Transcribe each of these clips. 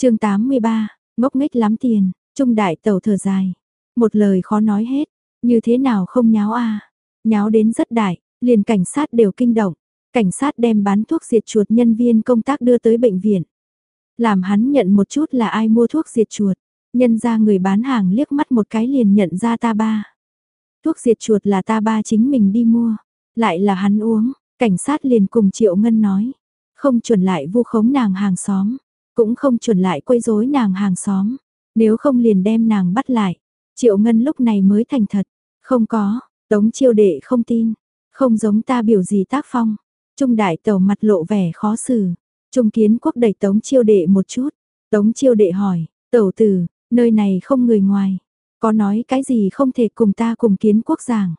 chương 83, ngốc nghếch lắm tiền, Trung đại tẩu thở dài. Một lời khó nói hết, như thế nào không nháo a Nháo đến rất đại, liền cảnh sát đều kinh động. Cảnh sát đem bán thuốc diệt chuột nhân viên công tác đưa tới bệnh viện. Làm hắn nhận một chút là ai mua thuốc diệt chuột. Nhân ra người bán hàng liếc mắt một cái liền nhận ra ta ba. Thuốc diệt chuột là ta ba chính mình đi mua. Lại là hắn uống, cảnh sát liền cùng Triệu Ngân nói. Không chuẩn lại vu khống nàng hàng xóm. Cũng không chuẩn lại quấy rối nàng hàng xóm. Nếu không liền đem nàng bắt lại. Triệu Ngân lúc này mới thành thật. Không có, Tống chiêu đệ không tin. Không giống ta biểu gì tác phong. Trung đại tàu mặt lộ vẻ khó xử. Trung kiến quốc đẩy tống chiêu đệ một chút. Tống chiêu đệ hỏi, tẩu tử, nơi này không người ngoài. Có nói cái gì không thể cùng ta cùng kiến quốc giảng.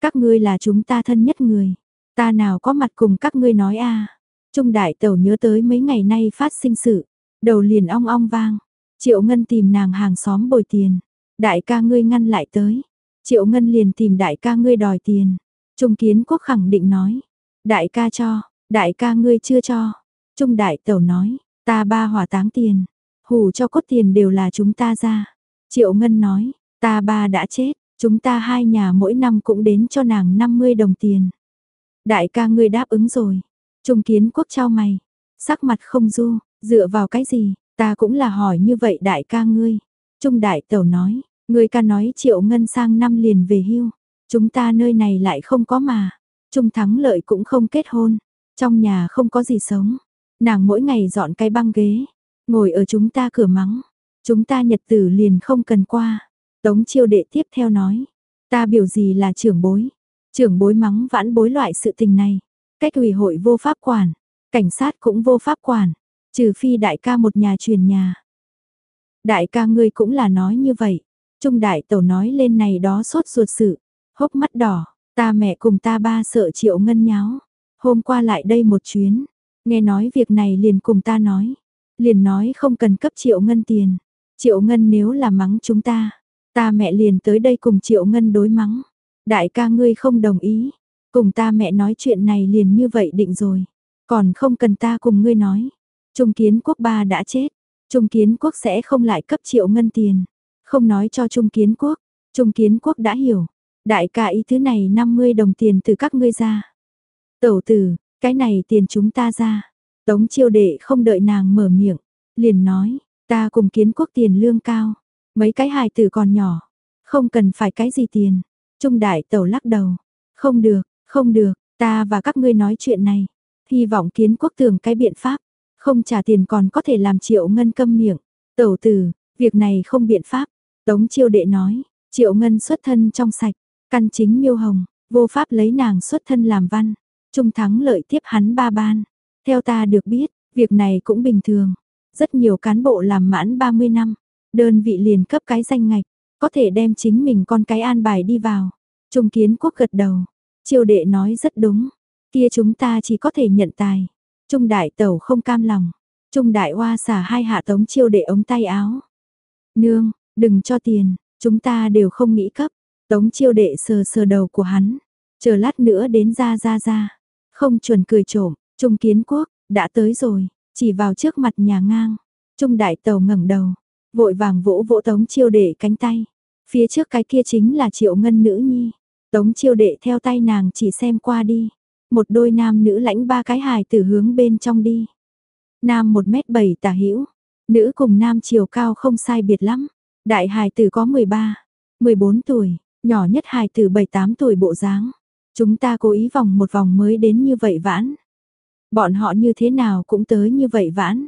Các ngươi là chúng ta thân nhất người. Ta nào có mặt cùng các ngươi nói a Trung đại tẩu nhớ tới mấy ngày nay phát sinh sự. Đầu liền ong ong vang. Triệu Ngân tìm nàng hàng xóm bồi tiền. Đại ca ngươi ngăn lại tới. Triệu Ngân liền tìm đại ca ngươi đòi tiền. Trung kiến quốc khẳng định nói. Đại ca cho, đại ca ngươi chưa cho. Trung đại tẩu nói, ta ba hỏa táng tiền. hù cho cốt tiền đều là chúng ta ra. Triệu Ngân nói, ta ba đã chết. Chúng ta hai nhà mỗi năm cũng đến cho nàng 50 đồng tiền. Đại ca ngươi đáp ứng rồi. Trung kiến quốc trao mày. Sắc mặt không du, dựa vào cái gì, ta cũng là hỏi như vậy đại ca ngươi. Trung đại tẩu nói, ngươi ca nói triệu ngân sang năm liền về hưu. Chúng ta nơi này lại không có mà. Trung thắng lợi cũng không kết hôn. Trong nhà không có gì sống. Nàng mỗi ngày dọn cái băng ghế. Ngồi ở chúng ta cửa mắng. Chúng ta nhật tử liền không cần qua. Tống chiêu đệ tiếp theo nói. Ta biểu gì là trưởng bối. Trưởng bối mắng vãn bối loại sự tình này. Cách ủy hội vô pháp quản. Cảnh sát cũng vô pháp quản. Trừ phi đại ca một nhà truyền nhà. Đại ca ngươi cũng là nói như vậy. Trung đại tẩu nói lên này đó sốt ruột sự hốc mắt đỏ, ta mẹ cùng ta ba sợ triệu ngân nháo. Hôm qua lại đây một chuyến, nghe nói việc này liền cùng ta nói. Liền nói không cần cấp triệu ngân tiền. Triệu ngân nếu là mắng chúng ta, ta mẹ liền tới đây cùng triệu ngân đối mắng. Đại ca ngươi không đồng ý, cùng ta mẹ nói chuyện này liền như vậy định rồi. Còn không cần ta cùng ngươi nói. Trung kiến quốc ba đã chết. Trung kiến quốc sẽ không lại cấp triệu ngân tiền. Không nói cho Trung kiến quốc. Trung kiến quốc đã hiểu. Đại ca ý thứ này 50 đồng tiền từ các ngươi ra. Tẩu tử, cái này tiền chúng ta ra. Tống chiêu đệ không đợi nàng mở miệng, liền nói, ta cùng kiến quốc tiền lương cao. Mấy cái hài tử còn nhỏ, không cần phải cái gì tiền. Trung đại tẩu lắc đầu, không được, không được, ta và các ngươi nói chuyện này. Hy vọng kiến quốc tưởng cái biện pháp, không trả tiền còn có thể làm triệu ngân câm miệng. Tẩu tử, việc này không biện pháp. Tống chiêu đệ nói, triệu ngân xuất thân trong sạch, Căn chính miêu hồng, vô pháp lấy nàng xuất thân làm văn. Trung thắng lợi tiếp hắn ba ban. Theo ta được biết, việc này cũng bình thường. Rất nhiều cán bộ làm mãn 30 năm. Đơn vị liền cấp cái danh ngạch. Có thể đem chính mình con cái an bài đi vào. Trung kiến quốc gật đầu. Triều đệ nói rất đúng. Kia chúng ta chỉ có thể nhận tài. Trung đại tẩu không cam lòng. Trung đại hoa xả hai hạ tống chiêu đệ ống tay áo. Nương, đừng cho tiền, chúng ta đều không nghĩ cấp. Tống chiêu đệ sờ sờ đầu của hắn, chờ lát nữa đến ra ra ra, không chuẩn cười trộm, Trung Kiến Quốc, đã tới rồi, chỉ vào trước mặt nhà ngang, Trung Đại Tàu ngẩng đầu, vội vàng vỗ vỗ Tống chiêu đệ cánh tay, phía trước cái kia chính là triệu ngân nữ nhi, Tống chiêu đệ theo tay nàng chỉ xem qua đi, một đôi nam nữ lãnh ba cái hài tử hướng bên trong đi. Nam 1 mét 7 tả hữu nữ cùng nam chiều cao không sai biệt lắm, đại hài tử có 13, 14 tuổi, Nhỏ nhất hài tử 7-8 tuổi bộ dáng. Chúng ta cố ý vòng một vòng mới đến như vậy vãn. Bọn họ như thế nào cũng tới như vậy vãn.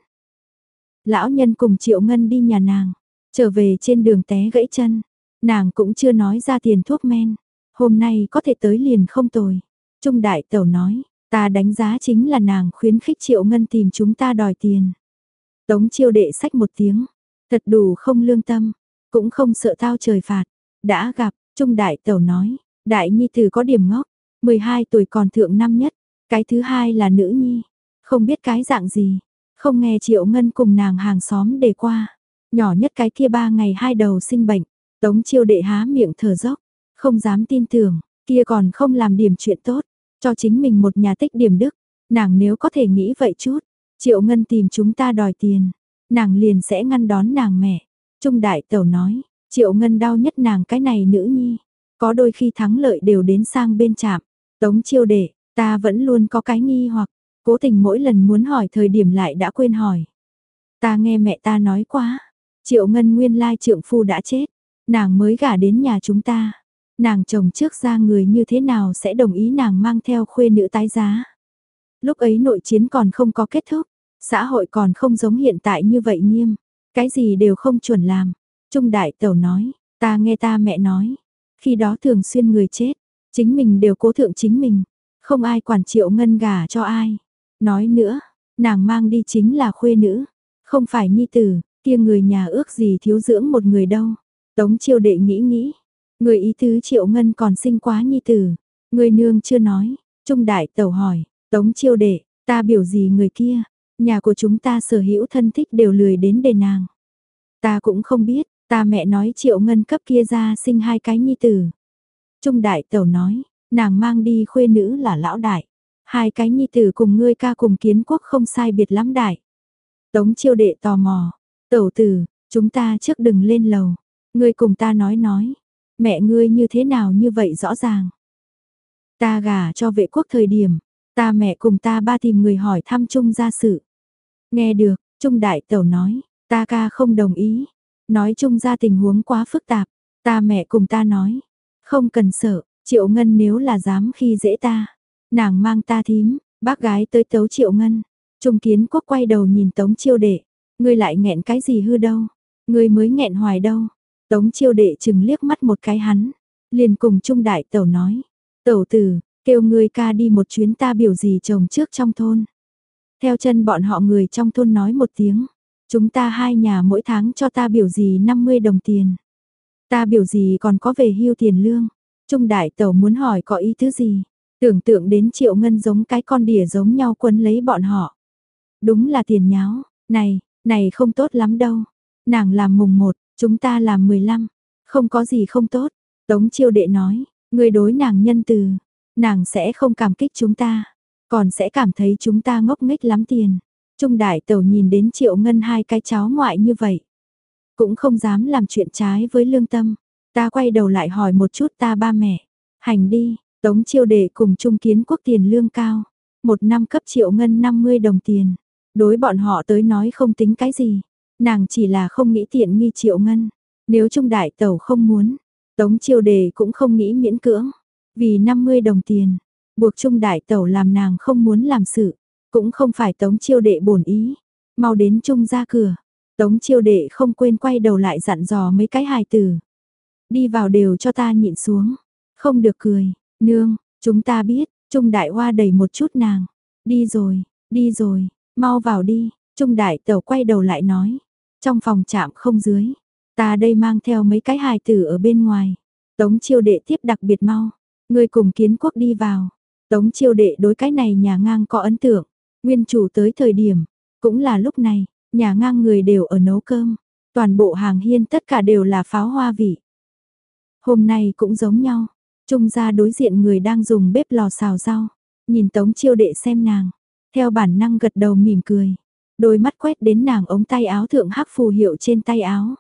Lão nhân cùng Triệu Ngân đi nhà nàng. Trở về trên đường té gãy chân. Nàng cũng chưa nói ra tiền thuốc men. Hôm nay có thể tới liền không tồi. Trung đại tẩu nói, ta đánh giá chính là nàng khuyến khích Triệu Ngân tìm chúng ta đòi tiền. Tống chiêu đệ sách một tiếng, thật đủ không lương tâm, cũng không sợ tao trời phạt. Đã gặp, Trung đại tẩu nói, đại nhi tử có điểm ngốc, 12 tuổi còn thượng năm nhất, cái thứ hai là nữ nhi, không biết cái dạng gì, không nghe triệu ngân cùng nàng hàng xóm để qua, nhỏ nhất cái kia ba ngày hai đầu sinh bệnh, tống chiêu đệ há miệng thở dốc, không dám tin tưởng, kia còn không làm điểm chuyện tốt, cho chính mình một nhà tích điểm đức, nàng nếu có thể nghĩ vậy chút, triệu ngân tìm chúng ta đòi tiền, nàng liền sẽ ngăn đón nàng mẹ. Trung đại tẩu nói, triệu ngân đau nhất nàng cái này nữ nhi. Có đôi khi thắng lợi đều đến sang bên chạm. Tống chiêu đệ, ta vẫn luôn có cái nghi hoặc, cố tình mỗi lần muốn hỏi thời điểm lại đã quên hỏi. Ta nghe mẹ ta nói quá, triệu ngân nguyên lai trượng phu đã chết, nàng mới gả đến nhà chúng ta. Nàng chồng trước ra người như thế nào sẽ đồng ý nàng mang theo khuê nữ tái giá. Lúc ấy nội chiến còn không có kết thúc, xã hội còn không giống hiện tại như vậy nghiêm, cái gì đều không chuẩn làm. Trung đại tẩu nói, ta nghe ta mẹ nói, khi đó thường xuyên người chết, chính mình đều cố thượng chính mình, không ai quản triệu ngân gà cho ai. Nói nữa, nàng mang đi chính là khuê nữ, không phải nhi tử, kia người nhà ước gì thiếu dưỡng một người đâu. Tống chiêu đệ nghĩ nghĩ, người ý tứ triệu ngân còn sinh quá nhi tử, người nương chưa nói, trung đại tẩu hỏi, tống chiêu đệ, ta biểu gì người kia, nhà của chúng ta sở hữu thân thích đều lười đến đề nàng. Ta cũng không biết, ta mẹ nói triệu ngân cấp kia ra sinh hai cái nhi tử. Trung đại tẩu nói, nàng mang đi khuê nữ là lão đại. Hai cái nhi tử cùng ngươi ca cùng kiến quốc không sai biệt lắm đại. Tống chiêu đệ tò mò, tẩu tử, chúng ta trước đừng lên lầu. Ngươi cùng ta nói nói, mẹ ngươi như thế nào như vậy rõ ràng. Ta gả cho vệ quốc thời điểm, ta mẹ cùng ta ba tìm người hỏi thăm Trung gia sự. Nghe được, Trung đại tẩu nói, ta ca không đồng ý. Nói Trung gia tình huống quá phức tạp, ta mẹ cùng ta nói, không cần sợ, Triệu Ngân nếu là dám khi dễ ta, nàng mang ta thím, bác gái tới tấu Triệu Ngân. Trung kiến quốc quay đầu nhìn Tống chiêu đệ, ngươi lại nghẹn cái gì hư đâu, ngươi mới nghẹn hoài đâu. Tống chiêu đệ chừng liếc mắt một cái hắn, liền cùng Trung đại tẩu nói, tẩu tử, kêu ngươi ca đi một chuyến ta biểu gì chồng trước trong thôn. Theo chân bọn họ người trong thôn nói một tiếng, chúng ta hai nhà mỗi tháng cho ta biểu gì 50 đồng tiền. Ta biểu gì còn có về hưu tiền lương. Trung đại tẩu muốn hỏi có ý thứ gì. Tưởng tượng đến triệu ngân giống cái con đỉa giống nhau quấn lấy bọn họ. Đúng là tiền nháo, này, này không tốt lắm đâu. Nàng làm mùng một chúng ta làm 15. Không có gì không tốt. Tống chiêu đệ nói, người đối nàng nhân từ. Nàng sẽ không cảm kích chúng ta. Còn sẽ cảm thấy chúng ta ngốc nghếch lắm tiền. Trung đại tẩu nhìn đến triệu ngân hai cái cháu ngoại như vậy. Cũng không dám làm chuyện trái với lương tâm. Ta quay đầu lại hỏi một chút ta ba mẹ. Hành đi, tống chiêu đệ cùng trung kiến quốc tiền lương cao. Một năm cấp triệu ngân 50 đồng tiền. Đối bọn họ tới nói không tính cái gì. Nàng chỉ là không nghĩ tiện nghi triệu ngân. Nếu trung đại tẩu không muốn, tống chiêu đề cũng không nghĩ miễn cưỡng. Vì 50 đồng tiền, buộc trung đại tẩu làm nàng không muốn làm sự. Cũng không phải tống chiêu đệ bổn ý. Mau đến trung ra cửa. Tống chiêu đệ không quên quay đầu lại dặn dò mấy cái hài tử. Đi vào đều cho ta nhịn xuống. Không được cười, nương, chúng ta biết, Trung Đại Hoa đầy một chút nàng. Đi rồi, đi rồi, mau vào đi, Trung Đại Tẩu quay đầu lại nói. Trong phòng chạm không dưới, ta đây mang theo mấy cái hài tử ở bên ngoài. Tống chiêu đệ tiếp đặc biệt mau, người cùng kiến quốc đi vào. Tống chiêu đệ đối cái này nhà ngang có ấn tượng, nguyên chủ tới thời điểm, cũng là lúc này, nhà ngang người đều ở nấu cơm, toàn bộ hàng hiên tất cả đều là pháo hoa vị. Hôm nay cũng giống nhau, trung gia đối diện người đang dùng bếp lò xào rau, nhìn tống chiêu đệ xem nàng, theo bản năng gật đầu mỉm cười, đôi mắt quét đến nàng ống tay áo thượng hắc phù hiệu trên tay áo.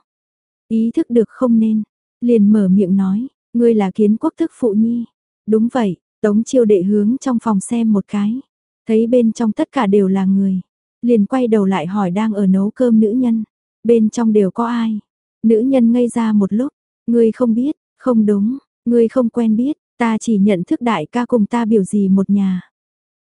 Ý thức được không nên, liền mở miệng nói, ngươi là kiến quốc thức phụ nhi. Đúng vậy, tống chiêu đệ hướng trong phòng xem một cái, thấy bên trong tất cả đều là người. Liền quay đầu lại hỏi đang ở nấu cơm nữ nhân, bên trong đều có ai. Nữ nhân ngây ra một lúc, ngươi không biết, không đúng, ngươi không quen biết, ta chỉ nhận thức đại ca cùng ta biểu gì một nhà.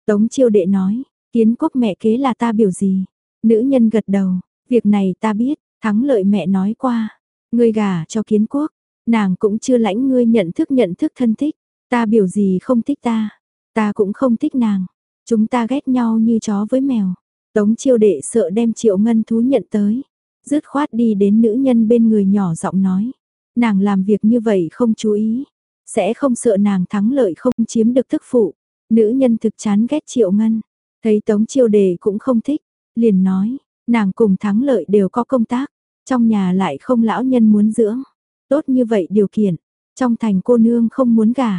Tống chiêu đệ nói, kiến quốc mẹ kế là ta biểu gì. Nữ nhân gật đầu, việc này ta biết, thắng lợi mẹ nói qua. Ngươi gả cho kiến quốc, nàng cũng chưa lãnh ngươi nhận thức nhận thức thân thích. Ta biểu gì không thích ta, ta cũng không thích nàng. Chúng ta ghét nhau như chó với mèo. Tống chiêu đệ sợ đem triệu ngân thú nhận tới. Dứt khoát đi đến nữ nhân bên người nhỏ giọng nói. Nàng làm việc như vậy không chú ý. Sẽ không sợ nàng thắng lợi không chiếm được thức phụ. Nữ nhân thực chán ghét triệu ngân. Thấy tống chiêu đề cũng không thích. Liền nói, nàng cùng thắng lợi đều có công tác. Trong nhà lại không lão nhân muốn dưỡng. Tốt như vậy điều kiện. Trong thành cô nương không muốn gả.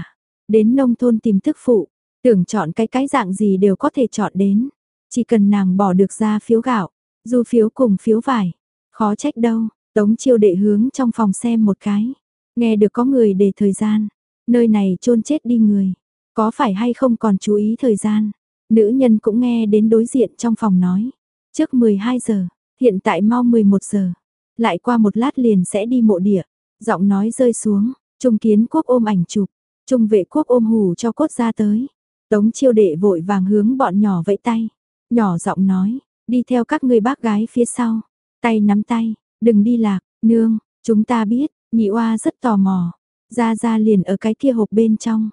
Đến nông thôn tìm thức phụ. Tưởng chọn cái cái dạng gì đều có thể chọn đến. Chỉ cần nàng bỏ được ra phiếu gạo, dù phiếu cùng phiếu vải. Khó trách đâu, Tống chiêu đệ hướng trong phòng xem một cái. Nghe được có người để thời gian. Nơi này chôn chết đi người. Có phải hay không còn chú ý thời gian. Nữ nhân cũng nghe đến đối diện trong phòng nói. Trước 12 giờ, hiện tại mau 11 giờ. Lại qua một lát liền sẽ đi mộ địa. Giọng nói rơi xuống, Trung kiến quốc ôm ảnh chụp. Trung vệ quốc ôm hù cho cốt ra tới. Tống chiêu đệ vội vàng hướng bọn nhỏ vẫy tay. Nhỏ giọng nói, đi theo các người bác gái phía sau. Tay nắm tay, đừng đi lạc, nương, chúng ta biết, nhị oa rất tò mò. Ra ra liền ở cái kia hộp bên trong.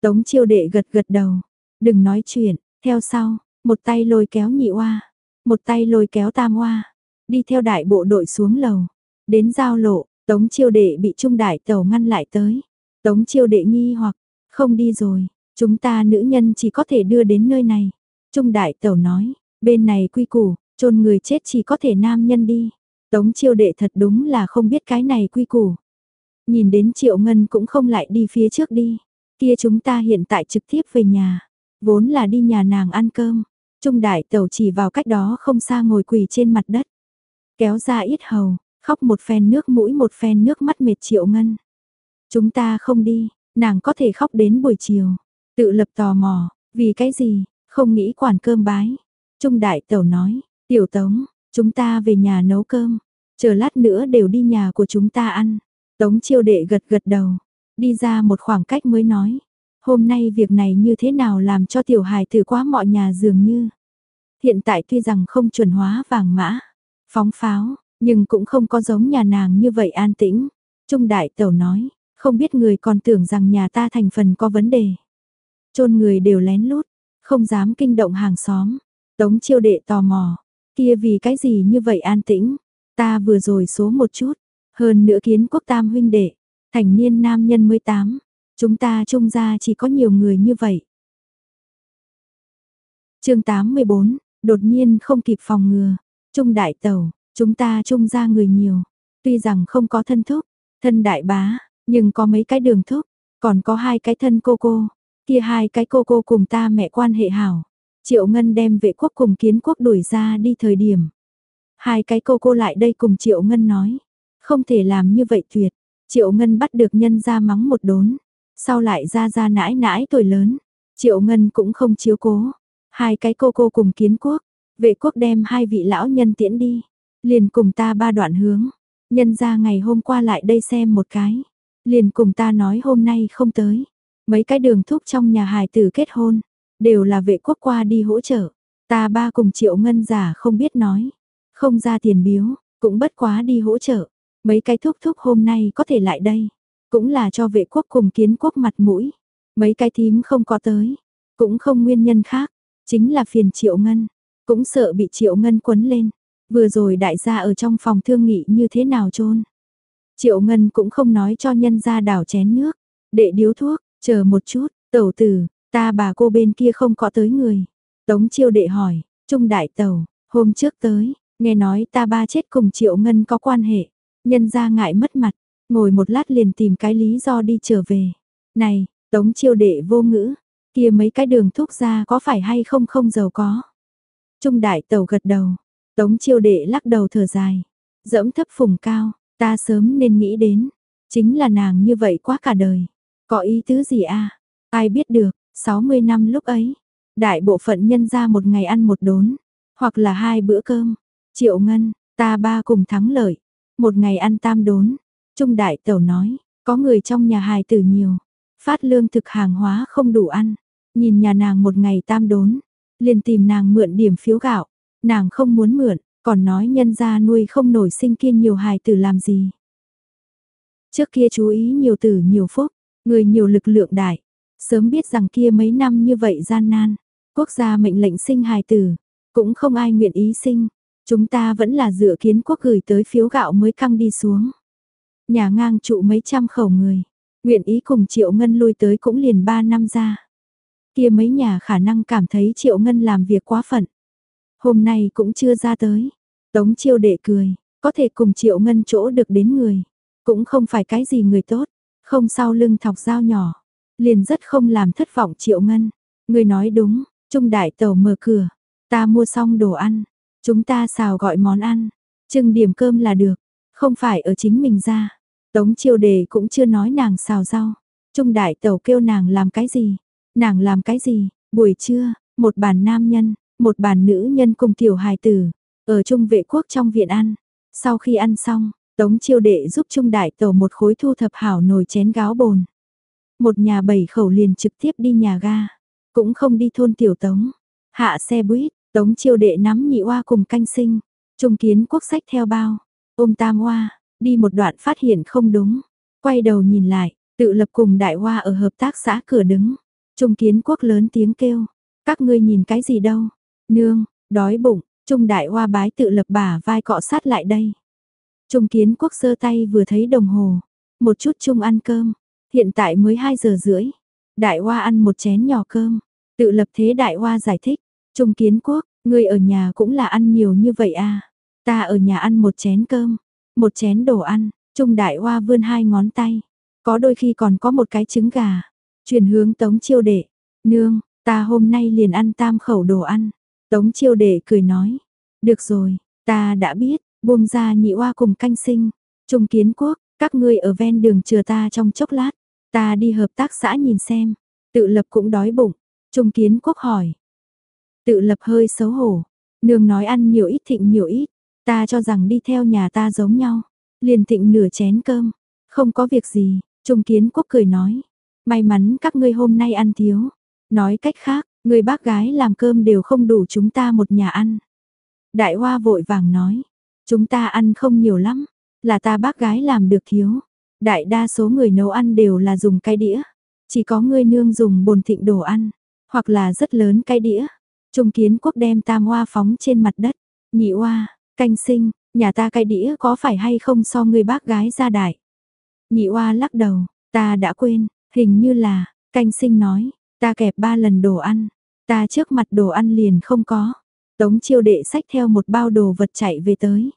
Tống chiêu đệ gật gật đầu, đừng nói chuyện, theo sau, một tay lôi kéo nhị oa, một tay lôi kéo tam oa, đi theo đại bộ đội xuống lầu. Đến giao lộ, Tống chiêu đệ bị trung đại tàu ngăn lại tới. Tống chiêu đệ nghi hoặc, không đi rồi, chúng ta nữ nhân chỉ có thể đưa đến nơi này. Trung đại tàu nói, bên này quy củ, chôn người chết chỉ có thể nam nhân đi. Tống chiêu đệ thật đúng là không biết cái này quy củ. Nhìn đến triệu ngân cũng không lại đi phía trước đi. Kia chúng ta hiện tại trực tiếp về nhà. Vốn là đi nhà nàng ăn cơm. Trung đại tàu chỉ vào cách đó không xa ngồi quỳ trên mặt đất. Kéo ra ít hầu, khóc một phen nước mũi một phen nước mắt mệt triệu ngân. Chúng ta không đi, nàng có thể khóc đến buổi chiều. Tự lập tò mò, vì cái gì, không nghĩ quản cơm bái. Trung đại tẩu nói, tiểu tống, chúng ta về nhà nấu cơm, chờ lát nữa đều đi nhà của chúng ta ăn. Tống chiêu đệ gật gật đầu, đi ra một khoảng cách mới nói. Hôm nay việc này như thế nào làm cho tiểu hài từ quá mọi nhà dường như. Hiện tại tuy rằng không chuẩn hóa vàng mã, phóng pháo, nhưng cũng không có giống nhà nàng như vậy an tĩnh. Trung đại tẩu nói, không biết người còn tưởng rằng nhà ta thành phần có vấn đề. chôn người đều lén lút, không dám kinh động hàng xóm. Tống chiêu đệ tò mò, kia vì cái gì như vậy an tĩnh, ta vừa rồi số một chút, hơn nữa kiến quốc tam huynh đệ, thành niên nam nhân mới tám, chúng ta trung gia chỉ có nhiều người như vậy. chương 84, đột nhiên không kịp phòng ngừa, trung đại tàu, chúng ta trung gia người nhiều, tuy rằng không có thân thúc, thân đại bá, nhưng có mấy cái đường thúc, còn có hai cái thân cô cô, kia hai cái cô cô cùng ta mẹ quan hệ hảo. Triệu Ngân đem vệ quốc cùng kiến quốc đuổi ra đi thời điểm. Hai cái cô cô lại đây cùng Triệu Ngân nói. Không thể làm như vậy tuyệt. Triệu Ngân bắt được nhân ra mắng một đốn. Sau lại ra ra nãi nãi tuổi lớn. Triệu Ngân cũng không chiếu cố. Hai cái cô cô cùng kiến quốc. Vệ quốc đem hai vị lão nhân tiễn đi. Liền cùng ta ba đoạn hướng. Nhân ra ngày hôm qua lại đây xem một cái. Liền cùng ta nói hôm nay không tới. Mấy cái đường thúc trong nhà hài tử kết hôn. Đều là vệ quốc qua đi hỗ trợ. Ta ba cùng triệu ngân giả không biết nói. Không ra tiền biếu, cũng bất quá đi hỗ trợ. Mấy cái thúc thúc hôm nay có thể lại đây. Cũng là cho vệ quốc cùng kiến quốc mặt mũi. Mấy cái thím không có tới. Cũng không nguyên nhân khác. Chính là phiền triệu ngân. Cũng sợ bị triệu ngân quấn lên. Vừa rồi đại gia ở trong phòng thương nghị như thế nào trôn. Triệu ngân cũng không nói cho nhân gia đảo chén nước. để điếu thuốc, chờ một chút, tẩu tử, Ta bà cô bên kia không có tới người. Tống chiêu đệ hỏi, Trung đại tàu, hôm trước tới, nghe nói ta ba chết cùng triệu ngân có quan hệ. Nhân ra ngại mất mặt, ngồi một lát liền tìm cái lý do đi trở về. Này, tống chiêu đệ vô ngữ, kia mấy cái đường thuốc ra có phải hay không không giàu có. Trung đại tàu gật đầu, tống chiêu đệ lắc đầu thở dài, dẫm thấp phùng cao, ta sớm nên nghĩ đến, chính là nàng như vậy quá cả đời. Có ý tứ gì a Ai biết được, 60 năm lúc ấy, đại bộ phận nhân ra một ngày ăn một đốn, hoặc là hai bữa cơm. Triệu Ngân, ta ba cùng thắng lợi, một ngày ăn tam đốn. Trung đại tẩu nói, có người trong nhà hài tử nhiều, phát lương thực hàng hóa không đủ ăn. Nhìn nhà nàng một ngày tam đốn, liền tìm nàng mượn điểm phiếu gạo, nàng không muốn mượn, còn nói nhân ra nuôi không nổi sinh kiên nhiều hài tử làm gì. Trước kia chú ý nhiều tử nhiều phúc, người nhiều lực lượng đại, Sớm biết rằng kia mấy năm như vậy gian nan, quốc gia mệnh lệnh sinh hài tử, cũng không ai nguyện ý sinh. Chúng ta vẫn là dựa kiến quốc gửi tới phiếu gạo mới căng đi xuống. Nhà ngang trụ mấy trăm khẩu người, nguyện ý cùng Triệu Ngân lui tới cũng liền ba năm ra. Kia mấy nhà khả năng cảm thấy Triệu Ngân làm việc quá phận. Hôm nay cũng chưa ra tới. Tống Chiêu đệ cười, có thể cùng Triệu Ngân chỗ được đến người. Cũng không phải cái gì người tốt, không sau lưng thọc dao nhỏ. Liền rất không làm thất vọng Triệu Ngân. Người nói đúng, Trung Đại Tàu mở cửa. Ta mua xong đồ ăn. Chúng ta xào gọi món ăn, trưng điểm cơm là được, không phải ở chính mình ra. Tống chiêu đề cũng chưa nói nàng xào rau. Trung đại tẩu kêu nàng làm cái gì? Nàng làm cái gì? Buổi trưa, một bàn nam nhân, một bàn nữ nhân cùng tiểu hài tử, ở trung vệ quốc trong viện ăn. Sau khi ăn xong, Tống chiêu đệ giúp Trung đại tẩu một khối thu thập hảo nồi chén gáo bồn. Một nhà bảy khẩu liền trực tiếp đi nhà ga, cũng không đi thôn tiểu tống. Hạ xe buýt, tống chiêu đệ nắm nhị oa cùng canh sinh, trung kiến quốc sách theo bao, ôm tam oa, đi một đoạn phát hiện không đúng, quay đầu nhìn lại, tự lập cùng đại hoa ở hợp tác xã cửa đứng. Trung kiến quốc lớn tiếng kêu, các ngươi nhìn cái gì đâu, nương, đói bụng, trung đại hoa bái tự lập bả vai cọ sát lại đây. Trung kiến quốc sơ tay vừa thấy đồng hồ, một chút Trung ăn cơm, hiện tại mới 2 giờ rưỡi. Đại hoa ăn một chén nhỏ cơm, tự lập thế đại hoa giải thích, Trung kiến quốc, ngươi ở nhà cũng là ăn nhiều như vậy à, ta ở nhà ăn một chén cơm, một chén đồ ăn, Trung đại hoa vươn hai ngón tay, có đôi khi còn có một cái trứng gà, truyền hướng tống chiêu đệ, nương, ta hôm nay liền ăn tam khẩu đồ ăn, tống chiêu đệ cười nói, được rồi, ta đã biết, buông ra nhị oa cùng canh sinh, trung kiến quốc, các ngươi ở ven đường chờ ta trong chốc lát, ta đi hợp tác xã nhìn xem, tự lập cũng đói bụng, trung kiến quốc hỏi. Tự lập hơi xấu hổ, nương nói ăn nhiều ít thịnh nhiều ít, ta cho rằng đi theo nhà ta giống nhau, liền thịnh nửa chén cơm, không có việc gì, trung kiến quốc cười nói, may mắn các ngươi hôm nay ăn thiếu, nói cách khác, người bác gái làm cơm đều không đủ chúng ta một nhà ăn. Đại hoa vội vàng nói, Chúng ta ăn không nhiều lắm, là ta bác gái làm được thiếu. Đại đa số người nấu ăn đều là dùng cái đĩa. Chỉ có người nương dùng bồn thịnh đồ ăn, hoặc là rất lớn cái đĩa. Trung kiến quốc đem tam hoa phóng trên mặt đất. Nhị hoa, canh sinh, nhà ta cái đĩa có phải hay không so người bác gái ra đại. Nhị hoa lắc đầu, ta đã quên, hình như là, canh sinh nói, ta kẹp ba lần đồ ăn, ta trước mặt đồ ăn liền không có. Tống chiêu đệ sách theo một bao đồ vật chạy về tới.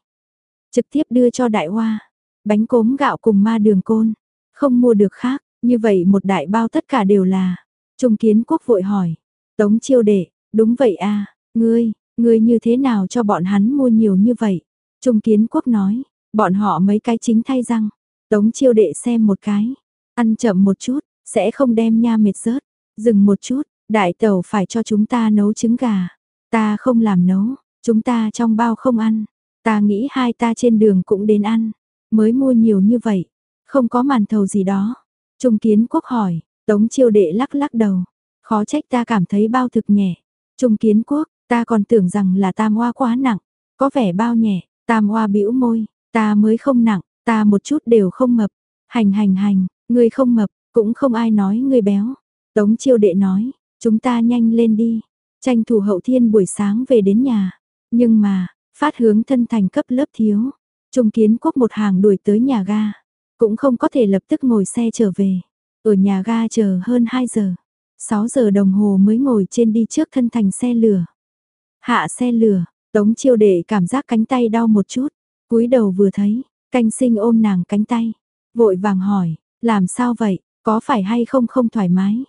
Trực tiếp đưa cho đại hoa. Bánh cốm gạo cùng ma đường côn. Không mua được khác, như vậy một đại bao tất cả đều là. Trung kiến quốc vội hỏi. Tống chiêu đệ, đúng vậy à, ngươi, ngươi như thế nào cho bọn hắn mua nhiều như vậy? Trung kiến quốc nói, bọn họ mấy cái chính thay răng. Tống chiêu đệ xem một cái, ăn chậm một chút, sẽ không đem nha mệt rớt. Dừng một chút, đại tẩu phải cho chúng ta nấu trứng gà. Ta không làm nấu, chúng ta trong bao không ăn. Ta nghĩ hai ta trên đường cũng đến ăn. Mới mua nhiều như vậy. Không có màn thầu gì đó. Trung kiến quốc hỏi, tống chiêu đệ lắc lắc đầu. Khó trách ta cảm thấy bao thực nhẹ. Trung kiến quốc, ta còn tưởng rằng là tam hoa quá nặng. Có vẻ bao nhẹ, tam hoa bĩu môi. Ta mới không nặng, ta một chút đều không mập. Hành hành hành, ngươi không mập, cũng không ai nói ngươi béo. Tống chiêu đệ nói, chúng ta nhanh lên đi, Tranh thủ hậu thiên buổi sáng về đến nhà. Nhưng mà, phát hướng thân thành cấp lớp thiếu. Trung kiến quốc một hàng đuổi tới nhà ga. Cũng không có thể lập tức ngồi xe trở về. Ở nhà ga chờ hơn 2 giờ. 6 giờ đồng hồ mới ngồi trên đi trước thân thành xe lửa. Hạ xe lửa, tống chiêu đệ cảm giác cánh tay đau một chút. cúi đầu vừa thấy, canh sinh ôm nàng cánh tay. Vội vàng hỏi, làm sao vậy, có phải hay không không thoải mái?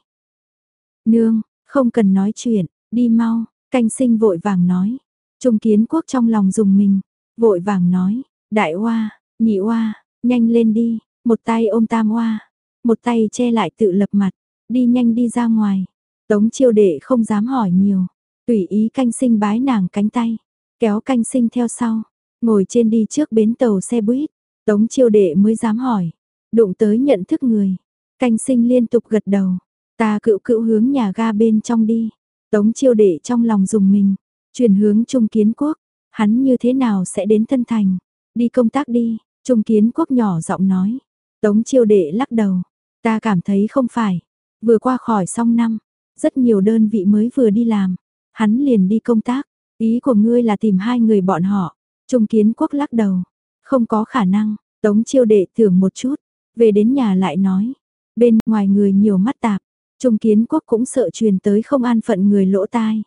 Nương, không cần nói chuyện, Đi mau, canh sinh vội vàng nói. Trung kiến quốc trong lòng dùng mình, vội vàng nói, đại hoa, nhị hoa, nhanh lên đi, một tay ôm tam hoa, một tay che lại tự lập mặt, đi nhanh đi ra ngoài. Tống chiêu đệ không dám hỏi nhiều, tùy ý canh sinh bái nàng cánh tay, kéo canh sinh theo sau, ngồi trên đi trước bến tàu xe buýt, tống chiêu đệ mới dám hỏi, đụng tới nhận thức người, canh sinh liên tục gật đầu, ta cựu cựu hướng nhà ga bên trong đi, Tống chiêu đệ trong lòng dùng mình, chuyển hướng Trung Kiến Quốc, hắn như thế nào sẽ đến thân thành, đi công tác đi, Trung Kiến Quốc nhỏ giọng nói. Tống chiêu đệ lắc đầu, ta cảm thấy không phải, vừa qua khỏi xong năm, rất nhiều đơn vị mới vừa đi làm, hắn liền đi công tác, ý của ngươi là tìm hai người bọn họ, Trung Kiến Quốc lắc đầu, không có khả năng, Tống chiêu đệ tưởng một chút, về đến nhà lại nói, bên ngoài người nhiều mắt tạp, Trung kiến quốc cũng sợ truyền tới không an phận người lỗ tai.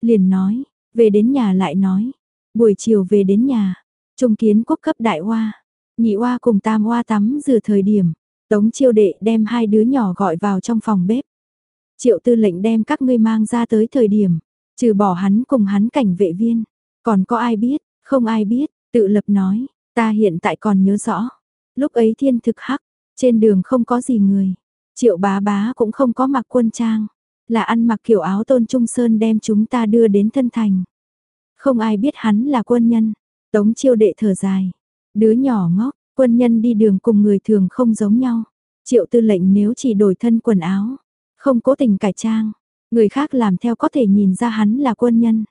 Liền nói, về đến nhà lại nói, buổi chiều về đến nhà, trung kiến quốc cấp đại hoa, nhị hoa cùng tam hoa tắm rửa thời điểm, tống chiêu đệ đem hai đứa nhỏ gọi vào trong phòng bếp. Triệu tư lệnh đem các ngươi mang ra tới thời điểm, trừ bỏ hắn cùng hắn cảnh vệ viên, Còn có ai biết, không ai biết, tự lập nói, ta hiện tại còn nhớ rõ. Lúc ấy thiên thực hắc, trên đường không có gì người. Triệu bá bá cũng không có mặc quân trang. Là ăn mặc kiểu áo tôn trung sơn đem chúng ta đưa đến thân thành. Không ai biết hắn là quân nhân. Tống chiêu đệ thở dài. Đứa nhỏ ngốc, quân nhân đi đường cùng người thường không giống nhau. Triệu tư lệnh nếu chỉ đổi thân quần áo, không cố tình cải trang, người khác làm theo có thể nhìn ra hắn là quân nhân.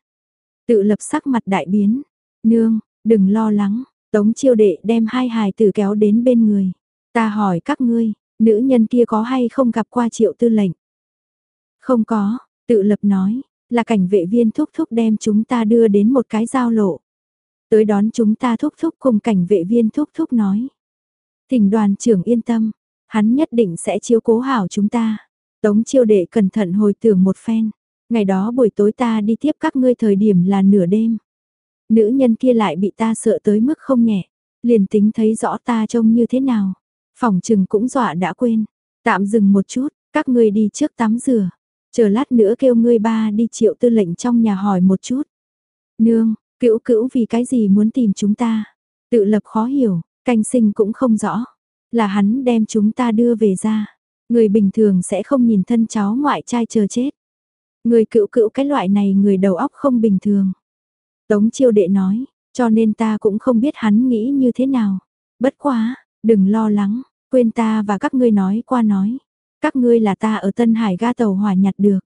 Tự lập sắc mặt đại biến, nương, đừng lo lắng, tống chiêu đệ đem hai hài tử kéo đến bên người. Ta hỏi các ngươi, nữ nhân kia có hay không gặp qua triệu tư lệnh? Không có, tự lập nói, là cảnh vệ viên thúc thúc đem chúng ta đưa đến một cái giao lộ. Tới đón chúng ta thúc thúc cùng cảnh vệ viên thúc thúc nói. Thỉnh đoàn trưởng yên tâm, hắn nhất định sẽ chiếu cố hảo chúng ta. Tống chiêu đệ cẩn thận hồi tưởng một phen. Ngày đó buổi tối ta đi tiếp các ngươi thời điểm là nửa đêm. Nữ nhân kia lại bị ta sợ tới mức không nhẹ. Liền tính thấy rõ ta trông như thế nào. Phòng trừng cũng dọa đã quên. Tạm dừng một chút, các ngươi đi trước tắm rửa. Chờ lát nữa kêu ngươi ba đi triệu tư lệnh trong nhà hỏi một chút. Nương, cữu cữu vì cái gì muốn tìm chúng ta? Tự lập khó hiểu, canh sinh cũng không rõ. Là hắn đem chúng ta đưa về ra. Người bình thường sẽ không nhìn thân cháu ngoại trai chờ chết. Người cựu cựu cái loại này người đầu óc không bình thường. Tống chiêu đệ nói, cho nên ta cũng không biết hắn nghĩ như thế nào. Bất quá, đừng lo lắng, quên ta và các ngươi nói qua nói. Các ngươi là ta ở Tân Hải ga tàu hỏa nhặt được.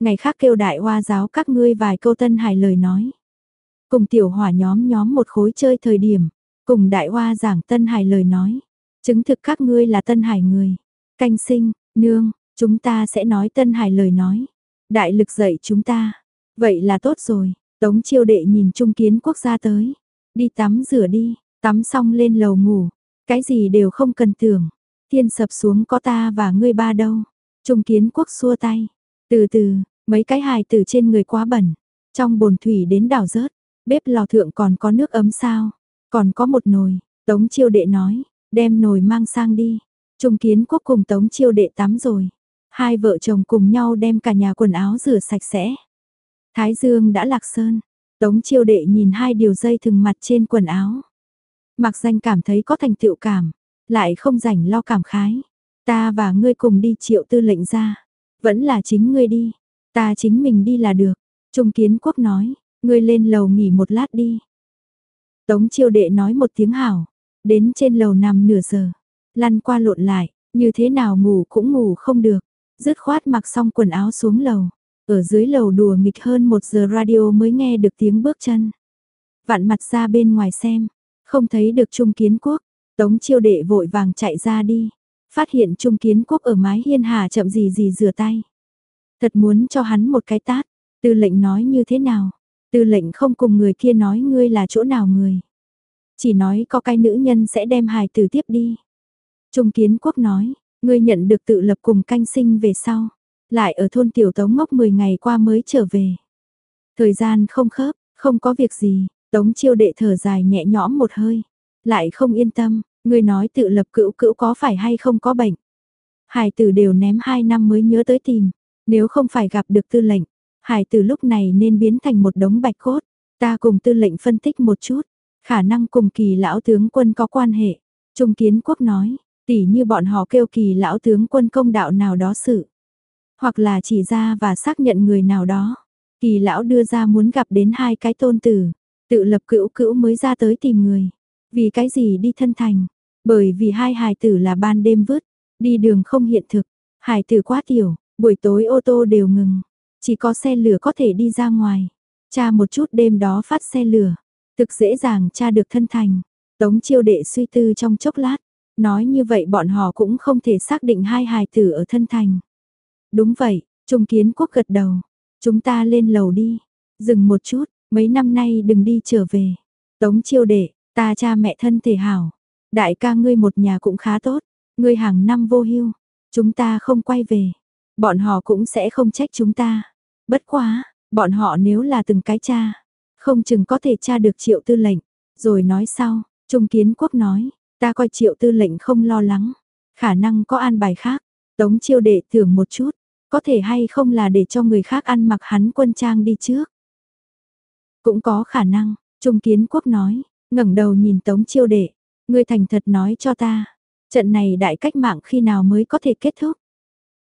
Ngày khác kêu đại hoa giáo các ngươi vài câu Tân Hải lời nói. Cùng tiểu hỏa nhóm nhóm một khối chơi thời điểm, cùng đại hoa giảng Tân Hải lời nói. Chứng thực các ngươi là Tân Hải người. Canh sinh, nương, chúng ta sẽ nói Tân Hải lời nói. Đại lực dạy chúng ta. Vậy là tốt rồi. Tống chiêu đệ nhìn trung kiến quốc gia tới. Đi tắm rửa đi, tắm xong lên lầu ngủ. Cái gì đều không cần tưởng. Thiên sập xuống có ta và ngươi ba đâu. Trung kiến quốc xua tay. Từ từ, mấy cái hài từ trên người quá bẩn. Trong bồn thủy đến đảo rớt. Bếp lò thượng còn có nước ấm sao. Còn có một nồi. Tống chiêu đệ nói. Đem nồi mang sang đi. Trung kiến quốc cùng tống chiêu đệ tắm rồi. Hai vợ chồng cùng nhau đem cả nhà quần áo rửa sạch sẽ. Thái dương đã lạc sơn. Tống chiêu đệ nhìn hai điều dây thừng mặt trên quần áo. Mặc danh cảm thấy có thành tựu cảm. Lại không rảnh lo cảm khái. Ta và ngươi cùng đi triệu tư lệnh ra. Vẫn là chính ngươi đi. Ta chính mình đi là được. Trung kiến quốc nói. Ngươi lên lầu nghỉ một lát đi. Tống chiêu đệ nói một tiếng hảo. Đến trên lầu nằm nửa giờ, lăn qua lộn lại, như thế nào ngủ cũng ngủ không được, dứt khoát mặc xong quần áo xuống lầu. Ở dưới lầu đùa nghịch hơn một giờ radio mới nghe được tiếng bước chân. Vạn mặt ra bên ngoài xem, không thấy được Trung Kiến Quốc, Tống chiêu đệ vội vàng chạy ra đi, phát hiện Trung Kiến Quốc ở mái hiên hà chậm gì gì rửa tay. Thật muốn cho hắn một cái tát, tư lệnh nói như thế nào, tư lệnh không cùng người kia nói ngươi là chỗ nào người. Chỉ nói có cái nữ nhân sẽ đem hài tử tiếp đi. Trung kiến quốc nói, ngươi nhận được tự lập cùng canh sinh về sau. Lại ở thôn tiểu tống ngốc 10 ngày qua mới trở về. Thời gian không khớp, không có việc gì, tống chiêu đệ thở dài nhẹ nhõm một hơi. Lại không yên tâm, người nói tự lập cữu cữu có phải hay không có bệnh. Hải tử đều ném 2 năm mới nhớ tới tìm. Nếu không phải gặp được tư lệnh, hải tử lúc này nên biến thành một đống bạch cốt. Ta cùng tư lệnh phân tích một chút, Khả năng cùng kỳ lão tướng quân có quan hệ. Trung kiến quốc nói, tỉ như bọn họ kêu kỳ lão tướng quân công đạo nào đó sự. Hoặc là chỉ ra và xác nhận người nào đó. Kỳ lão đưa ra muốn gặp đến hai cái tôn tử. Tự lập cữu cữu mới ra tới tìm người. Vì cái gì đi thân thành? Bởi vì hai hài tử là ban đêm vứt. Đi đường không hiện thực. Hài tử quá tiểu. Buổi tối ô tô đều ngừng. Chỉ có xe lửa có thể đi ra ngoài. Cha một chút đêm đó phát xe lửa. Thực dễ dàng tra được thân thành. Tống chiêu đệ suy tư trong chốc lát. Nói như vậy bọn họ cũng không thể xác định hai hài tử ở thân thành. Đúng vậy, Trung Kiến Quốc gật đầu. Chúng ta lên lầu đi. Dừng một chút, mấy năm nay đừng đi trở về. Tống chiêu đệ, ta cha mẹ thân thể hảo. Đại ca ngươi một nhà cũng khá tốt. Ngươi hàng năm vô hưu. Chúng ta không quay về. Bọn họ cũng sẽ không trách chúng ta. Bất quá, bọn họ nếu là từng cái cha, không chừng có thể tra được triệu tư lệnh. Rồi nói sau, Trung Kiến Quốc nói, ta coi triệu tư lệnh không lo lắng. Khả năng có an bài khác. Tống chiêu đệ tưởng một chút, có thể hay không là để cho người khác ăn mặc hắn quân trang đi trước. Cũng có khả năng, Trung Kiến Quốc nói, ngẩng đầu nhìn Tống Chiêu Đệ, ngươi thành thật nói cho ta, trận này đại cách mạng khi nào mới có thể kết thúc?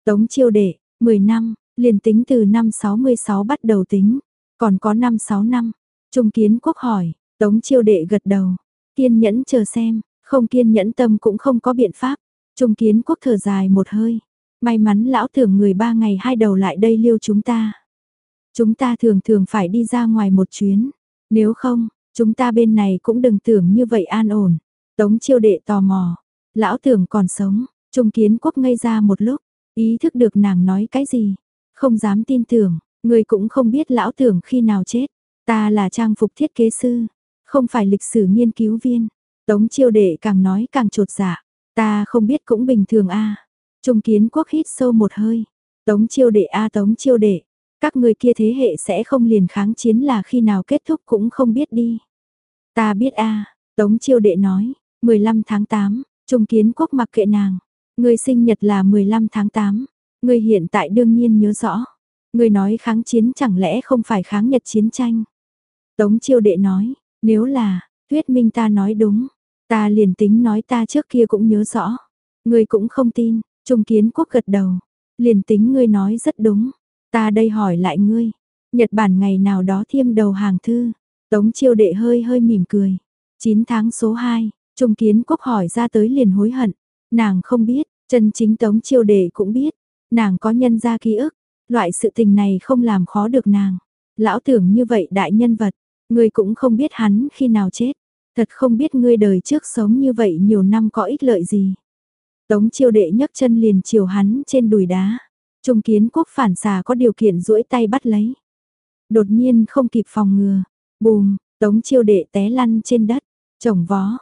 Tống Chiêu Đệ, 10 năm, liền tính từ năm 66 bắt đầu tính, còn có năm 6 năm. Trung Kiến Quốc hỏi, Tống Chiêu Đệ gật đầu, kiên nhẫn chờ xem, không kiên nhẫn tâm cũng không có biện pháp. Trung Kiến Quốc thở dài một hơi, may mắn lão thưởng người ba ngày hai đầu lại đây liêu chúng ta. Chúng ta thường thường phải đi ra ngoài một chuyến, nếu không, chúng ta bên này cũng đừng tưởng như vậy an ổn. Tống chiêu đệ tò mò, lão thưởng còn sống, trung kiến quốc ngây ra một lúc, ý thức được nàng nói cái gì, không dám tin tưởng, người cũng không biết lão thưởng khi nào chết, ta là trang phục thiết kế sư, không phải lịch sử nghiên cứu viên. Tống chiêu đệ càng nói càng trột dạ, ta không biết cũng bình thường a. Trung kiến quốc hít sâu một hơi, tống chiêu đệ a tống chiêu đệ, các người kia thế hệ sẽ không liền kháng chiến là khi nào kết thúc cũng không biết đi. Ta biết a Tống chiêu đệ nói, 15 tháng 8, Trung Kiến Quốc mặc kệ nàng. Người sinh nhật là 15 tháng 8. Người hiện tại đương nhiên nhớ rõ. Người nói kháng chiến chẳng lẽ không phải kháng nhật chiến tranh. Tống chiêu đệ nói, nếu là, thuyết minh ta nói đúng. Ta liền tính nói ta trước kia cũng nhớ rõ. Người cũng không tin, Trung Kiến Quốc gật đầu. Liền tính ngươi nói rất đúng. Ta đây hỏi lại ngươi, Nhật Bản ngày nào đó thiêm đầu hàng thư. Tống chiêu đệ hơi hơi mỉm cười. 9 tháng số 2, Trung Kiến Quốc hỏi ra tới liền hối hận. Nàng không biết, chân chính Tống chiêu đệ cũng biết. Nàng có nhân ra ký ức, loại sự tình này không làm khó được nàng. Lão tưởng như vậy đại nhân vật, ngươi cũng không biết hắn khi nào chết. Thật không biết ngươi đời trước sống như vậy nhiều năm có ích lợi gì. Tống chiêu đệ nhấc chân liền chiều hắn trên đùi đá. Trung kiến quốc phản xà có điều kiện duỗi tay bắt lấy. Đột nhiên không kịp phòng ngừa. Bùm, tống chiêu đệ té lăn trên đất. Chồng vó.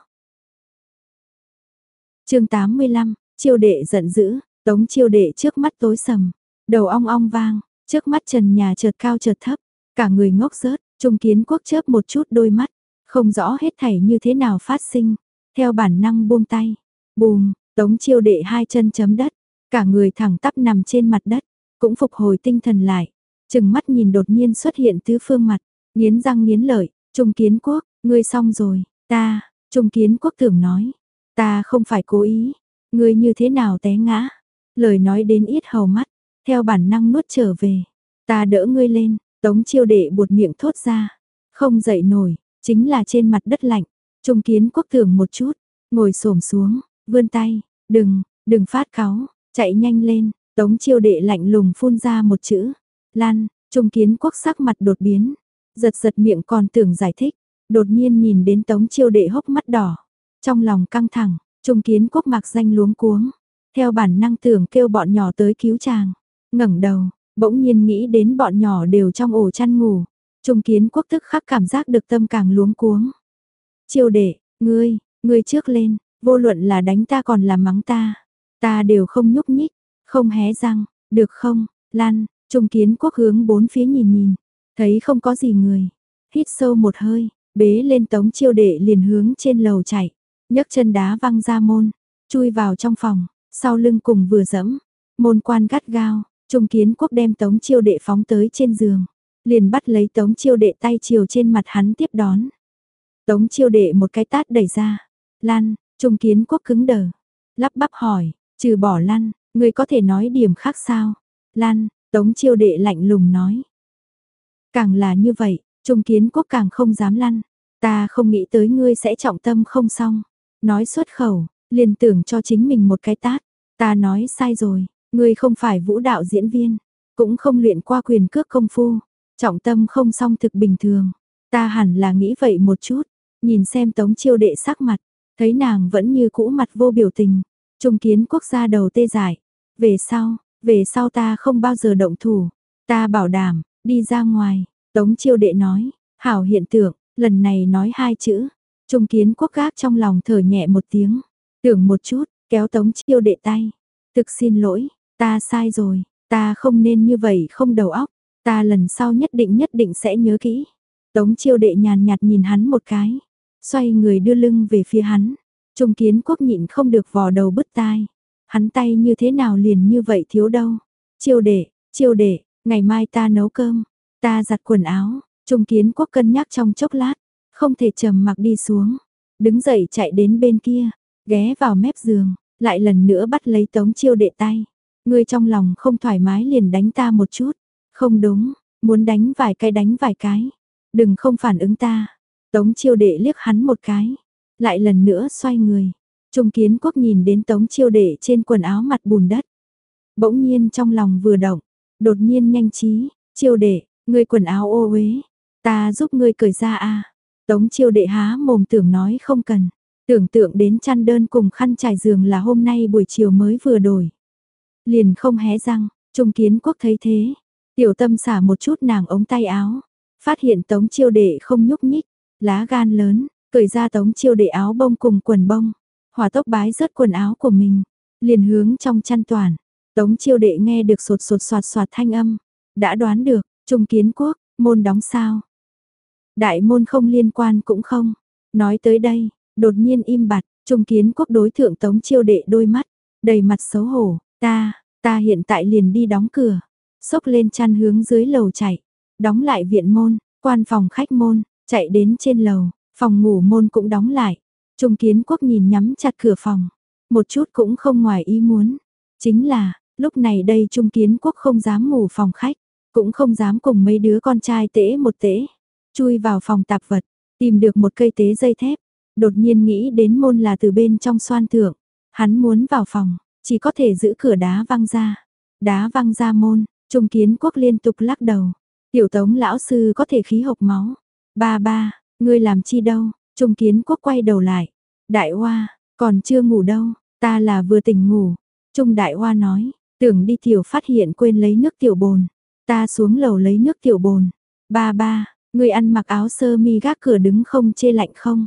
chương 85, chiêu đệ giận dữ. Tống chiêu đệ trước mắt tối sầm. Đầu ong ong vang. Trước mắt trần nhà chợt cao chợt thấp. Cả người ngốc rớt. Trung kiến quốc chớp một chút đôi mắt. Không rõ hết thảy như thế nào phát sinh. Theo bản năng buông tay. Bùm, tống chiêu đệ hai chân chấm đất Cả người thẳng tắp nằm trên mặt đất, cũng phục hồi tinh thần lại. Chừng mắt nhìn đột nhiên xuất hiện tứ phương mặt, nghiến răng nghiến lợi, Trung Kiến Quốc, ngươi xong rồi, ta, Trung Kiến Quốc tưởng nói, ta không phải cố ý, ngươi như thế nào té ngã. Lời nói đến ít hầu mắt, theo bản năng nuốt trở về. Ta đỡ ngươi lên, tống chiêu đệ buột miệng thốt ra. Không dậy nổi, chính là trên mặt đất lạnh. Trung kiến quốc tưởng một chút, ngồi xổm xuống, vươn tay, đừng, đừng phát cáu, Chạy nhanh lên, tống chiêu đệ lạnh lùng phun ra một chữ. Lan, trung kiến quốc sắc mặt đột biến. Giật giật miệng còn tưởng giải thích. Đột nhiên nhìn đến tống chiêu đệ hốc mắt đỏ. Trong lòng căng thẳng, trung kiến quốc mặc danh luống cuống. Theo bản năng tưởng kêu bọn nhỏ tới cứu chàng. ngẩng đầu, bỗng nhiên nghĩ đến bọn nhỏ đều trong ổ chăn ngủ. Trung kiến quốc tức khắc cảm giác được tâm càng luống cuống. Chiêu đệ, ngươi, ngươi trước lên, vô luận là đánh ta còn là mắng ta. Ta đều không nhúc nhích, không hé răng, được không, Lan, Trung Kiến Quốc hướng bốn phía nhìn nhìn, thấy không có gì người, hít sâu một hơi, bế lên tống chiêu đệ liền hướng trên lầu chạy, nhấc chân đá văng ra môn, chui vào trong phòng, sau lưng cùng vừa dẫm, môn quan gắt gao, Trung Kiến Quốc đem tống chiêu đệ phóng tới trên giường, liền bắt lấy tống chiêu đệ tay chiều trên mặt hắn tiếp đón. Tống chiêu đệ một cái tát đẩy ra, Lan, Trung Kiến Quốc cứng đờ, lắp bắp hỏi, Trừ bỏ lăn, người có thể nói điểm khác sao? Lan, tống chiêu đệ lạnh lùng nói. Càng là như vậy, trung kiến quốc càng không dám lăn. Ta không nghĩ tới ngươi sẽ trọng tâm không xong. Nói xuất khẩu, liền tưởng cho chính mình một cái tát. Ta nói sai rồi, ngươi không phải vũ đạo diễn viên, cũng không luyện qua quyền cước công phu. Trọng tâm không xong thực bình thường. Ta hẳn là nghĩ vậy một chút, nhìn xem tống chiêu đệ sắc mặt, thấy nàng vẫn như cũ mặt vô biểu tình, Trung kiến quốc gia đầu tê dại. Về sau, về sau ta không bao giờ động thủ. Ta bảo đảm, đi ra ngoài. Tống chiêu đệ nói, hảo hiện tượng, lần này nói hai chữ. Trung kiến quốc gác trong lòng thở nhẹ một tiếng. Tưởng một chút, kéo tống chiêu đệ tay. Thực xin lỗi, ta sai rồi, ta không nên như vậy không đầu óc. Ta lần sau nhất định nhất định sẽ nhớ kỹ. Tống chiêu đệ nhàn nhạt nhìn hắn một cái. Xoay người đưa lưng về phía hắn. Trung kiến quốc nhịn không được vò đầu bứt tai. Hắn tay như thế nào liền như vậy thiếu đâu. Chiêu đệ, chiêu đệ, ngày mai ta nấu cơm, ta giặt quần áo. Trung kiến quốc cân nhắc trong chốc lát, không thể trầm mặc đi xuống. Đứng dậy chạy đến bên kia, ghé vào mép giường, lại lần nữa bắt lấy tống chiêu đệ tay. Ngươi trong lòng không thoải mái liền đánh ta một chút. Không đúng, muốn đánh vài cái đánh vài cái. Đừng không phản ứng ta. Tống chiêu đệ liếc hắn một cái. Lại lần nữa xoay người. Trung kiến quốc nhìn đến tống chiêu đệ trên quần áo mặt bùn đất. Bỗng nhiên trong lòng vừa động. Đột nhiên nhanh trí. Chiêu đệ, ngươi quần áo ô uế. Ta giúp ngươi cởi ra a Tống chiêu đệ há mồm tưởng nói không cần. Tưởng tượng đến chăn đơn cùng khăn trải giường là hôm nay buổi chiều mới vừa đổi. Liền không hé răng, Trung Kiến Quốc thấy thế. Tiểu tâm xả một chút nàng ống tay áo. Phát hiện tống chiêu đệ không nhúc nhích. Lá gan lớn, cởi ra tống chiêu đệ áo bông cùng quần bông. Hòa tốc bái rớt quần áo của mình. Liền hướng trong chăn toàn. Tống chiêu đệ nghe được sột sột soạt soạt thanh âm. Đã đoán được, Trung Kiến Quốc, môn đóng sao. Đại môn không liên quan cũng không. Nói tới đây, đột nhiên im bặt, Trung Kiến Quốc đối thượng Tống Chiêu Đệ đôi mắt, đầy mặt xấu hổ, ta, ta hiện tại liền đi đóng cửa, xốc lên chăn hướng dưới lầu chạy, đóng lại viện môn, quan phòng khách môn, chạy đến trên lầu, phòng ngủ môn cũng đóng lại. Trung Kiến Quốc nhìn nhắm chặt cửa phòng, một chút cũng không ngoài ý muốn. Chính là, lúc này đây Trung Kiến Quốc không dám ngủ phòng khách, cũng không dám cùng mấy đứa con trai tễ một tễ. Chui vào phòng tạp vật, tìm được một cây tế dây thép, đột nhiên nghĩ đến môn là từ bên trong xoan thượng. Hắn muốn vào phòng, chỉ có thể giữ cửa đá văng ra. Đá văng ra môn, Trung Kiến Quốc liên tục lắc đầu. Tiểu Tống lão sư có thể khí hộc máu. Ba ba, ngươi làm chi đâu? Trung Kiến Quốc quay đầu lại. Đại Hoa, còn chưa ngủ đâu, ta là vừa tỉnh ngủ. Trung Đại Hoa nói, tưởng đi tiểu phát hiện quên lấy nước tiểu bồn. Ta xuống lầu lấy nước tiểu bồn. Ba ba, Người ăn mặc áo sơ mi gác cửa đứng không chê lạnh không?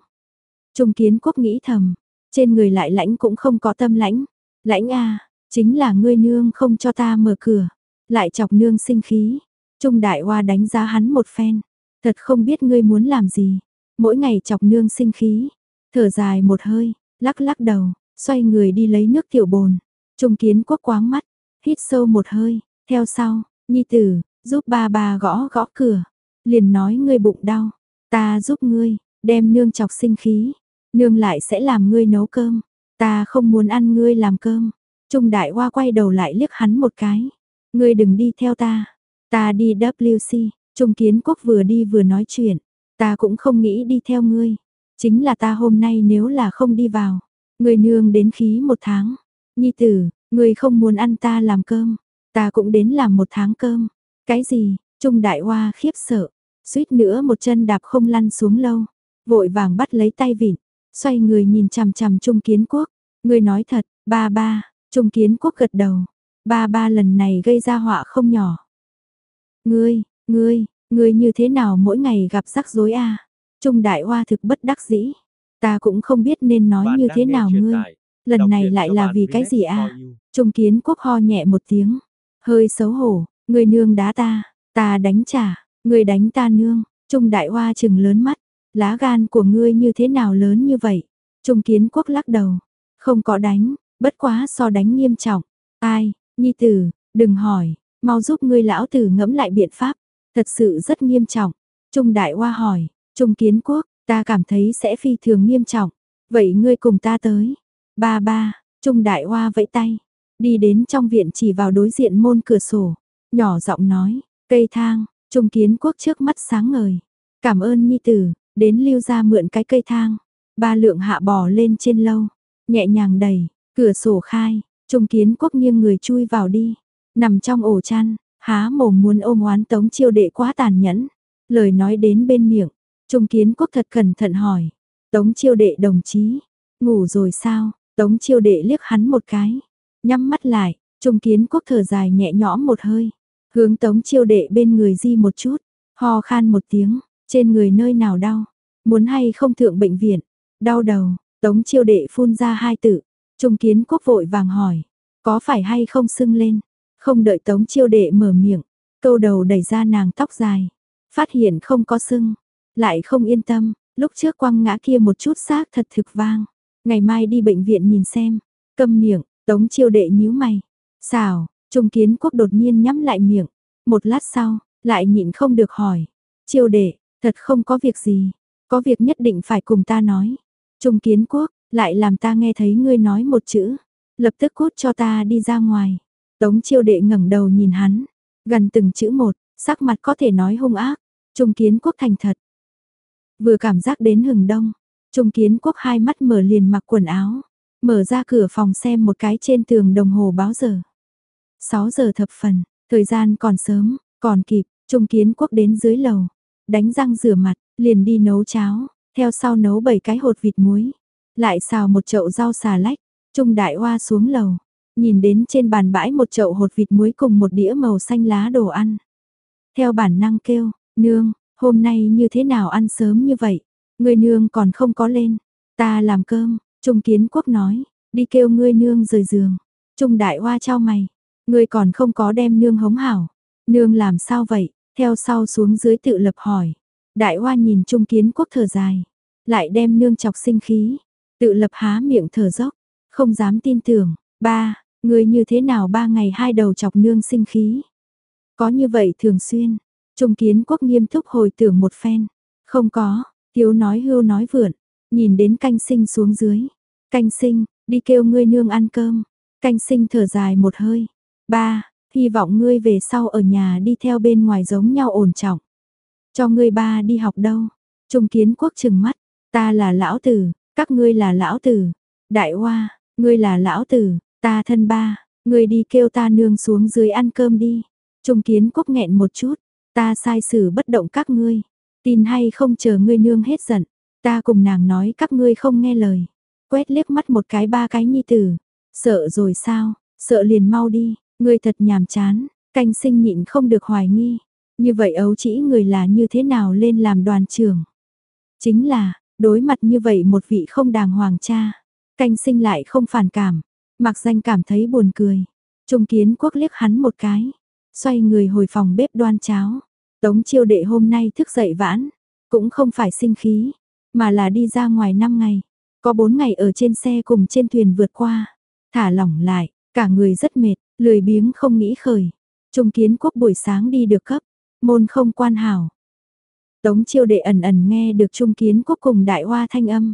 Trung kiến quốc nghĩ thầm, trên người lại lãnh cũng không có tâm lãnh. Lãnh a chính là ngươi nương không cho ta mở cửa. Lại chọc nương sinh khí. Trung đại hoa đánh giá hắn một phen. Thật không biết ngươi muốn làm gì. Mỗi ngày chọc nương sinh khí. Thở dài một hơi, lắc lắc đầu, xoay người đi lấy nước tiểu bồn. Trung kiến quốc quáng mắt, hít sâu một hơi, theo sau, nhi tử, giúp ba bà gõ gõ cửa liền nói ngươi bụng đau, ta giúp ngươi, đem nương chọc sinh khí, nương lại sẽ làm ngươi nấu cơm, ta không muốn ăn ngươi làm cơm. Trung đại hoa quay đầu lại liếc hắn một cái, ngươi đừng đi theo ta, ta đi WC, Trung kiến quốc vừa đi vừa nói chuyện, ta cũng không nghĩ đi theo ngươi, chính là ta hôm nay nếu là không đi vào, ngươi nương đến khí một tháng, nhi tử, ngươi không muốn ăn ta làm cơm, ta cũng đến làm một tháng cơm, cái gì, Trung đại hoa khiếp sợ, suýt nữa một chân đạp không lăn xuống lâu, vội vàng bắt lấy tay vịn, xoay người nhìn chằm chằm Trung Kiến Quốc, người nói thật, ba ba, Trung Kiến Quốc gật đầu, ba ba lần này gây ra họa không nhỏ. Ngươi, ngươi, ngươi như thế nào mỗi ngày gặp rắc rối a? Trung Đại Hoa thực bất đắc dĩ, ta cũng không biết nên nói như thế nào ngươi. Lần này lại là vì cái gì a? Trung Kiến Quốc ho nhẹ một tiếng, hơi xấu hổ, ngươi nương đá ta, ta đánh trả, Ngươi đánh ta nương, Trung Đại Hoa chừng lớn mắt, lá gan của ngươi như thế nào lớn như vậy? Trung Kiến Quốc lắc đầu, không có đánh, bất quá so đánh nghiêm trọng. Ai, nhi tử, đừng hỏi, mau giúp ngươi lão tử ngẫm lại biện pháp, thật sự rất nghiêm trọng. Trung Đại Hoa hỏi, Trung Kiến Quốc, ta cảm thấy sẽ phi thường nghiêm trọng, vậy ngươi cùng ta tới. Ba ba, Trung Đại Hoa vẫy tay, đi đến trong viện chỉ vào đối diện môn cửa sổ, nhỏ giọng nói, cây thang, Trung kiến quốc trước mắt sáng ngời. Cảm ơn nhi tử, đến lưu ra mượn cái cây thang. Ba lượng hạ bò lên trên lâu. Nhẹ nhàng đẩy, cửa sổ khai. Trung kiến quốc nghiêng người chui vào đi. Nằm trong ổ chăn, há mồm muốn ôm oán tống chiêu đệ quá tàn nhẫn. Lời nói đến bên miệng. Trung kiến quốc thật cẩn thận hỏi. Tống chiêu đệ đồng chí. Ngủ rồi sao? Tống chiêu đệ liếc hắn một cái. Nhắm mắt lại. Trung kiến quốc thở dài nhẹ nhõm một hơi. Hướng tống chiêu đệ bên người di một chút, ho khan một tiếng, trên người nơi nào đau, muốn hay không thượng bệnh viện, đau đầu, tống chiêu đệ phun ra hai tự, trung kiến quốc vội vàng hỏi, có phải hay không sưng lên, không đợi tống chiêu đệ mở miệng, câu đầu đẩy ra nàng tóc dài, phát hiện không có sưng, lại không yên tâm, lúc trước quăng ngã kia một chút xác thật thực vang, ngày mai đi bệnh viện nhìn xem, câm miệng, tống chiêu đệ nhíu mày, xào, Trung kiến quốc đột nhiên nhắm lại miệng, một lát sau, lại nhịn không được hỏi. Chiêu đệ, thật không có việc gì, có việc nhất định phải cùng ta nói. Trung kiến quốc, lại làm ta nghe thấy ngươi nói một chữ, lập tức cút cho ta đi ra ngoài. Tống chiêu đệ ngẩng đầu nhìn hắn, gần từng chữ một, sắc mặt có thể nói hung ác, trung kiến quốc thành thật. Vừa cảm giác đến hừng đông, trung kiến quốc hai mắt mở liền mặc quần áo, mở ra cửa phòng xem một cái trên tường đồng hồ báo giờ. 6 giờ thập phần, thời gian còn sớm, còn kịp, trung kiến quốc đến dưới lầu, đánh răng rửa mặt, liền đi nấu cháo, theo sau nấu 7 cái hột vịt muối, lại xào một chậu rau xà lách, trung đại hoa xuống lầu, nhìn đến trên bàn bãi một chậu hột vịt muối cùng một đĩa màu xanh lá đồ ăn. Theo bản năng kêu, nương, hôm nay như thế nào ăn sớm như vậy, người nương còn không có lên, ta làm cơm, trung kiến quốc nói, đi kêu ngươi nương rời giường, trung đại hoa trao mày, ngươi còn không có đem nương hống hảo, nương làm sao vậy, theo sau xuống dưới tự lập hỏi, đại hoa nhìn trung kiến quốc thở dài, lại đem nương chọc sinh khí, tự lập há miệng thở dốc, không dám tin tưởng, ba, Ngươi như thế nào ba ngày hai đầu chọc nương sinh khí? Có như vậy thường xuyên, Trung Kiến Quốc nghiêm túc hồi tưởng một phen. Không có, thiếu nói hưu nói vượn, nhìn đến canh sinh xuống dưới. Canh sinh, đi kêu ngươi nương ăn cơm. Canh sinh thở dài một hơi. Ba, hy vọng ngươi về sau ở nhà đi theo bên ngoài giống nhau ổn trọng. Cho ngươi ba đi học đâu? Trung Kiến Quốc trừng mắt, ta là lão tử, các ngươi là lão tử. Đại Hoa, ngươi là lão tử, Ta thân ba, người đi kêu ta nương xuống dưới ăn cơm đi. Trung kiến quốc nghẹn một chút, ta sai xử bất động các ngươi. Tin hay không chờ ngươi nương hết giận, ta cùng nàng nói các ngươi không nghe lời. Quét liếc mắt một cái ba cái nhi tử, sợ rồi sao, sợ liền mau đi, ngươi thật nhàm chán, canh sinh nhịn không được hoài nghi. Như vậy ấu chỉ người là như thế nào lên làm đoàn trưởng. Chính là, đối mặt như vậy một vị không đàng hoàng cha, canh sinh lại không phản cảm, Mạc danh cảm thấy buồn cười. Trung kiến quốc liếc hắn một cái. Xoay người hồi phòng bếp đoan cháo. Tống chiêu đệ hôm nay thức dậy vãn. Cũng không phải sinh khí. Mà là đi ra ngoài 5 ngày. Có 4 ngày ở trên xe cùng trên thuyền vượt qua. Thả lỏng lại. Cả người rất mệt. Lười biếng không nghĩ khởi. Trung kiến quốc buổi sáng đi được cấp. Môn không quan hảo. Tống chiêu đệ ẩn ẩn nghe được trung kiến quốc cùng đại hoa thanh âm.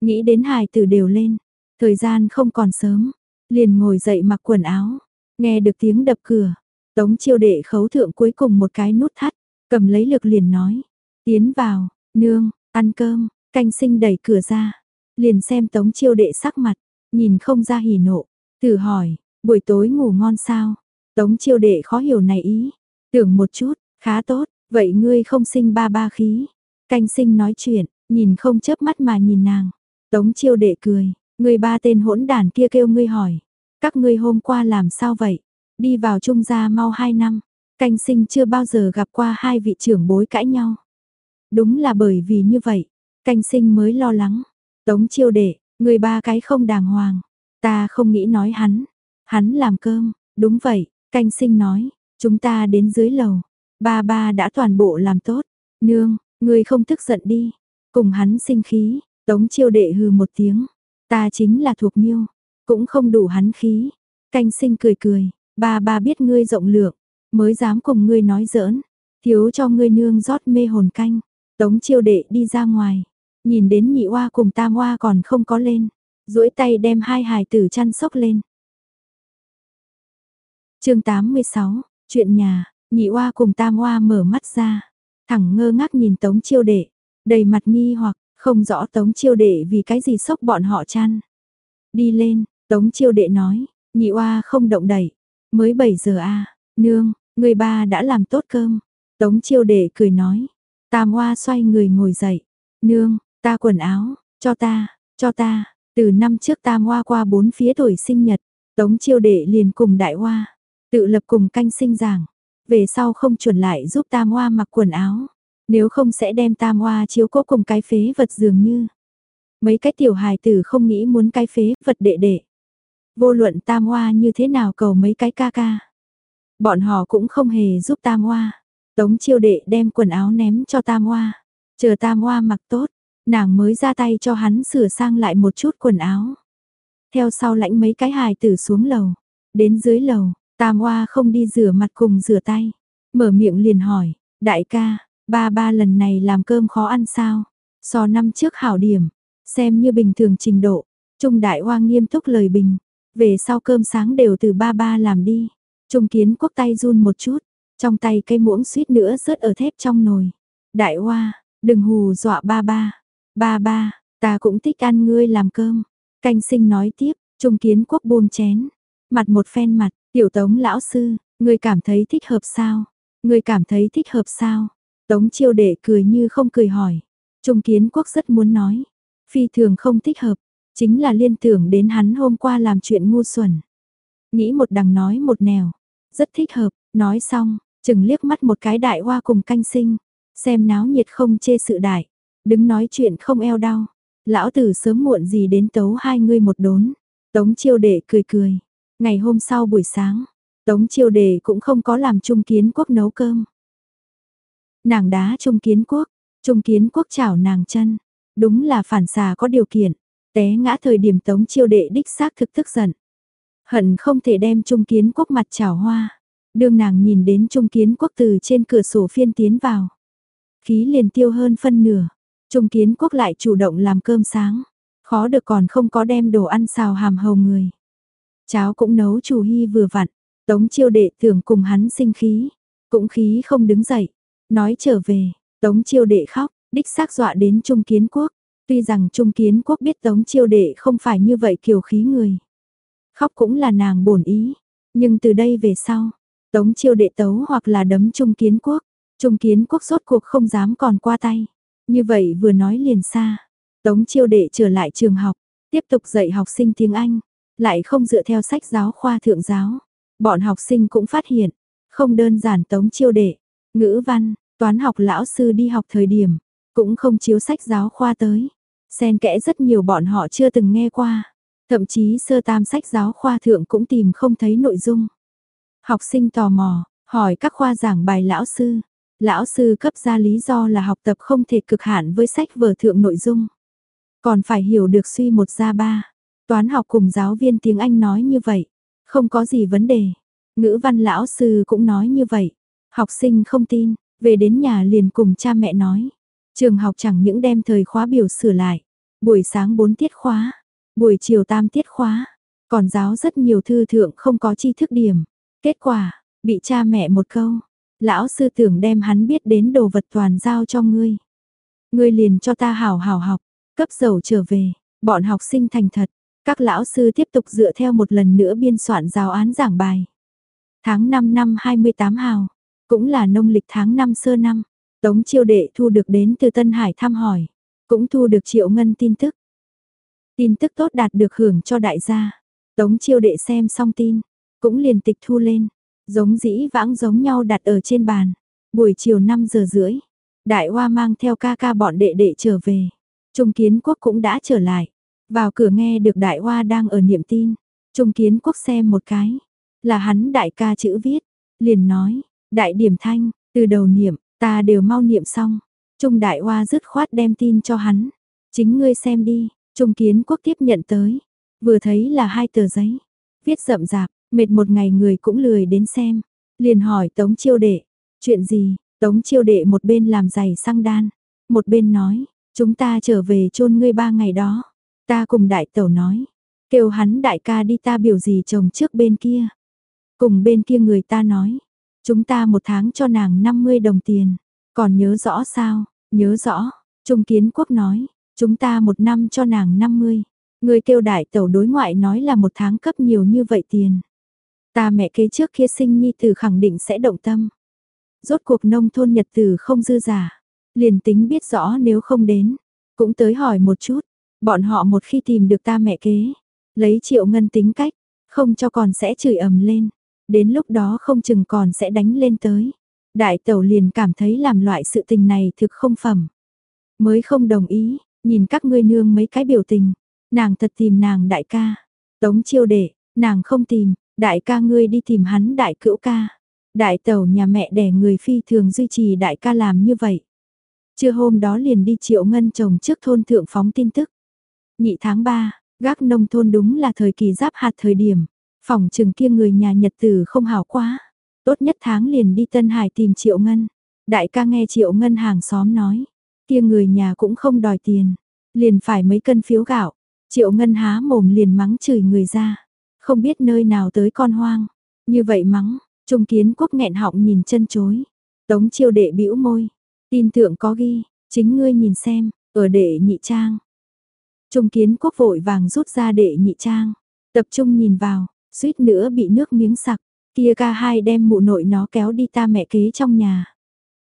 Nghĩ đến hài tử đều lên, Thời gian không còn sớm, liền ngồi dậy mặc quần áo, nghe được tiếng đập cửa. Tống chiêu đệ khấu thượng cuối cùng một cái nút thắt, cầm lấy lực liền nói. Tiến vào, nương, ăn cơm, canh sinh đẩy cửa ra. Liền xem tống chiêu đệ sắc mặt, nhìn không ra hỉ nộ. Thử hỏi, buổi tối ngủ ngon sao? Tống chiêu đệ khó hiểu này ý. Tưởng một chút, khá tốt, vậy ngươi không sinh ba ba khí. Canh sinh nói chuyện, nhìn không chớp mắt mà nhìn nàng. Tống chiêu đệ cười, Người ba tên hỗn đàn kia kêu ngươi hỏi. Các ngươi hôm qua làm sao vậy? Đi vào trung gia mau hai năm. Canh sinh chưa bao giờ gặp qua hai vị trưởng bối cãi nhau. Đúng là bởi vì như vậy. Canh sinh mới lo lắng. Tống chiêu đệ, người ba cái không đàng hoàng. Ta không nghĩ nói hắn. Hắn làm cơm. Đúng vậy, canh sinh nói. Chúng ta đến dưới lầu. Ba ba đã toàn bộ làm tốt. Nương, người không tức giận đi. Cùng hắn sinh khí. Tống chiêu đệ hừ một tiếng. Ta chính là thuộc miêu, cũng không đủ hắn khí. Canh sinh cười cười, ba ba biết ngươi rộng lượng, mới dám cùng ngươi nói giỡn, thiếu cho ngươi nương rót mê hồn canh. Tống chiêu đệ đi ra ngoài, nhìn đến nhị oa cùng tam oa còn không có lên, duỗi tay đem hai hài tử chăn sốc lên. chương 86, chuyện nhà, nhị oa cùng tam oa mở mắt ra, thẳng ngơ ngác nhìn tống chiêu đệ, đầy mặt nghi hoặc, không rõ Tống Chiêu Đệ vì cái gì sốc bọn họ chăn. Đi lên, Tống Chiêu Đệ nói, nhị oa không động đẩy. Mới 7 giờ a à, nương, người ba đã làm tốt cơm. Tống Chiêu Đệ cười nói, Tam oa xoay người ngồi dậy. Nương, ta quần áo, cho ta, cho ta. Từ năm trước Tam oa qua bốn phía tuổi sinh nhật, Tống Chiêu Đệ liền cùng Đại oa tự lập cùng canh sinh giảng. Về sau không chuẩn lại giúp Tam oa mặc quần áo. Nếu không sẽ đem tam hoa chiếu cố cùng cái phế vật dường như. Mấy cái tiểu hài tử không nghĩ muốn cái phế vật đệ đệ. Vô luận tam hoa như thế nào cầu mấy cái ca ca. Bọn họ cũng không hề giúp tam hoa. Tống chiêu đệ đem quần áo ném cho tam hoa. Chờ tam hoa mặc tốt, nàng mới ra tay cho hắn sửa sang lại một chút quần áo. Theo sau lãnh mấy cái hài tử xuống lầu. Đến dưới lầu, tam hoa không đi rửa mặt cùng rửa tay. Mở miệng liền hỏi, đại ca, Ba ba lần này làm cơm khó ăn sao? So năm trước hảo điểm, xem như bình thường trình độ. Trung Đại Hoa nghiêm túc lời bình, về sau cơm sáng đều từ ba ba làm đi. Trung Kiến Quốc tay run một chút, trong tay cây muỗng suýt nữa rớt ở thép trong nồi. Đại Hoa, đừng hù dọa ba ba. Ba ba, ta cũng thích ăn ngươi làm cơm. Canh sinh nói tiếp, Trung Kiến Quốc buông chén. Mặt một phen mặt, tiểu tống lão sư, ngươi cảm thấy thích hợp sao? Ngươi cảm thấy thích hợp sao? Tống chiêu đệ cười như không cười hỏi. Trung Kiến Quốc rất muốn nói. Phi thường không thích hợp, chính là liên tưởng đến hắn hôm qua làm chuyện ngu xuẩn. Nghĩ một đằng nói một nẻo, rất thích hợp, nói xong, chừng liếc mắt một cái đại hoa cùng canh sinh, xem náo nhiệt không chê sự đại, đứng nói chuyện không eo đau. Lão tử sớm muộn gì đến tấu hai người một đốn. Tống chiêu đệ cười cười. Ngày hôm sau buổi sáng, Tống chiêu đệ cũng không có làm trung kiến quốc nấu cơm. Nàng đá trung kiến quốc, trung kiến quốc chảo nàng chân. Đúng là phản xà có điều kiện. Té ngã thời điểm tống chiêu đệ đích xác thực tức giận. Hận không thể đem trung kiến quốc mặt chảo hoa. Đương nàng nhìn đến trung kiến quốc từ trên cửa sổ phiên tiến vào. Khí liền tiêu hơn phân nửa. Trung kiến quốc lại chủ động làm cơm sáng. Khó được còn không có đem đồ ăn xào hàm hầu người. Cháo cũng nấu chủ hy vừa vặn. Tống chiêu đệ tưởng cùng hắn sinh khí. Cũng khí không đứng dậy. Nói trở về. Tống chiêu đệ khóc. Đích xác dọa đến Trung kiến quốc. Tuy rằng Trung kiến quốc biết tống chiêu đệ không phải như vậy kiều khí người. Khóc cũng là nàng bổn ý. Nhưng từ đây về sau. Tống chiêu đệ tấu hoặc là đấm Trung kiến quốc. Trung kiến quốc rốt cuộc không dám còn qua tay. Như vậy vừa nói liền xa. Tống chiêu đệ trở lại trường học, tiếp tục dạy học sinh tiếng Anh, lại không dựa theo sách giáo khoa thượng giáo. Bọn học sinh cũng phát hiện, không đơn giản tống chiêu đệ, ngữ văn, toán học lão sư đi học thời điểm, cũng không chiếu sách giáo khoa tới. Xen kẽ rất nhiều bọn họ chưa từng nghe qua, thậm chí sơ tam sách giáo khoa thượng cũng tìm không thấy nội dung. Học sinh tò mò, hỏi các khoa giảng bài lão sư, Lão sư cấp ra lý do là học tập không thể cực hạn với sách vở thượng nội dung. Còn phải hiểu được suy một ra ba. Toán học cùng giáo viên tiếng Anh nói như vậy. Không có gì vấn đề. Ngữ văn lão sư cũng nói như vậy. Học sinh không tin, về đến nhà liền cùng cha mẹ nói. Trường học chẳng những đem thời khóa biểu sửa lại. Buổi sáng 4 tiết khóa, buổi chiều tam tiết khóa. Còn giáo rất nhiều thư thượng không có tri thức điểm. Kết quả, bị cha mẹ một câu, Lão sư tưởng đem hắn biết đến đồ vật toàn giao cho ngươi. Ngươi liền cho ta hảo hảo học, cấp dầu trở về, bọn học sinh thành thật. Các lão sư tiếp tục dựa theo một lần nữa biên soạn giáo án giảng bài. Tháng 5 năm 28 hào, cũng là nông lịch tháng 5 sơ năm, Tống chiêu đệ thu được đến từ Tân Hải thăm hỏi, cũng thu được triệu ngân tin tức. Tin tức tốt đạt được hưởng cho đại gia. Tống chiêu đệ xem xong tin, cũng liền tịch thu lên, giống dĩ vãng giống nhau đặt ở trên bàn. Buổi chiều 5 giờ rưỡi, đại hoa mang theo ca ca bọn đệ đệ trở về. Trung kiến quốc cũng đã trở lại. Vào cửa nghe được đại hoa đang ở niệm tin. Trung kiến quốc xem một cái. Là hắn đại ca chữ viết. Liền nói, đại điểm thanh, từ đầu niệm, ta đều mau niệm xong. Trung đại hoa dứt khoát đem tin cho hắn. Chính ngươi xem đi, Trung kiến quốc tiếp nhận tới. Vừa thấy là hai tờ giấy. Viết rậm rạp, Mệt một ngày người cũng lười đến xem. Liền hỏi Tống Chiêu Đệ, chuyện gì? Tống Chiêu Đệ một bên làm giày sang đan, một bên nói, chúng ta trở về chôn ngươi ba ngày đó. Ta cùng đại tẩu nói, kêu hắn đại ca đi ta biểu gì chồng trước bên kia. Cùng bên kia người ta nói, chúng ta một tháng cho nàng 50 đồng tiền. Còn nhớ rõ sao? Nhớ rõ. Trung Kiến Quốc nói, chúng ta một năm cho nàng 50. Người kêu đại tẩu đối ngoại nói là một tháng cấp nhiều như vậy tiền. Ta mẹ kế trước kia sinh nhi tử khẳng định sẽ động tâm. Rốt cuộc nông thôn nhật tử không dư giả. Liền tính biết rõ nếu không đến. Cũng tới hỏi một chút. Bọn họ một khi tìm được ta mẹ kế. Lấy triệu ngân tính cách. Không cho còn sẽ chửi ầm lên. Đến lúc đó không chừng còn sẽ đánh lên tới. Đại tẩu liền cảm thấy làm loại sự tình này thực không phẩm. Mới không đồng ý, nhìn các ngươi nương mấy cái biểu tình. Nàng thật tìm nàng đại ca. Tống chiêu đệ, nàng không tìm, Đại ca ngươi đi tìm hắn đại cữu ca. Đại tẩu nhà mẹ đẻ người phi thường duy trì đại ca làm như vậy. Trưa hôm đó liền đi triệu ngân chồng trước thôn thượng phóng tin tức. Nhị tháng 3, gác nông thôn đúng là thời kỳ giáp hạt thời điểm. Phòng trừng kia người nhà nhật tử không hảo quá. Tốt nhất tháng liền đi Tân Hải tìm triệu ngân. Đại ca nghe triệu ngân hàng xóm nói, kia người nhà cũng không đòi tiền, liền phải mấy cân phiếu gạo. Triệu ngân há mồm liền mắng chửi người ra, không biết nơi nào tới con hoang. Như vậy mắng, trung kiến quốc nghẹn họng nhìn chân chối. Tống chiêu đệ bĩu môi, tin thượng có ghi, chính ngươi nhìn xem, ở đệ nhị trang. Trung kiến quốc vội vàng rút ra đệ nhị trang, tập trung nhìn vào, suýt nữa bị nước miếng sặc, kia ca hai đem mụ nội nó kéo đi ta mẹ kế trong nhà.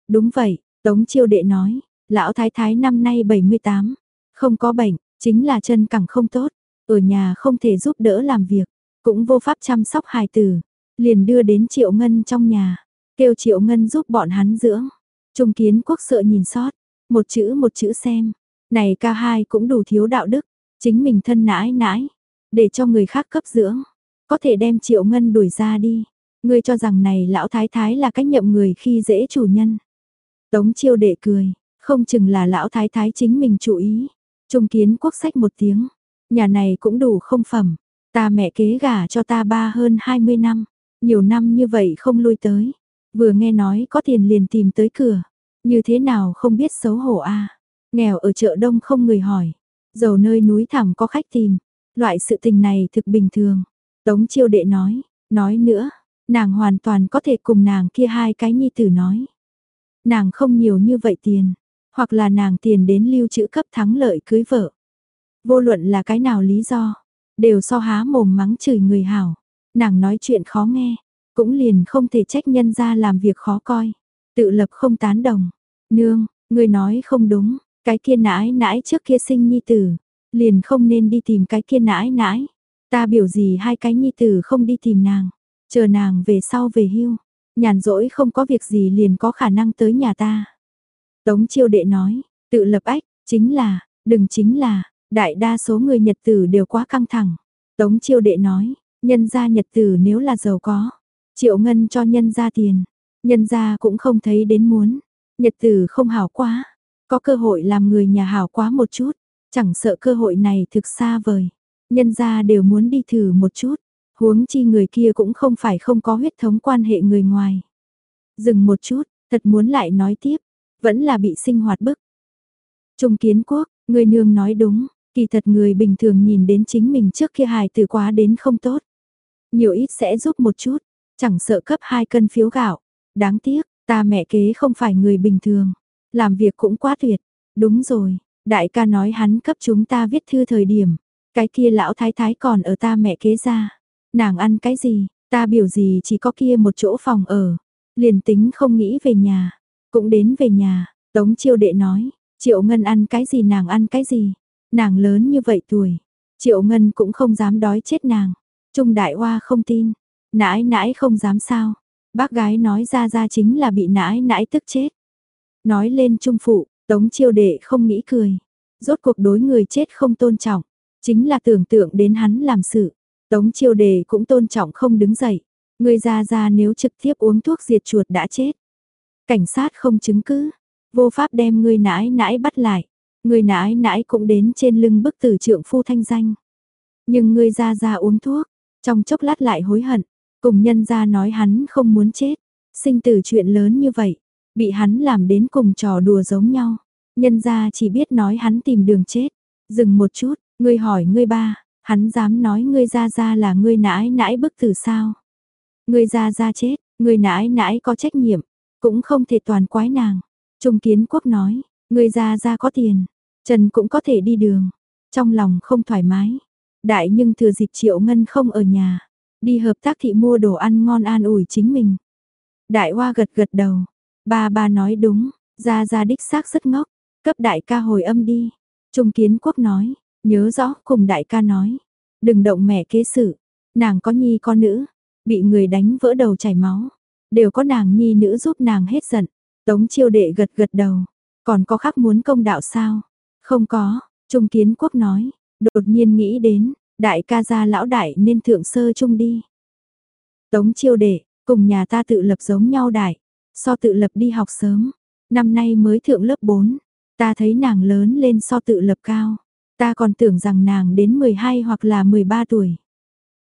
Đúng vậy, Tống chiêu đệ nói, lão thái thái năm nay 78, không có bệnh, chính là chân cẳng không tốt, ở nhà không thể giúp đỡ làm việc, cũng vô pháp chăm sóc hài tử, liền đưa đến Triệu Ngân trong nhà, kêu Triệu Ngân giúp bọn hắn dưỡng. Trung kiến quốc sợ nhìn sót, một chữ một chữ xem, này ca hai cũng đủ thiếu đạo đức, chính mình thân nãi nãi, để cho người khác cấp dưỡng, có thể đem Triệu Ngân đuổi ra đi. Ngươi cho rằng này lão thái thái là cách nhậm người khi dễ chủ nhân. Tống chiêu đệ cười, không chừng là lão thái thái chính mình chủ ý. Trung kiến quốc sách một tiếng, nhà này cũng đủ không phẩm, ta mẹ kế gả cho ta ba hơn 20 năm, nhiều năm như vậy không lui tới, vừa nghe nói có tiền liền tìm tới cửa, như thế nào không biết xấu hổ a nghèo ở chợ đông không người hỏi, giàu nơi núi thẳm có khách tìm, loại sự tình này thực bình thường. Tống chiêu đệ nói, nói nữa, nàng hoàn toàn có thể cùng nàng kia hai cái nhi tử nói. Nàng không nhiều như vậy tiền, hoặc là nàng tiền đến lưu trữ cấp thắng lợi cưới vợ. Vô luận là cái nào lý do, đều so há mồm mắng chửi người hảo. Nàng nói chuyện khó nghe, cũng liền không thể trách nhân ra làm việc khó coi. Tự lập không tán đồng. Nương, người nói không đúng, cái kia nãi nãi trước kia sinh nhi tử, liền không nên đi tìm cái kia nãi nãi. Ta biểu gì hai cái nhi tử không đi tìm nàng, chờ nàng về sau về hưu, nhàn rỗi không có việc gì liền có khả năng tới nhà ta. Tống chiêu đệ nói, tự lập ách, chính là, đừng chính là, đại đa số người Nhật tử đều quá căng thẳng. Tống chiêu đệ nói, nhân gia Nhật tử nếu là giàu có, triệu ngân cho nhân gia tiền, nhân gia cũng không thấy đến muốn. Nhật tử không hảo quá, có cơ hội làm người nhà hảo quá một chút, chẳng sợ cơ hội này thực xa vời. Nhân gia đều muốn đi thử một chút, huống chi người kia cũng không phải không có huyết thống quan hệ người ngoài. Dừng một chút, thật muốn lại nói tiếp, vẫn là bị sinh hoạt bức. Trung kiến quốc, người nương nói đúng, kỳ thật người bình thường nhìn đến chính mình trước kia hài từ quá đến không tốt. Nhiều ít sẽ giúp một chút, chẳng sợ cấp 2 cân phiếu gạo. Đáng tiếc, ta mẹ kế không phải người bình thường, làm việc cũng quá tuyệt. Đúng rồi, đại ca nói hắn cấp chúng ta viết thư thời điểm, cái kia lão thái thái còn ở ta mẹ kế ra. Nàng ăn cái gì, ta biểu gì chỉ có kia một chỗ phòng ở, liền tính không nghĩ về nhà, cũng đến về nhà, Tống Chiêu Đệ nói, Triệu Ngân ăn cái gì nàng ăn cái gì, nàng lớn như vậy tuổi, Triệu Ngân cũng không dám đói chết nàng, Trung Đại Hoa không tin, nãi nãi không dám sao, bác gái nói ra ra chính là bị nãi nãi tức chết. Nói lên Trung Phụ, Tống Chiêu Đệ không nghĩ cười, rốt cuộc đối người chết không tôn trọng, chính là tưởng tượng đến hắn làm sự. Tống Chiêu đề cũng tôn trọng không đứng dậy, người già già nếu trực tiếp uống thuốc diệt chuột đã chết. Cảnh sát không chứng cứ, vô pháp đem người nãi nãi bắt lại, người nãi nãi cũng đến trên lưng bức tử trượng phu thanh danh. Nhưng người già già uống thuốc, trong chốc lát lại hối hận, cùng nhân ra nói hắn không muốn chết, sinh tử chuyện lớn như vậy, bị hắn làm đến cùng trò đùa giống nhau. Nhân ra chỉ biết nói hắn tìm đường chết, dừng một chút, ngươi hỏi ngươi ba, hắn dám nói ngươi ra ra là ngươi nãi nãi bức tử sao. Ngươi ra ra chết, ngươi nãi nãi có trách nhiệm, cũng không thể toàn quái nàng. Trung kiến quốc nói, ngươi ra ra có tiền, Trần cũng có thể đi đường. Trong lòng không thoải mái. Đại nhưng thừa dịp triệu ngân không ở nhà. Đi hợp tác thị mua đồ ăn ngon an ủi chính mình. Đại hoa gật gật đầu. Ba ba nói đúng, ra ra đích xác rất ngốc. Cấp đại ca hồi âm đi. Trung kiến quốc nói, nhớ rõ cùng đại ca nói. Đừng động mẹ kế sự. Nàng có nhi con nữ. Bị người đánh vỡ đầu chảy máu đều có nàng nhi nữ giúp nàng hết giận. Tống chiêu đệ gật gật đầu, còn có khác muốn công đạo sao? Không có, Trung Kiến Quốc nói, đột nhiên nghĩ đến, đại ca gia lão đại nên thượng sơ trung đi. Tống chiêu đệ, cùng nhà ta tự lập giống nhau đại, so tự lập đi học sớm, năm nay mới thượng lớp 4, ta thấy nàng lớn lên so tự lập cao, ta còn tưởng rằng nàng đến 12 hoặc là 13 tuổi.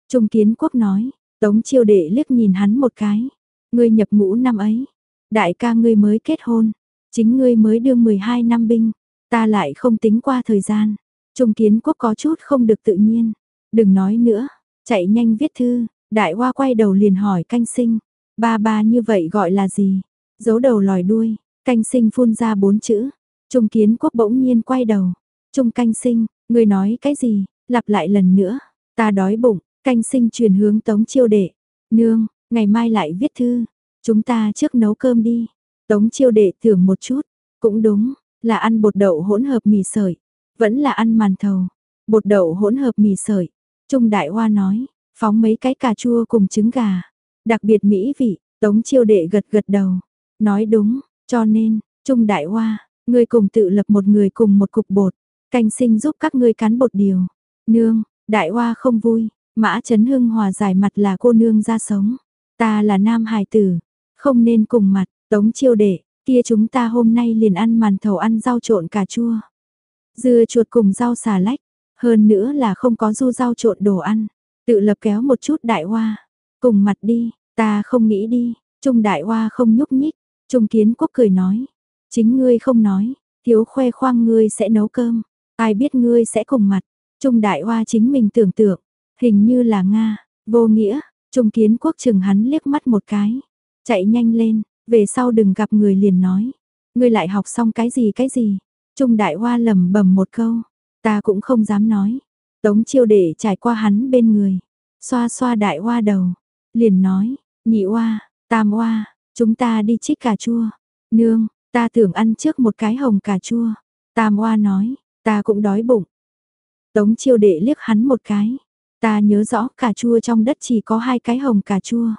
Trung Kiến Quốc nói, Tống chiêu đệ liếc nhìn hắn một cái, Ngươi nhập ngũ năm ấy, Đại ca ngươi mới kết hôn, chính ngươi mới đương 12 năm binh, ta lại không tính qua thời gian. Trung kiến quốc có chút không được tự nhiên. Đừng nói nữa, chạy nhanh viết thư, đại hoa quay đầu liền hỏi canh sinh. Ba ba như vậy gọi là gì? Giấu đầu lòi đuôi, canh sinh phun ra bốn chữ. Trung kiến quốc bỗng nhiên quay đầu. Trung canh sinh, người nói cái gì? Lặp lại lần nữa. Ta đói bụng, canh sinh truyền hướng tống chiêu đệ. Nương, ngày mai lại viết thư. Chúng ta trước nấu cơm đi. Tống chiêu đệ thưởng một chút. Cũng đúng, là ăn bột đậu hỗn hợp mì sợi. Vẫn là ăn màn thầu. Bột đậu hỗn hợp mì sợi. Trung đại hoa nói, phóng mấy cái cà chua cùng trứng gà. Đặc biệt mỹ vị, tống chiêu đệ gật gật đầu. Nói đúng, cho nên, Trung đại hoa, người cùng tự lập một người cùng một cục bột. Canh sinh giúp các ngươi cán bột điều. Nương, đại hoa không vui, mã chấn hưng hòa giải mặt là cô nương ra sống. Ta là nam hài tử, không nên cùng mặt, tống chiêu đệ, kia chúng ta hôm nay liền ăn màn thầu ăn rau trộn cà chua. Dưa chuột cùng rau xà lách, hơn nữa là không có du rau trộn đồ ăn. Tự lập kéo một chút đại hoa, cùng mặt đi, ta không nghĩ đi, Trung đại hoa không nhúc nhích, Trung kiến quốc cười nói, chính ngươi không nói, thiếu khoe khoang ngươi sẽ nấu cơm, ai biết ngươi sẽ cùng mặt, Trung đại hoa chính mình tưởng tượng, hình như là Nga, vô nghĩa, Trung kiến quốc chừng hắn liếc mắt một cái, chạy nhanh lên, về sau đừng gặp người liền nói, ngươi lại học xong cái gì cái gì, Trung đại hoa lầm bầm một câu, ta cũng không dám nói, tống chiêu để trải qua hắn bên người, xoa xoa đại hoa đầu, liền nói, nhị hoa, tam hoa, chúng ta đi chích cà chua, nương, ta tưởng ăn trước một cái hồng cà chua, tam hoa nói, ta cũng đói bụng, Tống chiêu đệ liếc hắn một cái. Ta nhớ rõ cà chua trong đất chỉ có hai cái hồng cà chua.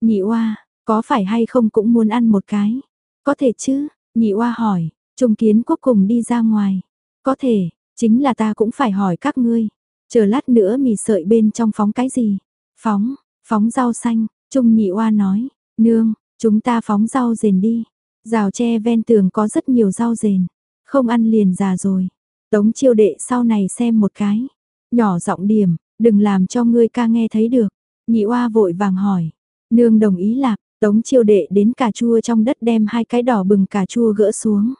Nhị oa, có phải hay không cũng muốn ăn một cái? Có thể chứ? Nhị oa hỏi, trung kiến quốc cùng đi ra ngoài. Có thể, chính là ta cũng phải hỏi các ngươi. Chờ lát nữa mì sợi bên trong phóng cái gì? Phóng, phóng rau xanh, trung nhị oa nói, nương, chúng ta phóng rau rền đi. Rào tre ven tường có rất nhiều rau rền, không ăn liền già rồi. Tống chiêu đệ sau này xem một cái. Nhỏ giọng điểm, đừng làm cho ngươi ca nghe thấy được. Nhị oa vội vàng hỏi. Nương đồng ý lạc, tống chiêu đệ đến cà chua trong đất đem hai cái đỏ bừng cà chua gỡ xuống.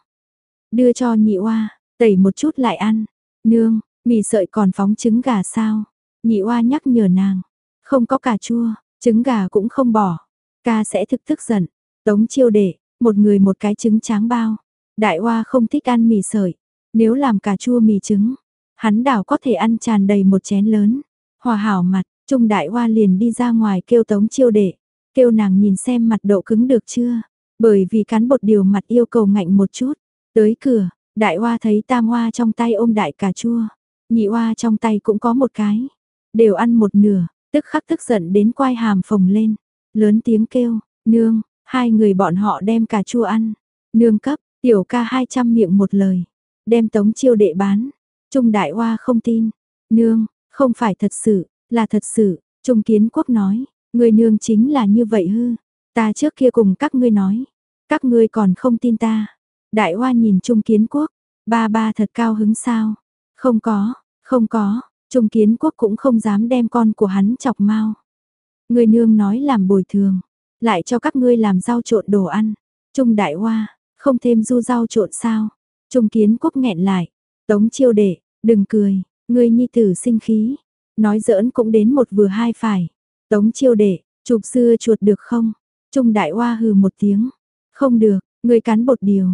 Đưa cho nhị oa, tẩy một chút lại ăn. Nương, mì sợi còn phóng trứng gà sao? Nhị oa nhắc nhở nàng. Không có cà chua, trứng gà cũng không bỏ. Ca sẽ thực tức giận. Tống chiêu đệ, một người một cái trứng tráng bao. Đại oa không thích ăn mì sợi, nếu làm cà chua mì trứng, hắn đảo có thể ăn tràn đầy một chén lớn. Hòa hảo mặt, Trung Đại Hoa liền đi ra ngoài kêu tống chiêu đệ, kêu nàng nhìn xem mặt độ cứng được chưa, bởi vì cán bột điều mặt yêu cầu ngạnh một chút. Tới cửa, Đại Hoa thấy Tam Hoa trong tay ôm đại cà chua, nhị Hoa trong tay cũng có một cái, đều ăn một nửa, tức khắc tức giận đến quai hàm phồng lên, lớn tiếng kêu, nương, hai người bọn họ đem cà chua ăn, nương cấp, tiểu ca hai trăm miệng một lời đem tống chiêu đệ bán. Trung Đại Hoa không tin. Nương, không phải thật sự, là thật sự. Trung Kiến Quốc nói, người nương chính là như vậy hư. Ta trước kia cùng các ngươi nói. Các ngươi còn không tin ta. Đại Hoa nhìn Trung Kiến Quốc. Ba ba thật cao hứng sao? Không có, không có. Trung Kiến Quốc cũng không dám đem con của hắn chọc mau. Người nương nói làm bồi thường. Lại cho các ngươi làm rau trộn đồ ăn. Trung Đại Hoa, không thêm du rau trộn sao? Trung kiến quốc nghẹn lại. Tống chiêu đệ, đừng cười, ngươi nhi tử sinh khí. Nói giỡn cũng đến một vừa hai phải. Tống chiêu đệ, chụp xưa chuột được không? Trung đại hoa hừ một tiếng. Không được, ngươi cắn bột điều.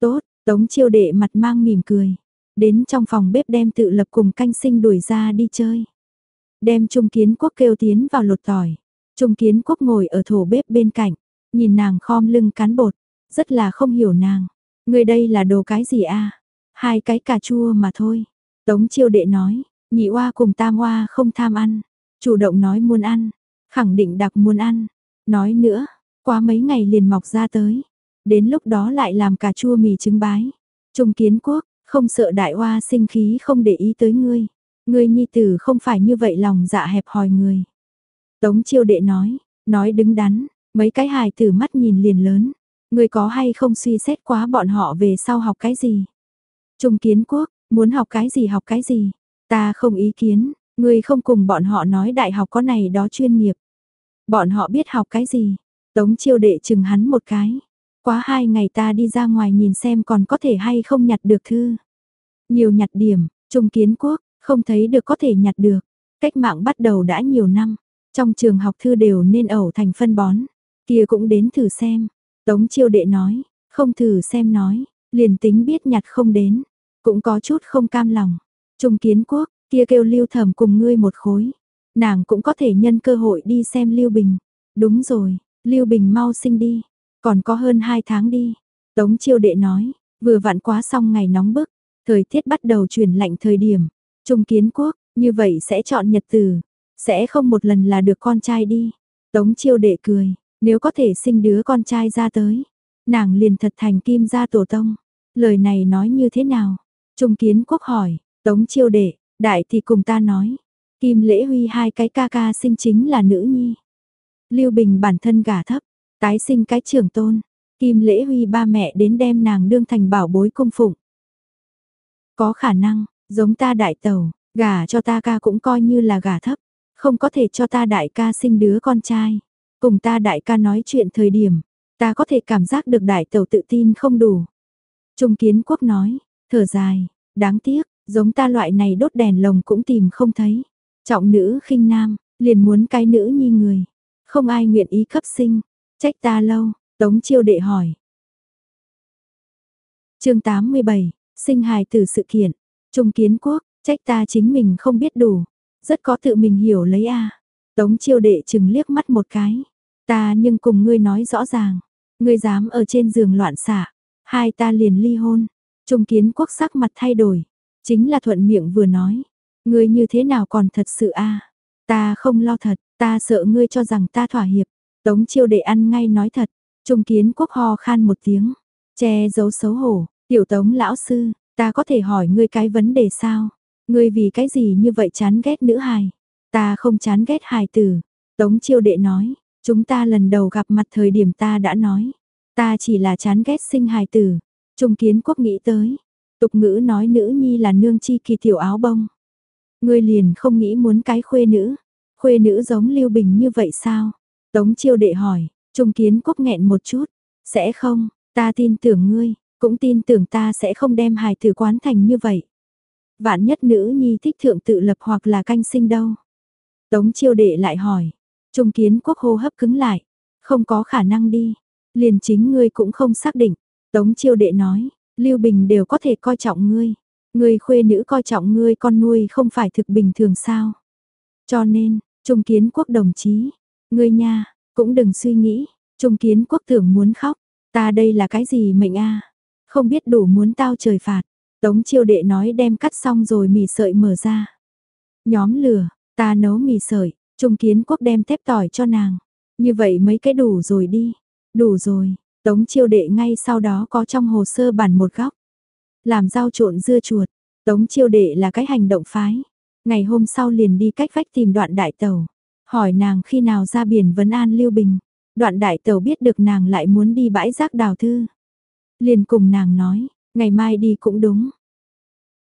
Tốt, tống chiêu đệ mặt mang mỉm cười. Đến trong phòng bếp đem tự lập cùng canh sinh đuổi ra đi chơi. Đem Trung Kiến Quốc kêu tiến vào lột tỏi. Trung Kiến Quốc ngồi ở thổ bếp bên cạnh, nhìn nàng khom lưng cán bột, rất là không hiểu nàng. Người đây là đồ cái gì a? Hai cái cà chua mà thôi. Tống chiêu đệ nói, nhị oa cùng tam oa không tham ăn. Chủ động nói muốn ăn, khẳng định đặc muốn ăn. Nói nữa, qua mấy ngày liền mọc ra tới. Đến lúc đó lại làm cà chua mì trứng bái. Trung kiến quốc, không sợ đại oa sinh khí không để ý tới ngươi. Ngươi nhi tử không phải như vậy lòng dạ hẹp hòi người. Tống chiêu đệ nói, nói đứng đắn, mấy cái hài tử mắt nhìn liền lớn, Người có hay không suy xét quá bọn họ về sau học cái gì? Trung kiến quốc, muốn học cái gì học cái gì? Ta không ý kiến, người không cùng bọn họ nói đại học có này đó chuyên nghiệp. Bọn họ biết học cái gì? Tống chiêu đệ chừng hắn một cái. Quá hai ngày ta đi ra ngoài nhìn xem còn có thể hay không nhặt được thư. Nhiều nhặt điểm, trung kiến quốc, không thấy được có thể nhặt được. Cách mạng bắt đầu đã nhiều năm. Trong trường học thư đều nên ẩu thành phân bón. Kia cũng đến thử xem. Tống chiêu đệ nói, không thử xem nói, liền tính biết nhặt không đến. Cũng có chút không cam lòng. Trung kiến quốc, kia kêu lưu thẩm cùng ngươi một khối. Nàng cũng có thể nhân cơ hội đi xem Lưu Bình. Đúng rồi, Lưu Bình mau sinh đi. Còn có hơn 2 tháng đi. Tống chiêu đệ nói, vừa vặn quá xong ngày nóng bức. Thời tiết bắt đầu chuyển lạnh thời điểm. Trung kiến quốc, như vậy sẽ chọn nhật từ, Sẽ không một lần là được con trai đi. Tống chiêu đệ cười, nếu có thể sinh đứa con trai ra tới. Nàng liền thật thành kim gia tổ tông. Lời này nói như thế nào? Trung kiến quốc hỏi, tống chiêu đệ, đại thì cùng ta nói. Kim lễ huy hai cái ca ca sinh chính là nữ nhi. Lưu Bình bản thân gả thấp, tái sinh cái trưởng tôn. Kim lễ huy ba mẹ đến đem nàng đương thành bảo bối cung phụng. Có khả năng, giống ta đại tàu, gả cho ta ca cũng coi như là gả thấp. Không có thể cho ta đại ca sinh đứa con trai. Cùng ta đại ca nói chuyện thời điểm, ta có thể cảm giác được đại tàu tự tin không đủ. Trung kiến quốc nói, thở dài, đáng tiếc, giống ta loại này đốt đèn lồng cũng tìm không thấy. Trọng nữ khinh nam, liền muốn cái nữ nhi người. Không ai nguyện ý cấp sinh, trách ta lâu, tống chiêu đệ hỏi. chương 87, sinh hài từ sự kiện, Trung kiến quốc, trách ta chính mình không biết đủ, rất có tự mình hiểu lấy a Tống chiêu đệ chừng liếc mắt một cái, ta nhưng cùng ngươi nói rõ ràng, ngươi dám ở trên giường loạn xả, hai ta liền ly hôn. Trung kiến quốc sắc mặt thay đổi, chính là thuận miệng vừa nói, ngươi như thế nào còn thật sự a? Ta không lo thật, ta sợ ngươi cho rằng ta thỏa hiệp, tống chiêu đệ ăn ngay nói thật, trung kiến quốc ho khan một tiếng, che giấu xấu hổ, tiểu tống lão sư, ta có thể hỏi ngươi cái vấn đề sao? Ngươi vì cái gì như vậy chán ghét nữ hài? Ta không chán ghét hài tử. Tống chiêu đệ nói, chúng ta lần đầu gặp mặt thời điểm ta đã nói. Ta chỉ là chán ghét sinh hài tử. Trung kiến quốc nghĩ tới. Tục ngữ nói nữ nhi là nương chi kỳ tiểu áo bông. Ngươi liền không nghĩ muốn cái khuê nữ. Khuê nữ giống Lưu Bình như vậy sao? Tống chiêu đệ hỏi, Trung kiến quốc nghẹn một chút. Sẽ không, ta tin tưởng ngươi, cũng tin tưởng ta sẽ không đem hài tử quán thành như vậy. Vạn nhất nữ nhi thích thượng tự lập hoặc là canh sinh đâu. Tống chiêu đệ lại hỏi. Trung kiến quốc hô hấp cứng lại. Không có khả năng đi. Liền chính ngươi cũng không xác định. Tống chiêu đệ nói. Lưu Bình đều có thể coi trọng ngươi. Ngươi khuê nữ coi trọng ngươi con nuôi không phải thực bình thường sao. Cho nên, Trung kiến quốc đồng chí. Ngươi nha, cũng đừng suy nghĩ. Trung kiến quốc tưởng muốn khóc. Ta đây là cái gì mệnh a Không biết đủ muốn tao trời phạt. Tống chiêu đệ nói đem cắt xong rồi mì sợi mở ra. Nhóm lửa, ta nấu mì sợi, Trung Kiến Quốc đem thép tỏi cho nàng. Như vậy mấy cái đủ rồi đi. Đủ rồi, Tống chiêu đệ ngay sau đó có trong hồ sơ bản một góc. Làm rau trộn dưa chuột, Tống chiêu đệ là cái hành động phái. Ngày hôm sau liền đi cách vách tìm đoạn đại tàu. Hỏi nàng khi nào ra biển Vấn An Lưu Bình. Đoạn đại tàu biết được nàng lại muốn đi bãi rác đào thư. Liền cùng nàng nói, ngày mai đi cũng đúng.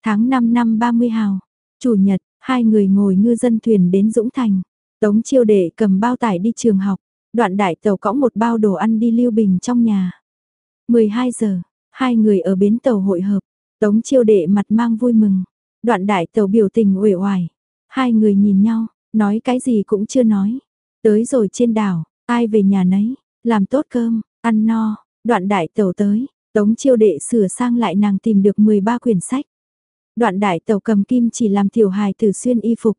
Tháng 5 năm 30 hào, chủ nhật, hai người ngồi ngư dân thuyền đến Dũng Thành. Tống chiêu đệ cầm bao tải đi trường học, đoạn đại tàu cõng một bao đồ ăn đi lưu bình trong nhà. 12 giờ, hai người ở bến tàu hội hợp, tống chiêu đệ mặt mang vui mừng, đoạn đại tàu biểu tình uể oải. Hai người nhìn nhau, nói cái gì cũng chưa nói. Tới rồi trên đảo, ai về nhà nấy, làm tốt cơm, ăn no, đoạn đại tàu tới, tống chiêu đệ sửa sang lại nàng tìm được 13 quyển sách. Đoạn đại tàu cầm kim chỉ làm tiểu hài tử xuyên y phục.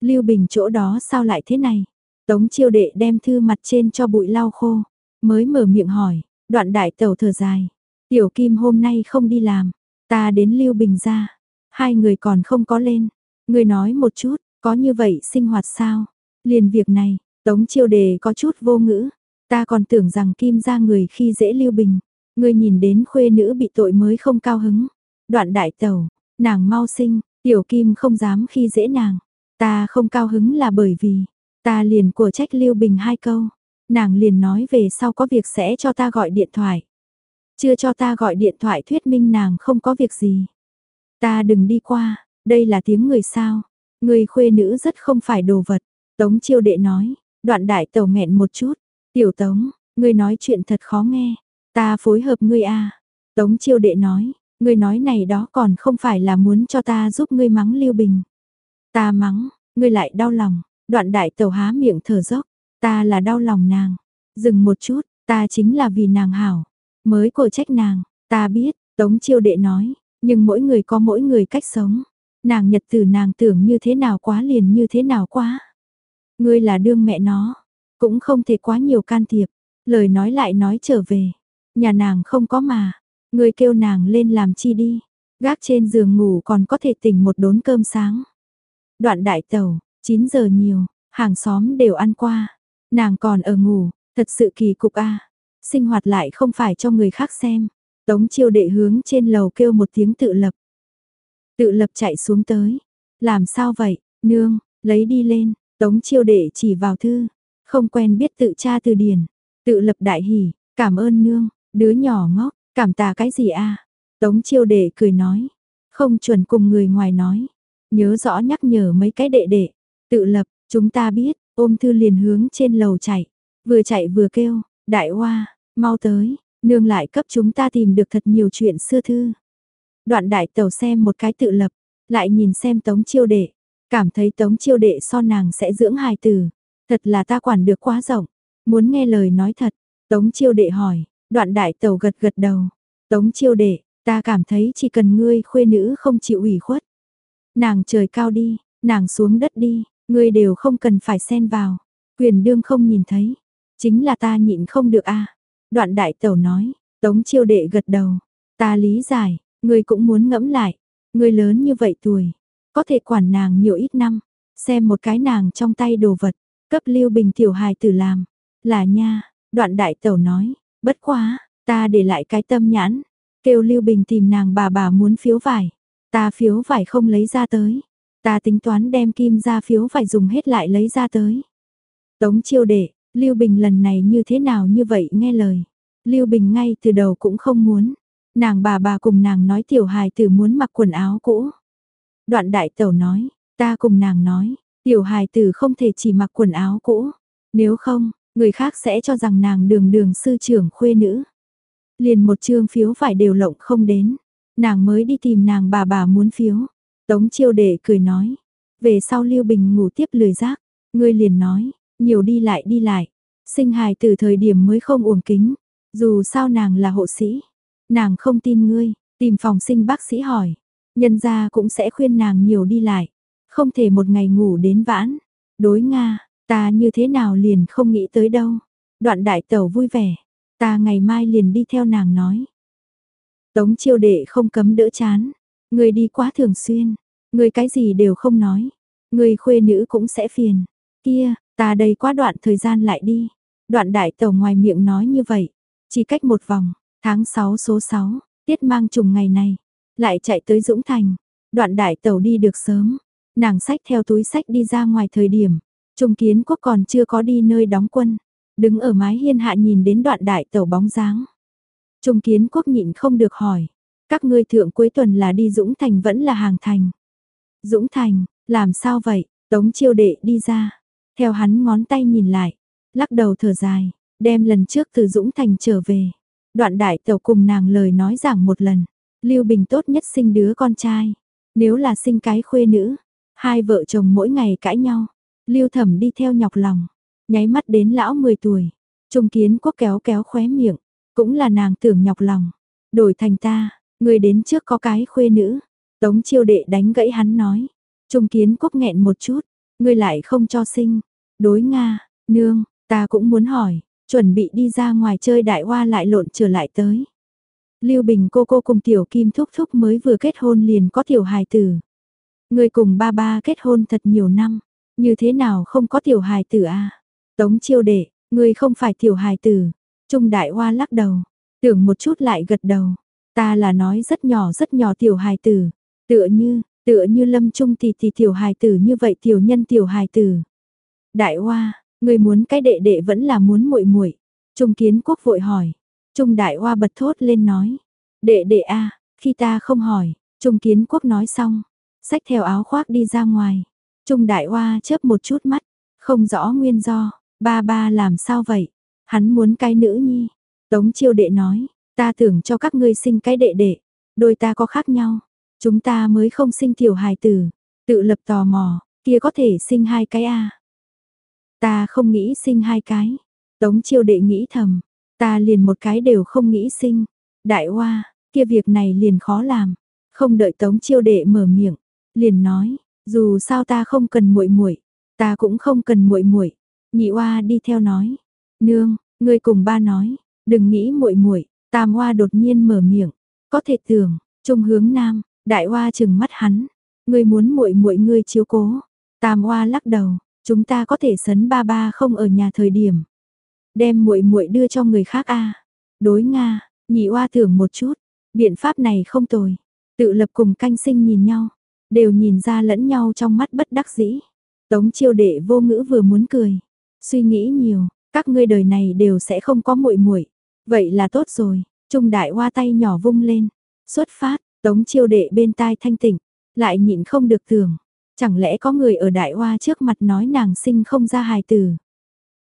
Lưu Bình chỗ đó sao lại thế này? Tống chiêu đệ đem thư mặt trên cho bụi lau khô. Mới mở miệng hỏi, đoạn đại tàu thở dài. Tiểu kim hôm nay không đi làm. Ta đến Lưu Bình ra. Hai người còn không có lên. Người nói một chút, có như vậy sinh hoạt sao? Liền việc này, Tống chiêu đề có chút vô ngữ. Ta còn tưởng rằng kim ra người khi dễ Lưu Bình. Người nhìn đến khuê nữ bị tội mới không cao hứng. Đoạn đại tàu, Nàng mau sinh, tiểu kim không dám khi dễ nàng. Ta không cao hứng là bởi vì, ta liền của trách Lưu Bình hai câu. Nàng liền nói về sau có việc sẽ cho ta gọi điện thoại. Chưa cho ta gọi điện thoại thuyết minh nàng không có việc gì. Ta đừng đi qua, đây là tiếng người sao. Người khuê nữ rất không phải đồ vật. Tống chiêu đệ nói, đoạn đại tàu nghẹn một chút. Tiểu Tống, ngươi nói chuyện thật khó nghe, ta phối hợp ngươi a. Tống chiêu đệ nói, ngươi nói này đó còn không phải là muốn cho ta giúp ngươi mắng Lưu Bình. Ta mắng, ngươi lại đau lòng, đoạn đại tàu há miệng thở dốc, ta là đau lòng nàng. Dừng một chút, ta chính là vì nàng hảo, mới cổ trách nàng, ta biết, Tống chiêu đệ nói, nhưng mỗi người có mỗi người cách sống. Nàng nhật tử nàng tưởng như thế nào quá liền như thế nào quá. Ngươi là đương mẹ nó, cũng không thể quá nhiều can thiệp, lời nói lại nói trở về. Nhà nàng không có mà, ngươi kêu nàng lên làm chi đi, gác trên giường ngủ còn có thể tỉnh một đốn cơm sáng. Đoạn đại tàu, 9 giờ nhiều, hàng xóm đều ăn qua, nàng còn ở ngủ, thật sự kỳ cục a. Sinh hoạt lại không phải cho người khác xem. Tống chiêu đệ hướng trên lầu kêu một tiếng tự lập. Tự lập chạy xuống tới. Làm sao vậy, nương, lấy đi lên, tống chiêu đệ chỉ vào thư. Không quen biết tự tra từ điển. Tự lập đại hỉ, cảm ơn nương, đứa nhỏ ngốc, cảm tạ cái gì a Tống chiêu đệ cười nói. Không chuẩn cùng người ngoài nói. Nhớ rõ nhắc nhở mấy cái đệ đệ. Tự lập, chúng ta biết, ôm thư liền hướng trên lầu chạy. Vừa chạy vừa kêu, đại hoa, mau tới, nương lại cấp chúng ta tìm được thật nhiều chuyện xưa thư. Đoạn đại tàu xem một cái tự lập, lại nhìn xem tống chiêu đệ, cảm thấy tống chiêu đệ so nàng sẽ dưỡng hài tử. Thật là ta quản được quá rộng, muốn nghe lời nói thật, tống chiêu đệ hỏi, đoạn đại tàu gật gật đầu. Tống chiêu đệ, ta cảm thấy chỉ cần ngươi khuê nữ không chịu ủy khuất. Nàng trời cao đi, nàng xuống đất đi, ngươi đều không cần phải xen vào. Quyền đương không nhìn thấy, chính là ta nhịn không được a. Đoạn đại tẩu nói, tống chiêu đệ gật đầu, ta lý giải, ngươi cũng muốn ngẫm lại, ngươi lớn như vậy tuổi, có thể quản nàng nhiều ít năm, xem một cái nàng trong tay đồ vật, cấp lưu bình tiểu hài tử làm, là nha, đoạn đại tẩu nói, bất quá, ta để lại cái tâm nhãn, kêu lưu bình tìm nàng bà bà muốn phiếu vải, ta phiếu vải không lấy ra tới, ta tính toán đem kim ra phiếu vải dùng hết lại lấy ra tới. Tống chiêu đệ, Lưu Bình lần này như thế nào như vậy nghe lời. Lưu Bình ngay từ đầu cũng không muốn. Nàng bà bà cùng nàng nói tiểu hài tử muốn mặc quần áo cũ. Đoạn đại tẩu nói, ta cùng nàng nói, tiểu hài tử không thể chỉ mặc quần áo cũ. Nếu không, người khác sẽ cho rằng nàng đường đường sư trưởng khuê nữ. Liền một chương phiếu phải đều lộng không đến. Nàng mới đi tìm nàng bà bà muốn phiếu. Tống chiêu đệ cười nói. Về sau Lưu Bình ngủ tiếp lười giác. Ngươi liền nói, nhiều đi lại đi lại. Sinh hài từ thời điểm mới không uổng kính. Dù sao nàng là hộ sĩ. Nàng không tin ngươi, tìm phòng sinh bác sĩ hỏi. Nhân gia cũng sẽ khuyên nàng nhiều đi lại. Không thể một ngày ngủ đến vãn. Đối Nga, ta như thế nào liền không nghĩ tới đâu. Đoạn đại tẩu vui vẻ. Ta ngày mai liền đi theo nàng nói. Tống chiêu đệ không cấm đỡ chán. Người đi quá thường xuyên. Người cái gì đều không nói. Người khuê nữ cũng sẽ phiền. Kia, Ta đây quá đoạn thời gian lại đi. Đoạn đại tàu ngoài miệng nói như vậy. Chỉ cách một vòng, tháng 6 số 6, tiết mang trùng ngày này. Lại chạy tới Dũng Thành. Đoạn đại tàu đi được sớm. Nàng sách theo túi sách đi ra ngoài thời điểm. Trung kiến quốc còn chưa có đi nơi đóng quân. Đứng ở mái hiên hạ nhìn đến đoạn đại tàu bóng dáng. Trung kiến quốc nhịn không được hỏi. Các ngươi thượng cuối tuần là đi Dũng Thành vẫn là hàng thành. Dũng Thành, làm sao vậy? Tống chiêu đệ đi ra. Theo hắn ngón tay nhìn lại, lắc đầu thở dài, đem lần trước từ Dũng Thành trở về. Đoạn đại tàu cùng nàng lời nói giảng một lần, Lưu Bình tốt nhất sinh đứa con trai, nếu là sinh cái khuê nữ, hai vợ chồng mỗi ngày cãi nhau, Lưu Thẩm đi theo nhọc lòng, nháy mắt đến lão 10 tuổi, Trung Kiến Quốc kéo kéo khóe miệng, cũng là nàng tưởng nhọc lòng, đổi thành ta, người đến trước có cái khuê nữ, Tống Chiêu Đệ đánh gãy hắn nói, Trung Kiến Quốc nghẹn một chút, ngươi lại không cho sinh, Đối Nga, nương, ta cũng muốn hỏi, chuẩn bị đi ra ngoài chơi đại hoa lại lộn trở lại tới. Lưu Bình cô cô cùng tiểu kim thúc thúc mới vừa kết hôn liền có tiểu hài tử. Người cùng ba ba kết hôn thật nhiều năm, như thế nào không có tiểu hài tử a? À? Tống chiêu đệ, người không phải tiểu hài tử. Trung đại hoa lắc đầu, tưởng một chút lại gật đầu. Ta là nói rất nhỏ rất nhỏ tiểu hài tử, tựa như, tựa như lâm trung thì thì tiểu hài tử như vậy tiểu nhân tiểu hài tử. Đại Hoa, người muốn cái đệ đệ vẫn là muốn muội muội. Trung Kiến Quốc vội hỏi. Trung Đại Hoa bật thốt lên nói, đệ đệ a, khi ta không hỏi, Trung Kiến Quốc nói xong, xách theo áo khoác đi ra ngoài. Trung Đại Hoa chớp một chút mắt, không rõ nguyên do, ba ba làm sao vậy? Hắn muốn cái nữ nhi. Tống chiêu đệ nói, ta tưởng cho các ngươi sinh cái đệ đệ. Đôi ta có khác nhau. Chúng ta mới không sinh tiểu hài tử. Tự lập tò mò, kia có thể sinh hai cái a Ta không nghĩ sinh hai cái. Tống chiêu đệ nghĩ thầm, ta liền một cái đều không nghĩ sinh. Đại hoa, kia việc này liền khó làm. Không đợi tống chiêu đệ mở miệng, liền nói, dù sao ta không cần muội muội, ta cũng không cần muội muội. Nhị oa đi theo nói, nương, ngươi cùng ba nói, đừng nghĩ muội muội. Tam oa đột nhiên mở miệng, có thể tưởng, trung hướng nam, đại oa chừng mắt hắn, ngươi muốn muội muội ngươi chiếu cố. Tam oa lắc đầu, chúng ta có thể sấn ba ba không ở nhà thời điểm, đem muội muội đưa cho người khác a. Đối Nga, nhị oa tưởng một chút, biện pháp này không tồi. Tự lập cùng canh sinh nhìn nhau, đều nhìn ra lẫn nhau trong mắt bất đắc dĩ. Tống chiêu đệ vô ngữ vừa muốn cười, suy nghĩ nhiều, các ngươi đời này đều sẽ không có muội muội. Vậy là tốt rồi, Trung đại hoa tay nhỏ vung lên, xuất phát, Tống chiêu đệ bên tai thanh tỉnh, lại nhịn không được tưởng, chẳng lẽ có người ở đại hoa trước mặt nói nàng sinh không ra hài tử,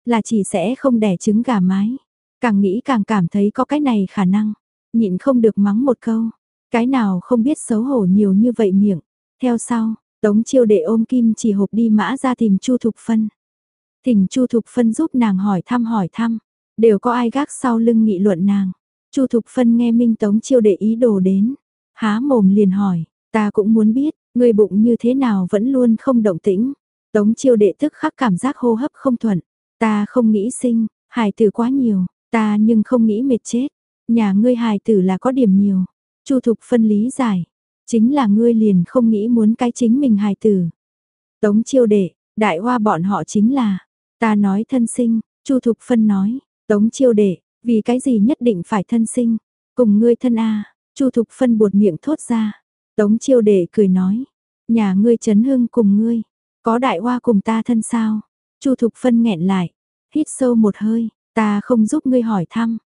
là chỉ sẽ không đẻ trứng gà mái. Càng nghĩ càng cảm thấy có cái này khả năng, nhịn không được mắng một câu, cái nào không biết xấu hổ nhiều như vậy miệng. Theo sau, Tống chiêu đệ ôm kim chỉ hộp đi mã ra tìm Chu Thục Phân. Thỉnh Chu Thục Phân giúp nàng hỏi thăm hỏi thăm, đều có ai gác sau lưng nghị luận nàng. Chu Thục Phân nghe Minh Tống chiêu đệ ý đồ đến, há mồm liền hỏi, ta cũng muốn biết, người bụng như thế nào vẫn luôn không động tĩnh. Tống chiêu đệ tức khắc cảm giác hô hấp không thuận, ta không nghĩ sinh, hài tử quá nhiều, ta nhưng không nghĩ mệt chết, nhà ngươi hài tử là có điểm nhiều. Chu Thục phân lý giải, chính là ngươi liền không nghĩ muốn cái chính mình hài tử. Tống chiêu đệ, đại hoa bọn họ chính là, ta nói thân sinh, Chu Thục phân nói, Tống chiêu đệ, vì cái gì nhất định phải thân sinh, cùng ngươi thân a Chu Thục phân buột miệng thốt ra, Tống chiêu đệ cười nói, nhà ngươi chấn hưng cùng ngươi, có đại hoa cùng ta thân sao? Chu Thục phân nghẹn lại, hít sâu một hơi, ta không giúp ngươi hỏi thăm.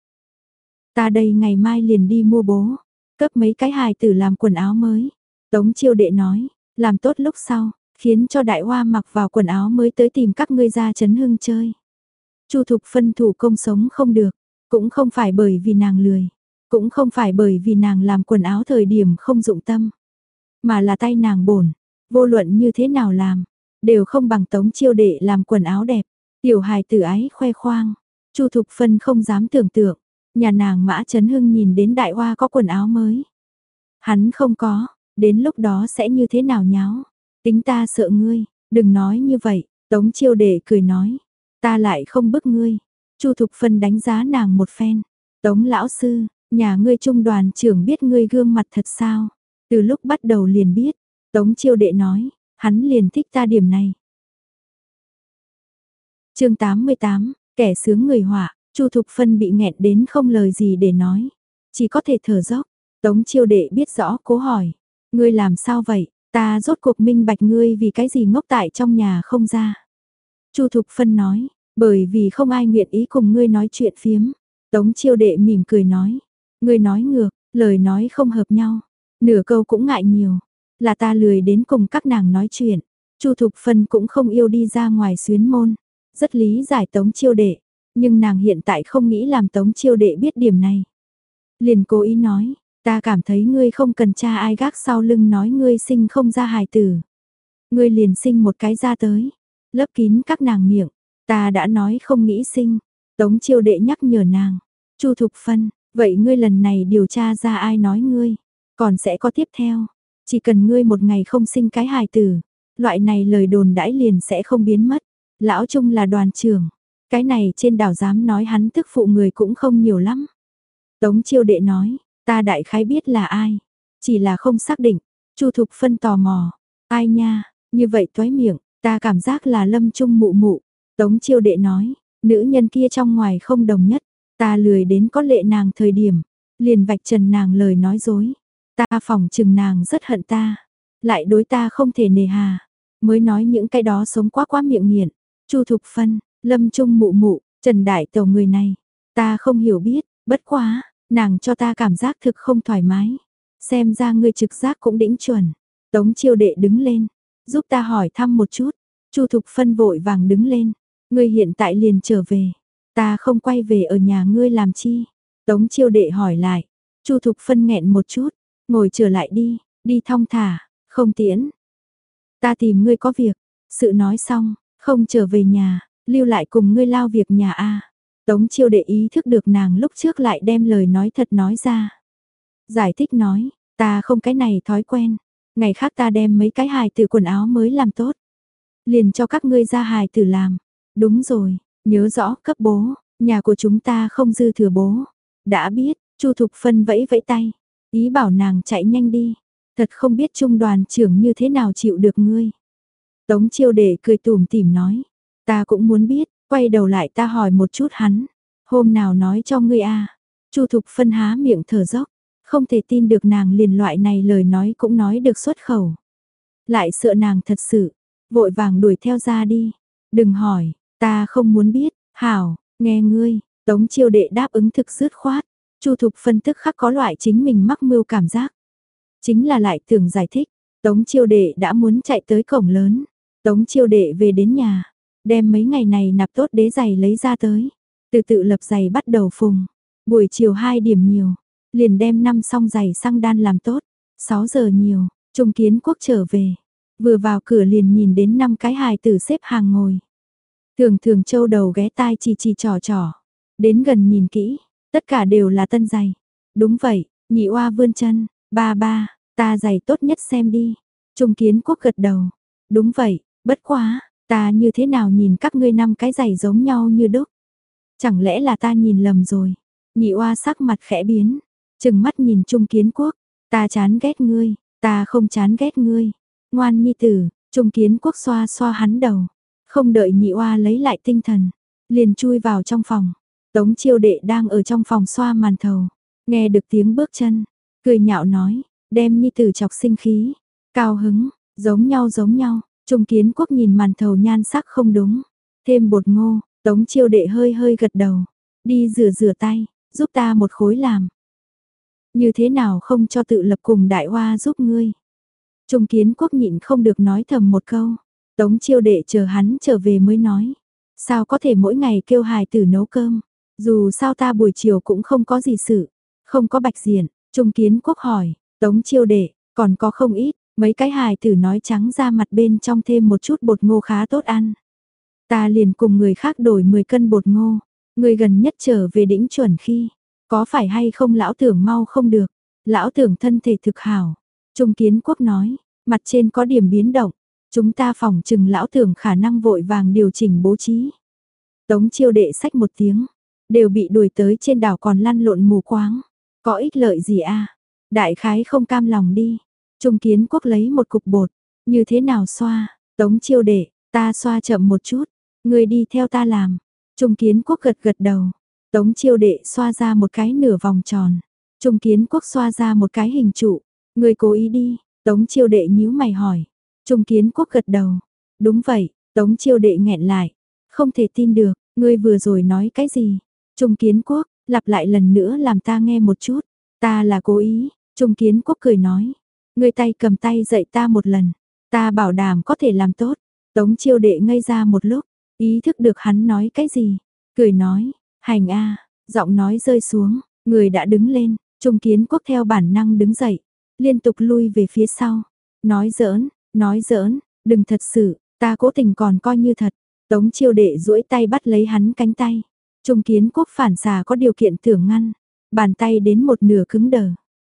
Ta đây ngày mai liền đi mua bố, cấp mấy cái hài tử làm quần áo mới. Tống chiêu đệ nói, làm tốt lúc sau, khiến cho đại hoa mặc vào quần áo mới tới tìm các ngươi ra chấn hưng chơi. Chu Thục phân thủ công sống không được, cũng không phải bởi vì nàng lười, cũng không phải bởi vì nàng làm quần áo thời điểm không dụng tâm, mà là tay nàng bổn, vô luận như thế nào làm, đều không bằng tống chiêu đệ làm quần áo đẹp. Tiểu hài tử ái khoe khoang, Chu Thục Phân không dám tưởng tượng, nhà nàng Mã Trấn Hưng nhìn đến đại hoa có quần áo mới. Hắn không có, đến lúc đó sẽ như thế nào nháo, tính ta sợ ngươi, đừng nói như vậy, Tống Chiêu Đệ cười nói, ta lại không bức ngươi. Chu Thục Phân đánh giá nàng một phen, Tống lão sư, nhà ngươi trung đoàn trưởng biết ngươi gương mặt thật sao? Từ lúc bắt đầu liền biết, Tống Chiêu Đệ nói, hắn liền thích ta điểm này. chương 88, kẻ sướng người họa, Chu Thục Phân bị nghẹn đến không lời gì để nói. Chỉ có thể thở dốc. Tống chiêu đệ biết rõ cố hỏi. Ngươi làm sao vậy? Ta rốt cuộc minh bạch ngươi vì cái gì ngốc tại trong nhà không ra. Chu Thục Phân nói, bởi vì không ai nguyện ý cùng ngươi nói chuyện phiếm. Tống chiêu đệ mỉm cười nói. Ngươi nói ngược, lời nói không hợp nhau. Nửa câu cũng ngại nhiều là ta lười đến cùng các nàng nói chuyện. Chu Thục Phân cũng không yêu đi ra ngoài xuyến môn, rất lý giải Tống Chiêu Đệ, nhưng nàng hiện tại không nghĩ làm Tống Chiêu Đệ biết điểm này. Liền cố ý nói, ta cảm thấy ngươi không cần cha ai gác sau lưng nói ngươi sinh không ra hài tử. Ngươi liền sinh một cái ra tới, lấp kín các nàng miệng, ta đã nói không nghĩ sinh. Tống Chiêu Đệ nhắc nhở nàng, Chu Thục Phân, vậy ngươi lần này điều tra ra ai nói ngươi, còn sẽ có tiếp theo. Chỉ cần ngươi một ngày không sinh cái hài tử, loại này lời đồn đãi liền sẽ không biến mất. Lão Trung là đoàn trưởng, cái này trên đảo dám nói hắn tức phụ người cũng không nhiều lắm. Tống chiêu đệ nói, ta đại khái biết là ai, chỉ là không xác định. Chu Thục phân tò mò, ai nha, như vậy toái miệng, ta cảm giác là lâm trung mụ mụ. Tống chiêu đệ nói, nữ nhân kia trong ngoài không đồng nhất, ta lười đến có lệ nàng thời điểm, liền vạch trần nàng lời nói dối. Ta phòng chừng nàng rất hận ta, lại đối ta không thể nề hà, mới nói những cái đó sống quá quá miệng nghiện. Chu Thục Phân, Lâm Trung mụ mụ, Trần Đại Tàu người này, ta không hiểu biết, bất quá, nàng cho ta cảm giác thực không thoải mái. Xem ra ngươi trực giác cũng đỉnh chuẩn. Tống chiêu đệ đứng lên, giúp ta hỏi thăm một chút. Chu Thục Phân vội vàng đứng lên, ngươi hiện tại liền trở về. ta không quay về ở nhà ngươi làm chi? Tống chiêu đệ hỏi lại, Chu Thục Phân nghẹn một chút, ngồi trở lại đi, đi thong thả, không tiễn. Ta tìm ngươi có việc, sự nói xong, không trở về nhà, lưu lại cùng ngươi lao việc nhà a. Tống chiêu để ý thức được nàng lúc trước lại đem lời nói thật nói ra. Giải thích nói, ta không cái này thói quen, ngày khác ta đem mấy cái hài từ quần áo mới làm tốt. Liền cho các ngươi ra hài từ làm. Đúng rồi, nhớ rõ cấp bố, nhà của chúng ta không dư thừa bố. Đã biết, Chu Thục Phân vẫy vẫy tay, ý bảo nàng chạy nhanh đi. Thật không biết trung đoàn trưởng như thế nào chịu được ngươi. Tống chiêu để cười tủm tỉm nói, ta cũng muốn biết, quay đầu lại ta hỏi một chút hắn, hôm nào nói cho ngươi a. Chu Thục Phân há miệng thở dốc, không thể tin được nàng liền loại này lời nói cũng nói được xuất khẩu. Lại sợ nàng thật sự, vội vàng đuổi theo ra đi. Đừng hỏi, ta không muốn biết, hảo, nghe ngươi, tống chiêu đệ đáp ứng thực dứt khoát. Chu Thục phân tức khắc có loại chính mình mắc mưu cảm giác. Chính là lại tưởng giải thích, tống chiêu đệ đã muốn chạy tới cổng lớn. Tống chiêu đệ về đến nhà, đem mấy ngày này nạp tốt đế giày lấy ra tới. Từ tự lập giày bắt đầu phùng, buổi chiều 2 điểm nhiều, liền đem năm song giày sang đan làm tốt. 6 giờ nhiều, Trung Kiến Quốc trở về, vừa vào cửa liền nhìn đến năm cái hài tử xếp hàng ngồi. Thường thường châu đầu ghé tai chỉ chỉ trò trò, đến gần nhìn kỹ, tất cả đều là tân giày. Đúng vậy, nhị oa vươn chân, ba ba, ta giày tốt nhất xem đi. Trung Kiến Quốc gật đầu, đúng vậy, bất quá, ta như thế nào nhìn các ngươi năm cái giày giống nhau như đúc. Chẳng lẽ là ta nhìn lầm rồi. Nhị oa sắc mặt khẽ biến, chừng mắt nhìn Trung Kiến Quốc, ta chán ghét ngươi, ta không chán ghét ngươi. Ngoan nhi tử, Trung Kiến Quốc xoa xoa hắn đầu, không đợi nhị oa lấy lại tinh thần, liền chui vào trong phòng. Tống chiêu đệ đang ở trong phòng xoa màn thầu, nghe được tiếng bước chân, cười nhạo nói, đem nhi tử chọc sinh khí, cao hứng, giống nhau giống nhau, Trung Kiến Quốc nhìn màn thầu nhan sắc không đúng, thêm bột ngô, Tống chiêu đệ hơi hơi gật đầu, đi rửa rửa tay, giúp ta một khối làm, như thế nào không cho tự lập cùng đại hoa giúp ngươi. Trung kiến quốc nhịn không được nói thầm một câu. Tống chiêu đệ chờ hắn trở về mới nói. Sao có thể mỗi ngày kêu hài tử nấu cơm. Dù sao ta buổi chiều cũng không có gì sự. Không có bạch diện. Trung kiến quốc hỏi. Tống chiêu đệ, còn có không ít. Mấy cái hài tử nói trắng ra mặt bên trong thêm một chút bột ngô khá tốt ăn. Ta liền cùng người khác đổi 10 cân bột ngô. Người gần nhất trở về đỉnh chuẩn khi. Có phải hay không lão tưởng mau không được, lão tưởng thân thể thực hảo. Trung kiến quốc nói, mặt trên có điểm biến động, chúng ta phòng chừng lão tưởng khả năng vội vàng điều chỉnh bố trí. Tống chiêu đệ sách một tiếng, đều bị đuổi tới trên đảo còn lăn lộn mù quáng. Có ích lợi gì a Đại khái không cam lòng đi. Trung kiến quốc lấy một cục bột, như thế nào xoa, tống chiêu đệ, ta xoa chậm một chút, người đi theo ta làm. Trung kiến quốc gật gật đầu, Tống chiêu đệ xoa ra một cái nửa vòng tròn. Trung kiến quốc xoa ra một cái hình trụ. Người cố ý đi. Tống chiêu đệ nhíu mày hỏi. Trung kiến quốc gật đầu. Đúng vậy. Tống chiêu đệ nghẹn lại. Không thể tin được. Ngươi vừa rồi nói cái gì? Trung kiến quốc, lặp lại lần nữa làm ta nghe một chút. Ta là cố ý. Trung kiến quốc cười nói người tay cầm tay dạy ta một lần. Ta bảo đảm có thể làm tốt. Tống chiêu đệ ngây ra một lúc. Ý thức được hắn nói cái gì. Cười nói. Hành a, giọng nói rơi xuống, người đã đứng lên, Trung Kiến Quốc theo bản năng đứng dậy, liên tục lui về phía sau. Nói giỡn, nói giỡn, đừng thật sự, ta cố tình còn coi như thật. Tống chiêu đệ duỗi tay bắt lấy hắn cánh tay. Trung Kiến Quốc phản xà có điều kiện tưởng ngăn, bàn tay đến một nửa cứng đờ.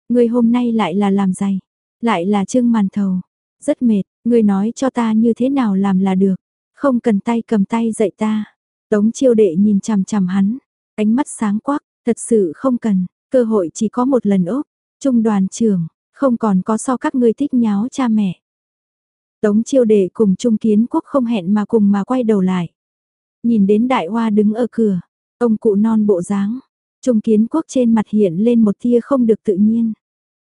Người hôm nay lại là làm dày lại là trưng màn thầu. Rất mệt, người nói cho ta như thế nào làm là được, không cần tay cầm tay dạy ta. Tống chiêu đệ nhìn chằm chằm hắn, ánh mắt sáng quắc, thật sự không cần, cơ hội chỉ có một lần ốc. Trung đoàn trưởng, không còn có so các ngươi thích nháo cha mẹ. Tống chiêu đệ cùng Trung Kiến Quốc không hẹn mà cùng mà quay đầu lại. Nhìn đến đại hoa đứng ở cửa, ông cụ non bộ dáng, Trung Kiến Quốc trên mặt hiện lên một tia không được tự nhiên.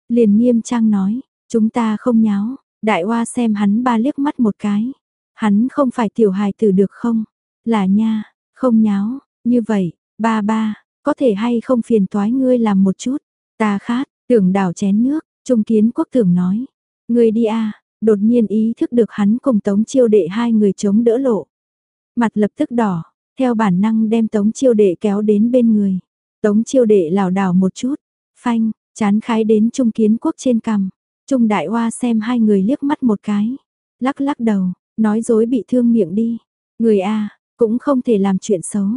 Liền nghiêm trang nói, chúng ta không nháo, đại hoa xem hắn ba liếc mắt một cái. Hắn không phải tiểu hài tử được không? Là nha, không nháo, như vậy, ba ba, có thể hay không phiền toái ngươi làm một chút. Ta khát, tưởng đảo chén nước, Trung Kiến Quốc tưởng nói. Ngươi đi a đột nhiên ý thức được hắn cùng Tống Chiêu đệ hai người chống đỡ lộ. Mặt lập tức đỏ, theo bản năng đem tống chiêu đệ kéo đến bên người. Tống chiêu đệ lảo đảo một chút, phanh, chán khái đến trung kiến quốc trên cằm. Trung đại hoa xem hai người liếc mắt một cái, lắc lắc đầu, nói dối bị thương miệng đi. Người A, cũng không thể làm chuyện xấu.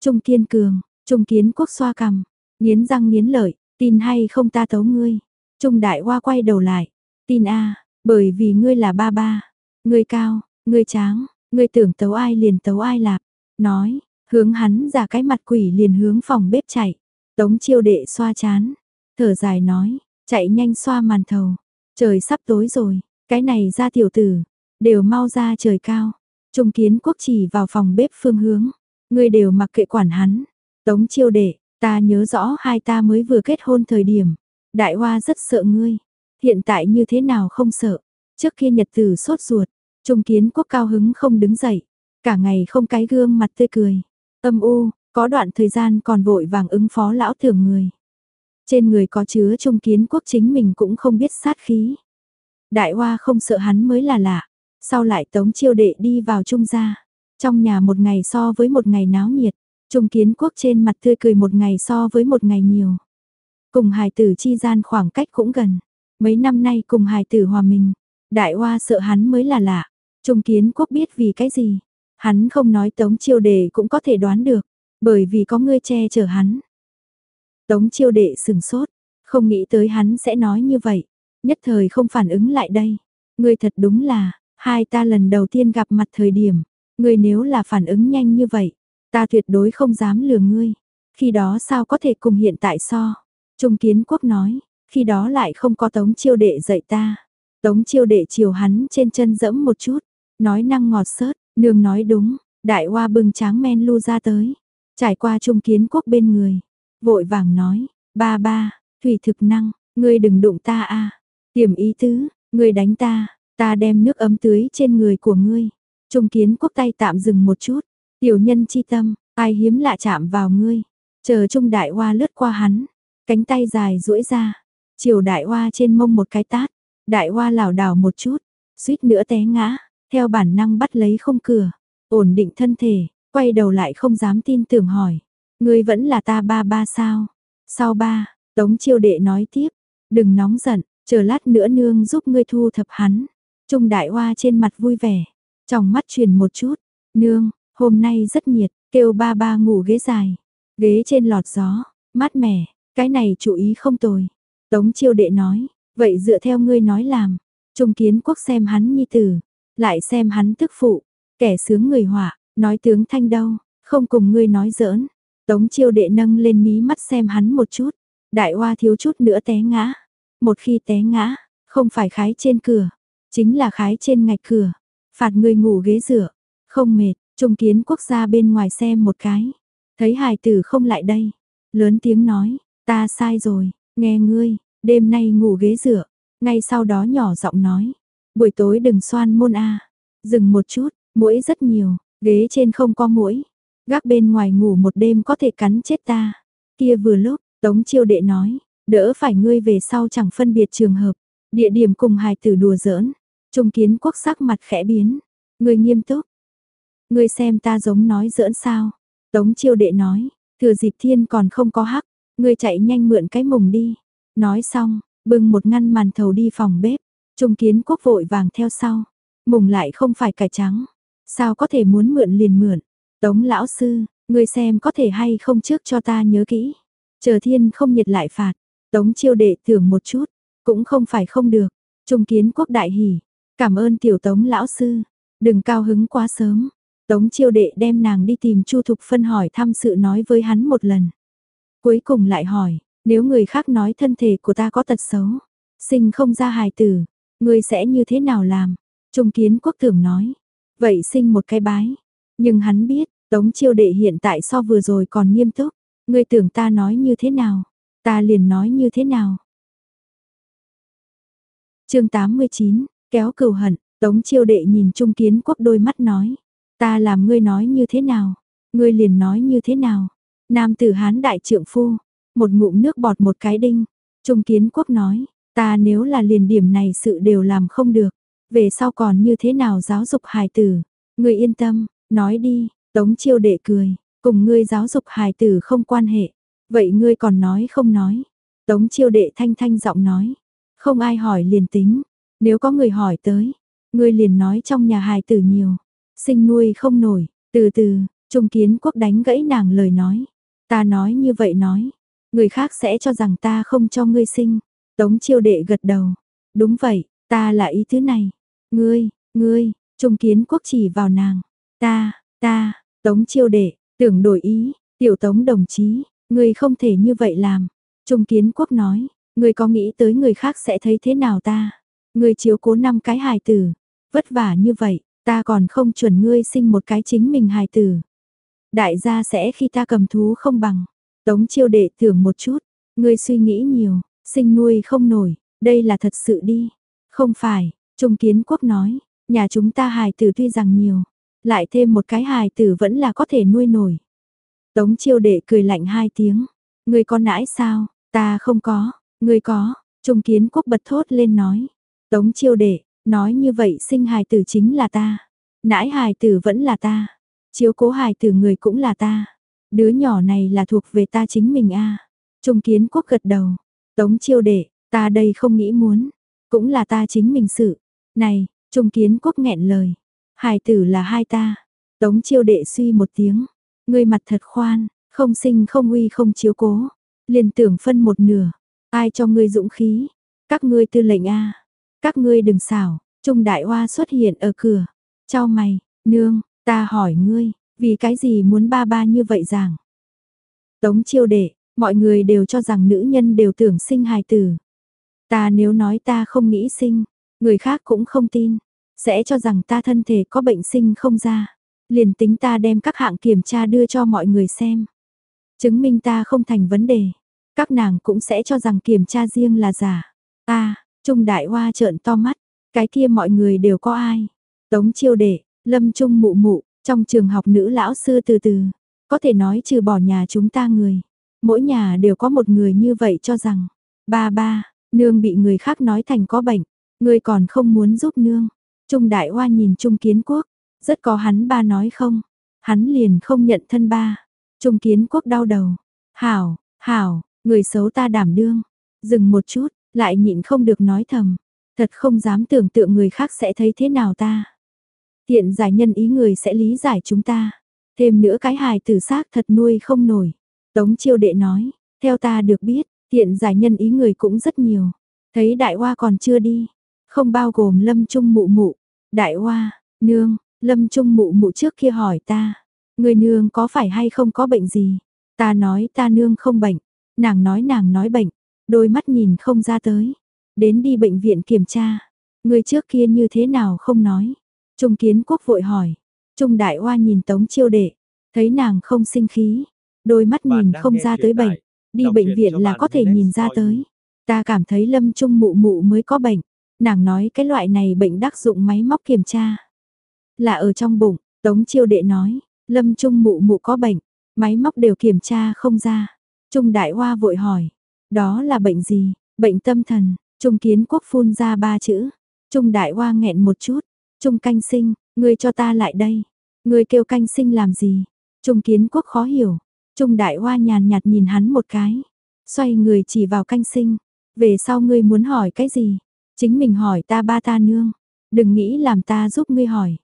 Trung kiên cường, trung kiến quốc xoa cằm, nghiến răng nghiến lợi, tin hay không ta tấu ngươi. Trung đại hoa quay đầu lại, tin A, bởi vì ngươi là ba ba, ngươi cao, ngươi tráng, ngươi tưởng tấu ai liền tấu ai lạp. Nói, hướng hắn ra cái mặt quỷ liền hướng phòng bếp chạy. Tống chiêu đệ xoa chán, thở dài nói, chạy nhanh xoa màn thầu. Trời sắp tối rồi, cái này ra tiểu tử, đều mau ra trời cao. Trung kiến quốc chỉ vào phòng bếp phương hướng, người đều mặc kệ quản hắn. Tống chiêu đệ, ta nhớ rõ hai ta mới vừa kết hôn thời điểm. Đại hoa rất sợ ngươi, hiện tại như thế nào không sợ. Trước kia nhật tử sốt ruột, trung kiến quốc cao hứng không đứng dậy, cả ngày không cái gương mặt tươi cười. Âm u, có đoạn thời gian còn vội vàng ứng phó lão thường người. Trên người có chứa trung kiến quốc chính mình cũng không biết sát khí. Đại hoa không sợ hắn mới là lạ. Sau lại tống chiêu đệ đi vào trung gia. Trong nhà một ngày so với một ngày náo nhiệt. Trung kiến quốc trên mặt tươi cười một ngày so với một ngày nhiều. Cùng hài tử chi gian khoảng cách cũng gần. Mấy năm nay cùng hài tử hòa mình. Đại hoa sợ hắn mới là lạ. Trung kiến quốc biết vì cái gì. Hắn không nói tống chiêu đệ cũng có thể đoán được. Bởi vì có ngươi che chở hắn. Tống chiêu đệ sừng sốt, không nghĩ tới hắn sẽ nói như vậy, nhất thời không phản ứng lại đây. Ngươi thật đúng là, hai ta lần đầu tiên gặp mặt thời điểm, ngươi nếu là phản ứng nhanh như vậy, ta tuyệt đối không dám lừa ngươi. Khi đó sao có thể cùng hiện tại so? Trung kiến quốc nói, khi đó lại không có tống chiêu đệ dạy ta. Tống chiêu đệ chiều hắn trên chân dẫm một chút, nói năng ngọt sớt, nương nói đúng, đại hoa bừng tráng men lu ra tới. Trải qua trung kiến quốc bên người, vội vàng nói, ba ba, thủy thực năng, ngươi đừng đụng ta a. Tiềm ý tứ, ngươi đánh ta, ta đem nước ấm tưới trên người của ngươi. Trung kiến quốc tay tạm dừng một chút, tiểu nhân chi tâm, ai hiếm lạ chạm vào ngươi, chờ trung đại hoa lướt qua hắn, cánh tay dài duỗi ra, chiều đại hoa trên mông một cái tát, đại hoa lảo đảo một chút, suýt nữa té ngã, theo bản năng bắt lấy không cửa, ổn định thân thể, quay đầu lại không dám tin tưởng hỏi, Ngươi vẫn là ta ba ba sao? Sau ba, Tống chiêu đệ nói tiếp, đừng nóng giận, chờ lát nữa nương giúp ngươi thu thập hắn. Trung đại hoa trên mặt vui vẻ, trong mắt truyền một chút, nương, hôm nay rất nhiệt, kêu ba ba ngủ ghế dài, ghế trên lọt gió, mát mẻ, cái này chú ý không tồi. Tống chiêu đệ nói, vậy dựa theo ngươi nói làm, Trung kiến quốc xem hắn nhi tử, lại xem hắn tức phụ, kẻ sướng người họa, nói tướng thanh đâu, không cùng ngươi nói giỡn, Tống chiêu đệ nâng lên mí mắt xem hắn một chút, đại hoa thiếu chút nữa té ngã. Một khi té ngã, không phải khái trên cửa, chính là khái trên ngạch cửa. Phạt người ngủ ghế rửa, không mệt, trung kiến quốc gia bên ngoài xem một cái. Thấy hài tử không lại đây, lớn tiếng nói, ta sai rồi, nghe ngươi, đêm nay ngủ ghế rửa. Ngay sau đó nhỏ giọng nói, buổi tối đừng xoan môn a Dừng một chút, mũi rất nhiều, ghế trên không có mũi, Gác bên ngoài ngủ một đêm có thể cắn chết ta. Kia vừa lúc, Tống chiêu đệ nói, đỡ phải ngươi về sau chẳng phân biệt trường hợp, địa điểm cùng hài tử đùa giỡn. Trung kiến quốc sắc mặt khẽ biến, ngươi nghiêm túc. Ngươi xem ta giống nói giỡn sao? Tống chiêu đệ nói, thừa dịp thiên còn không có hắc, ngươi chạy nhanh mượn cái mùng đi. Nói xong, bưng một ngăn màn thầu đi phòng bếp, trung kiến quốc vội vàng theo sau. Mùng lại không phải cải trắng, sao có thể muốn mượn liền mượn, Tống lão sư, người xem có thể hay không trước cho ta nhớ kỹ. Chờ thiên không nhiệt lại phạt. Tống chiêu đệ tưởng một chút, cũng không phải không được. Trung kiến quốc đại hỉ. Cảm ơn tiểu tống lão sư. Đừng cao hứng quá sớm. Tống chiêu đệ đem nàng đi tìm Chu Thục Phân hỏi thăm sự nói với hắn một lần. Cuối cùng lại hỏi, nếu người khác nói thân thể của ta có tật xấu, sinh không ra hài tử, người sẽ như thế nào làm? Trung kiến quốc tưởng nói, vậy sinh một cái bái. Nhưng hắn biết, Tống chiêu đệ hiện tại so vừa rồi còn nghiêm túc, ngươi tưởng ta nói như thế nào, ta liền nói như thế nào. chương 89, kéo cừu hận, Tống chiêu đệ nhìn Trung Kiến Quốc đôi mắt nói, ta làm ngươi nói như thế nào, ngươi liền nói như thế nào. Nam tử Hán đại trượng phu, một ngụm nước bọt một cái đinh, Trung Kiến Quốc nói, ta nếu là liền điểm này sự đều làm không được, về sau còn như thế nào giáo dục hài tử, ngươi yên tâm, nói đi, Tống chiêu đệ cười, cùng ngươi giáo dục hài tử không quan hệ. Vậy ngươi còn nói không nói. Tống chiêu đệ thanh thanh giọng nói. Không ai hỏi liền tính. Nếu có người hỏi tới, ngươi liền nói trong nhà hài tử nhiều. Sinh nuôi không nổi, từ từ, Trung Kiến Quốc đánh gãy nàng lời nói. Ta nói như vậy nói, người khác sẽ cho rằng ta không cho ngươi sinh. Tống chiêu đệ gật đầu. Đúng vậy, ta là ý thứ này. Ngươi, ngươi, Trung Kiến Quốc chỉ vào nàng. Ta, ta, Tống chiêu đệ, tưởng đổi ý, tiểu tống đồng chí, người không thể như vậy làm. Trung Kiến Quốc nói, người có nghĩ tới người khác sẽ thấy thế nào ta? người chiếu cố năm cái hài tử, vất vả như vậy, ta còn không chuẩn ngươi sinh một cái chính mình hài tử. Đại gia sẽ khi ta cầm thú không bằng. Tống chiêu đệ tưởng một chút, ngươi suy nghĩ nhiều, sinh nuôi không nổi, đây là thật sự đi. Không phải, Trung Kiến Quốc nói, nhà chúng ta hài tử tuy rằng nhiều, lại thêm một cái hài tử vẫn là có thể nuôi nổi. Tống chiêu đệ cười lạnh hai tiếng, người có nãi sao, ta không có, người có, Trung Kiến Quốc bật thốt lên nói. Tống chiêu đệ, nói như vậy sinh hài tử chính là ta, nãi hài tử vẫn là ta, chiếu cố hài tử người cũng là ta. Đứa nhỏ này là thuộc về ta chính mình a. Trung Kiến Quốc gật đầu. Tống Chiêu Đệ, ta đây không nghĩ muốn, cũng là ta chính mình sự. Này, Trung Kiến Quốc nghẹn lời. Hài tử là hai ta. Tống Chiêu Đệ suy một tiếng, ngươi mặt thật khoan, không sinh không uy không chiếu cố, liền tưởng phân một nửa, ai cho ngươi dũng khí? Các ngươi tư lệnh a. Các ngươi đừng xảo, Trung Đại Hoa xuất hiện ở cửa. Cho mày, nương, ta hỏi ngươi, vì cái gì muốn ba ba như vậy rằng? Tống chiêu đệ, mọi người đều cho rằng nữ nhân đều tưởng sinh hài tử. Ta nếu nói ta không nghĩ sinh, người khác cũng không tin, sẽ cho rằng ta thân thể có bệnh sinh không ra. Liền tính ta đem các hạng kiểm tra đưa cho mọi người xem. Chứng minh ta không thành vấn đề. Các nàng cũng sẽ cho rằng kiểm tra riêng là giả. Ta, Trung Đại Hoa trợn to mắt, cái kia mọi người đều có ai? Tống chiêu đệ, Lâm Trung mụ mụ, trong trường học nữ lão sư từ từ, có thể nói trừ bỏ nhà chúng ta người. Mỗi nhà đều có một người như vậy cho rằng, ba ba, nương bị người khác nói thành có bệnh, người còn không muốn giúp nương. Trung Đại Hoa nhìn Trung Kiến Quốc, rất có hắn ba nói không, hắn liền không nhận thân ba. Trung Kiến Quốc đau đầu, hảo, hảo, người xấu ta đảm đương, dừng một chút, lại nhịn không được nói thầm, thật không dám tưởng tượng người khác sẽ thấy thế nào ta. Tiện giải nhân ý người sẽ lý giải chúng ta. Thêm nữa cái hài tử xác thật nuôi không nổi. Tống chiêu đệ nói, theo ta được biết, tiện giải nhân ý người cũng rất nhiều. Thấy đại hoa còn chưa đi, không bao gồm lâm trung mụ mụ. Đại hoa, nương, lâm trung mụ mụ trước kia hỏi ta, người nương có phải hay không có bệnh gì? Ta nói ta nương không bệnh, nàng nói nàng nói bệnh, đôi mắt nhìn không ra tới. Đến đi bệnh viện kiểm tra, người trước kia như thế nào không nói. Trung kiến quốc vội hỏi. Trung đại hoa nhìn tống chiêu đệ, thấy nàng không sinh khí, đôi mắt nhìn không ra tới bệnh, đi bệnh viện là có thể nhìn ra tới. Ta cảm thấy lâm trung mụ mụ mới có bệnh, nàng nói cái loại này bệnh đắc dụng máy móc kiểm tra. Là ở trong bụng, tống chiêu đệ nói, lâm trung mụ mụ có bệnh, máy móc đều kiểm tra không ra. Trung đại hoa vội hỏi, đó là bệnh gì, bệnh tâm thần, trung kiến quốc phun ra ba chữ. Trung đại hoa nghẹn một chút, Trung canh sinh, ngươi cho ta lại đây. Ngươi kêu canh sinh làm gì? Trung kiến quốc khó hiểu. Trung đại hoa nhàn nhạt nhìn hắn một cái. Xoay người chỉ vào canh sinh. Về sau ngươi muốn hỏi cái gì? Chính mình hỏi ta ba ta nương. Đừng nghĩ làm ta giúp ngươi hỏi.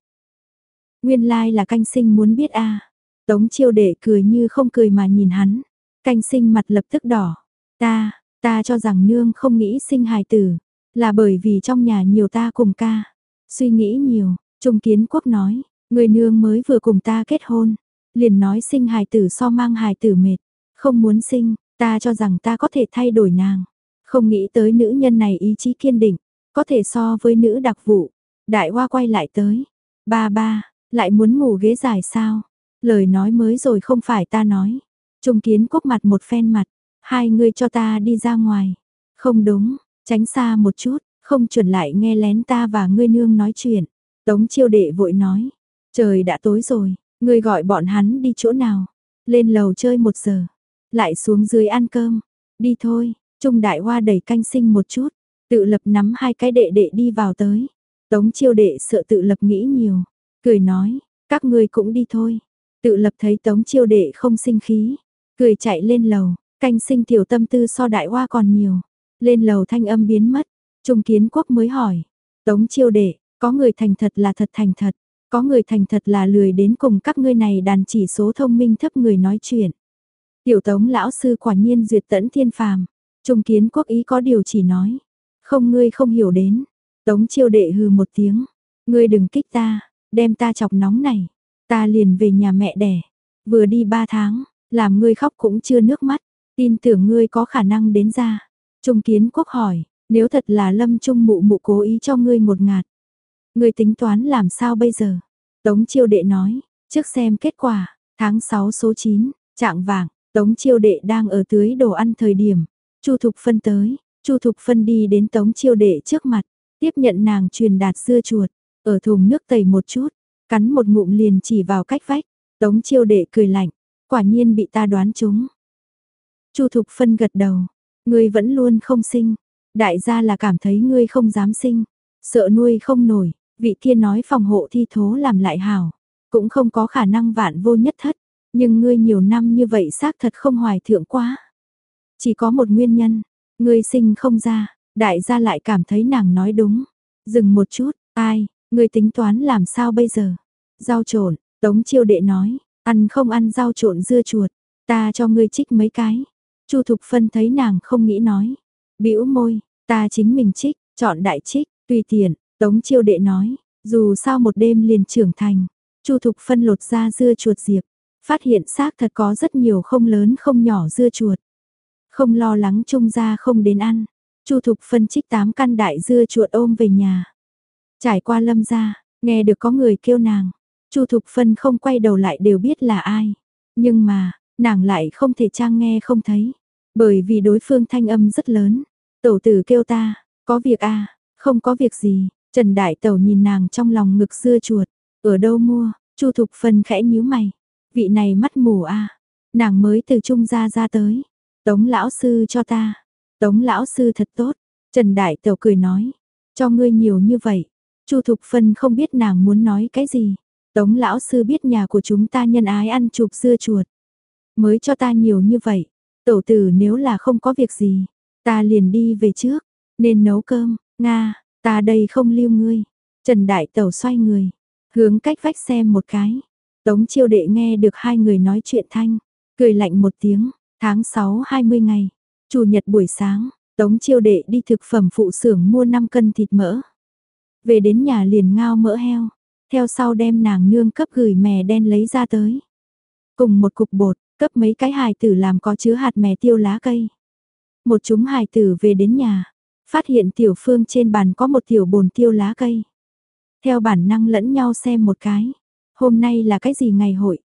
Nguyên lai like là canh sinh muốn biết a. Tống chiêu đệ cười như không cười mà nhìn hắn. Canh sinh mặt lập tức đỏ. Ta, ta cho rằng nương không nghĩ sinh hài tử. Là bởi vì trong nhà nhiều ta cùng ca. Suy nghĩ nhiều, Trung Kiến Quốc nói, người nương mới vừa cùng ta kết hôn, liền nói sinh hài tử so mang hài tử mệt, không muốn sinh, ta cho rằng ta có thể thay đổi nàng. Không nghĩ tới nữ nhân này ý chí kiên định, có thể so với nữ đặc vụ. Đại Hoa quay lại tới, ba ba, lại muốn ngủ ghế dài sao? Lời nói mới rồi không phải ta nói. Trung Kiến Quốc mặt một phen mặt, hai người cho ta đi ra ngoài. Không đúng, tránh xa một chút, không chuẩn lại nghe lén ta và ngươi nương nói chuyện. Tống chiêu đệ vội nói, trời đã tối rồi, ngươi gọi bọn hắn đi chỗ nào, lên lầu chơi một giờ, lại xuống dưới ăn cơm, đi thôi, Trung Đại Hoa đẩy canh sinh một chút, tự lập nắm hai cái đệ đệ đi vào tới. Tống chiêu đệ sợ tự lập nghĩ nhiều, cười nói, các ngươi cũng đi thôi. Tự lập thấy tống chiêu đệ không sinh khí, cười chạy lên lầu, canh sinh tiểu tâm tư so đại hoa còn nhiều. Lên lầu thanh âm biến mất, trung kiến quốc mới hỏi, tống chiêu đệ, có người thành thật là thật thành thật, có người thành thật là lười đến cùng các ngươi này đàn chỉ số thông minh thấp người nói chuyện. Tiểu tống lão sư quả nhiên duyệt tẫn thiên phàm, trung kiến quốc ý có điều chỉ nói, không ngươi không hiểu đến, tống chiêu đệ hừ một tiếng, ngươi đừng kích ta, đem ta chọc nóng này, ta liền về nhà mẹ đẻ, vừa đi ba tháng, làm ngươi khóc cũng chưa nước mắt, tin tưởng ngươi có khả năng đến ra. Trung kiến quốc hỏi, nếu thật là lâm trung mụ mụ cố ý cho ngươi một ngạt, ngươi tính toán làm sao bây giờ? Tống chiêu đệ nói, trước xem kết quả, tháng 6 số 9, trạng vàng, Tống chiêu đệ đang ở tưới đồ ăn thời điểm, Chu Thục Phân tới, Chu Thục Phân đi đến Tống chiêu đệ trước mặt, tiếp nhận nàng truyền đạt dưa chuột, ở thùng nước tẩy một chút, cắn một ngụm liền chỉ vào cách vách, Tống chiêu đệ cười lạnh, quả nhiên bị ta đoán trúng. Chu Thục Phân gật đầu, ngươi vẫn luôn không sinh, đại gia là cảm thấy ngươi không dám sinh, sợ nuôi không nổi, vị kia nói phòng hộ thi thố làm lại hảo, cũng không có khả năng vạn vô nhất thất, nhưng ngươi nhiều năm như vậy xác thật không hoài thượng quá. Chỉ có một nguyên nhân, ngươi sinh không ra, đại gia lại cảm thấy nàng nói đúng. Dừng một chút, ai, ngươi tính toán làm sao bây giờ? Rau trộn, Tống Chiêu Đệ nói, ăn không ăn rau trộn dưa chuột, ta cho ngươi trích mấy cái. Chu Thục Phân thấy nàng không nghĩ nói, bĩu môi, ta chính mình trích, chọn đại trích, tùy tiện, Tống Chiêu Đệ nói, dù sao một đêm liền trưởng thành. Chu Thục Phân lột ra dưa chuột diệp, phát hiện xác thật có rất nhiều không lớn không nhỏ dưa chuột. Không lo lắng trung ra không đến ăn, Chu Thục phân trích tám căn đại dưa chuột ôm về nhà. Trải qua lâm ra, nghe được có người kêu nàng, Chu Thục phân không quay đầu lại đều biết là ai. Nhưng mà, nàng lại không thể trang nghe không thấy, bởi vì đối phương thanh âm rất lớn. Tổ tử kêu ta, có việc à, không có việc gì, Trần Đại Tẩu nhìn nàng trong lòng ngực dưa chuột, ở đâu mua, Chu Thục phân khẽ nhíu mày, vị này mắt mù a nàng mới từ trung gia ra tới, tống lão sư cho ta, tống lão sư thật tốt, Trần Đại Tẩu cười nói, cho ngươi nhiều như vậy, Chu Thục Phân không biết nàng muốn nói cái gì, tống lão sư biết nhà của chúng ta nhân ái ăn chụp dưa chuột, mới cho ta nhiều như vậy, tổ tử nếu là không có việc gì, ta liền đi về trước, nên nấu cơm, Nga, ta đây không lưu ngươi, Trần Đại Tẩu xoay người, hướng cách vách xem một cái. Tống chiêu đệ nghe được hai người nói chuyện thanh, cười lạnh một tiếng, tháng 6 20 ngày, chủ nhật buổi sáng, Tống chiêu đệ đi thực phẩm phụ xưởng mua 5 cân thịt mỡ. Về đến nhà liền ngao mỡ heo, theo sau đem nàng nương cấp gửi mè đen lấy ra tới. Cùng một cục bột, cấp mấy cái hài tử làm có chứa hạt mè tiêu lá cây. Một chúng hài tử về đến nhà, phát hiện tiểu phương trên bàn có một tiểu bồn tiêu lá cây. Theo bản năng lẫn nhau xem một cái, Hôm nay là cái gì ngày hội?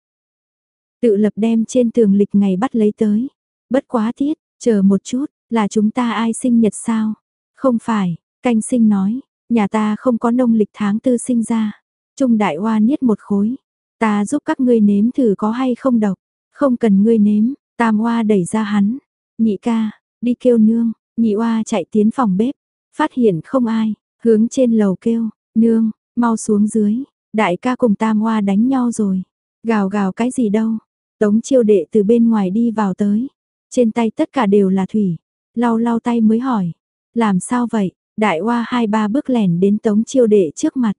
Tự lập đem trên tường lịch ngày bắt lấy tới. Bất quá tiết, chờ một chút, là chúng ta ai sinh nhật sao? Không phải, canh sinh nói, nhà ta không có nông lịch tháng tư sinh ra. Trung đại hoa niết một khối. Ta giúp các ngươi nếm thử có hay không độc. Không cần ngươi nếm, tam hoa đẩy ra hắn. Nhị ca, đi kêu nương, nhị hoa chạy tiến phòng bếp. Phát hiện không ai, hướng trên lầu kêu, nương, mau xuống dưới. Đại ca cùng tam hoa đánh nhau rồi. Gào gào cái gì đâu. Tống chiêu đệ từ bên ngoài đi vào tới. Trên tay tất cả đều là thủy. Lau lau tay mới hỏi. Làm sao vậy? Đại hoa hai ba bước lẻn đến tống chiêu đệ trước mặt.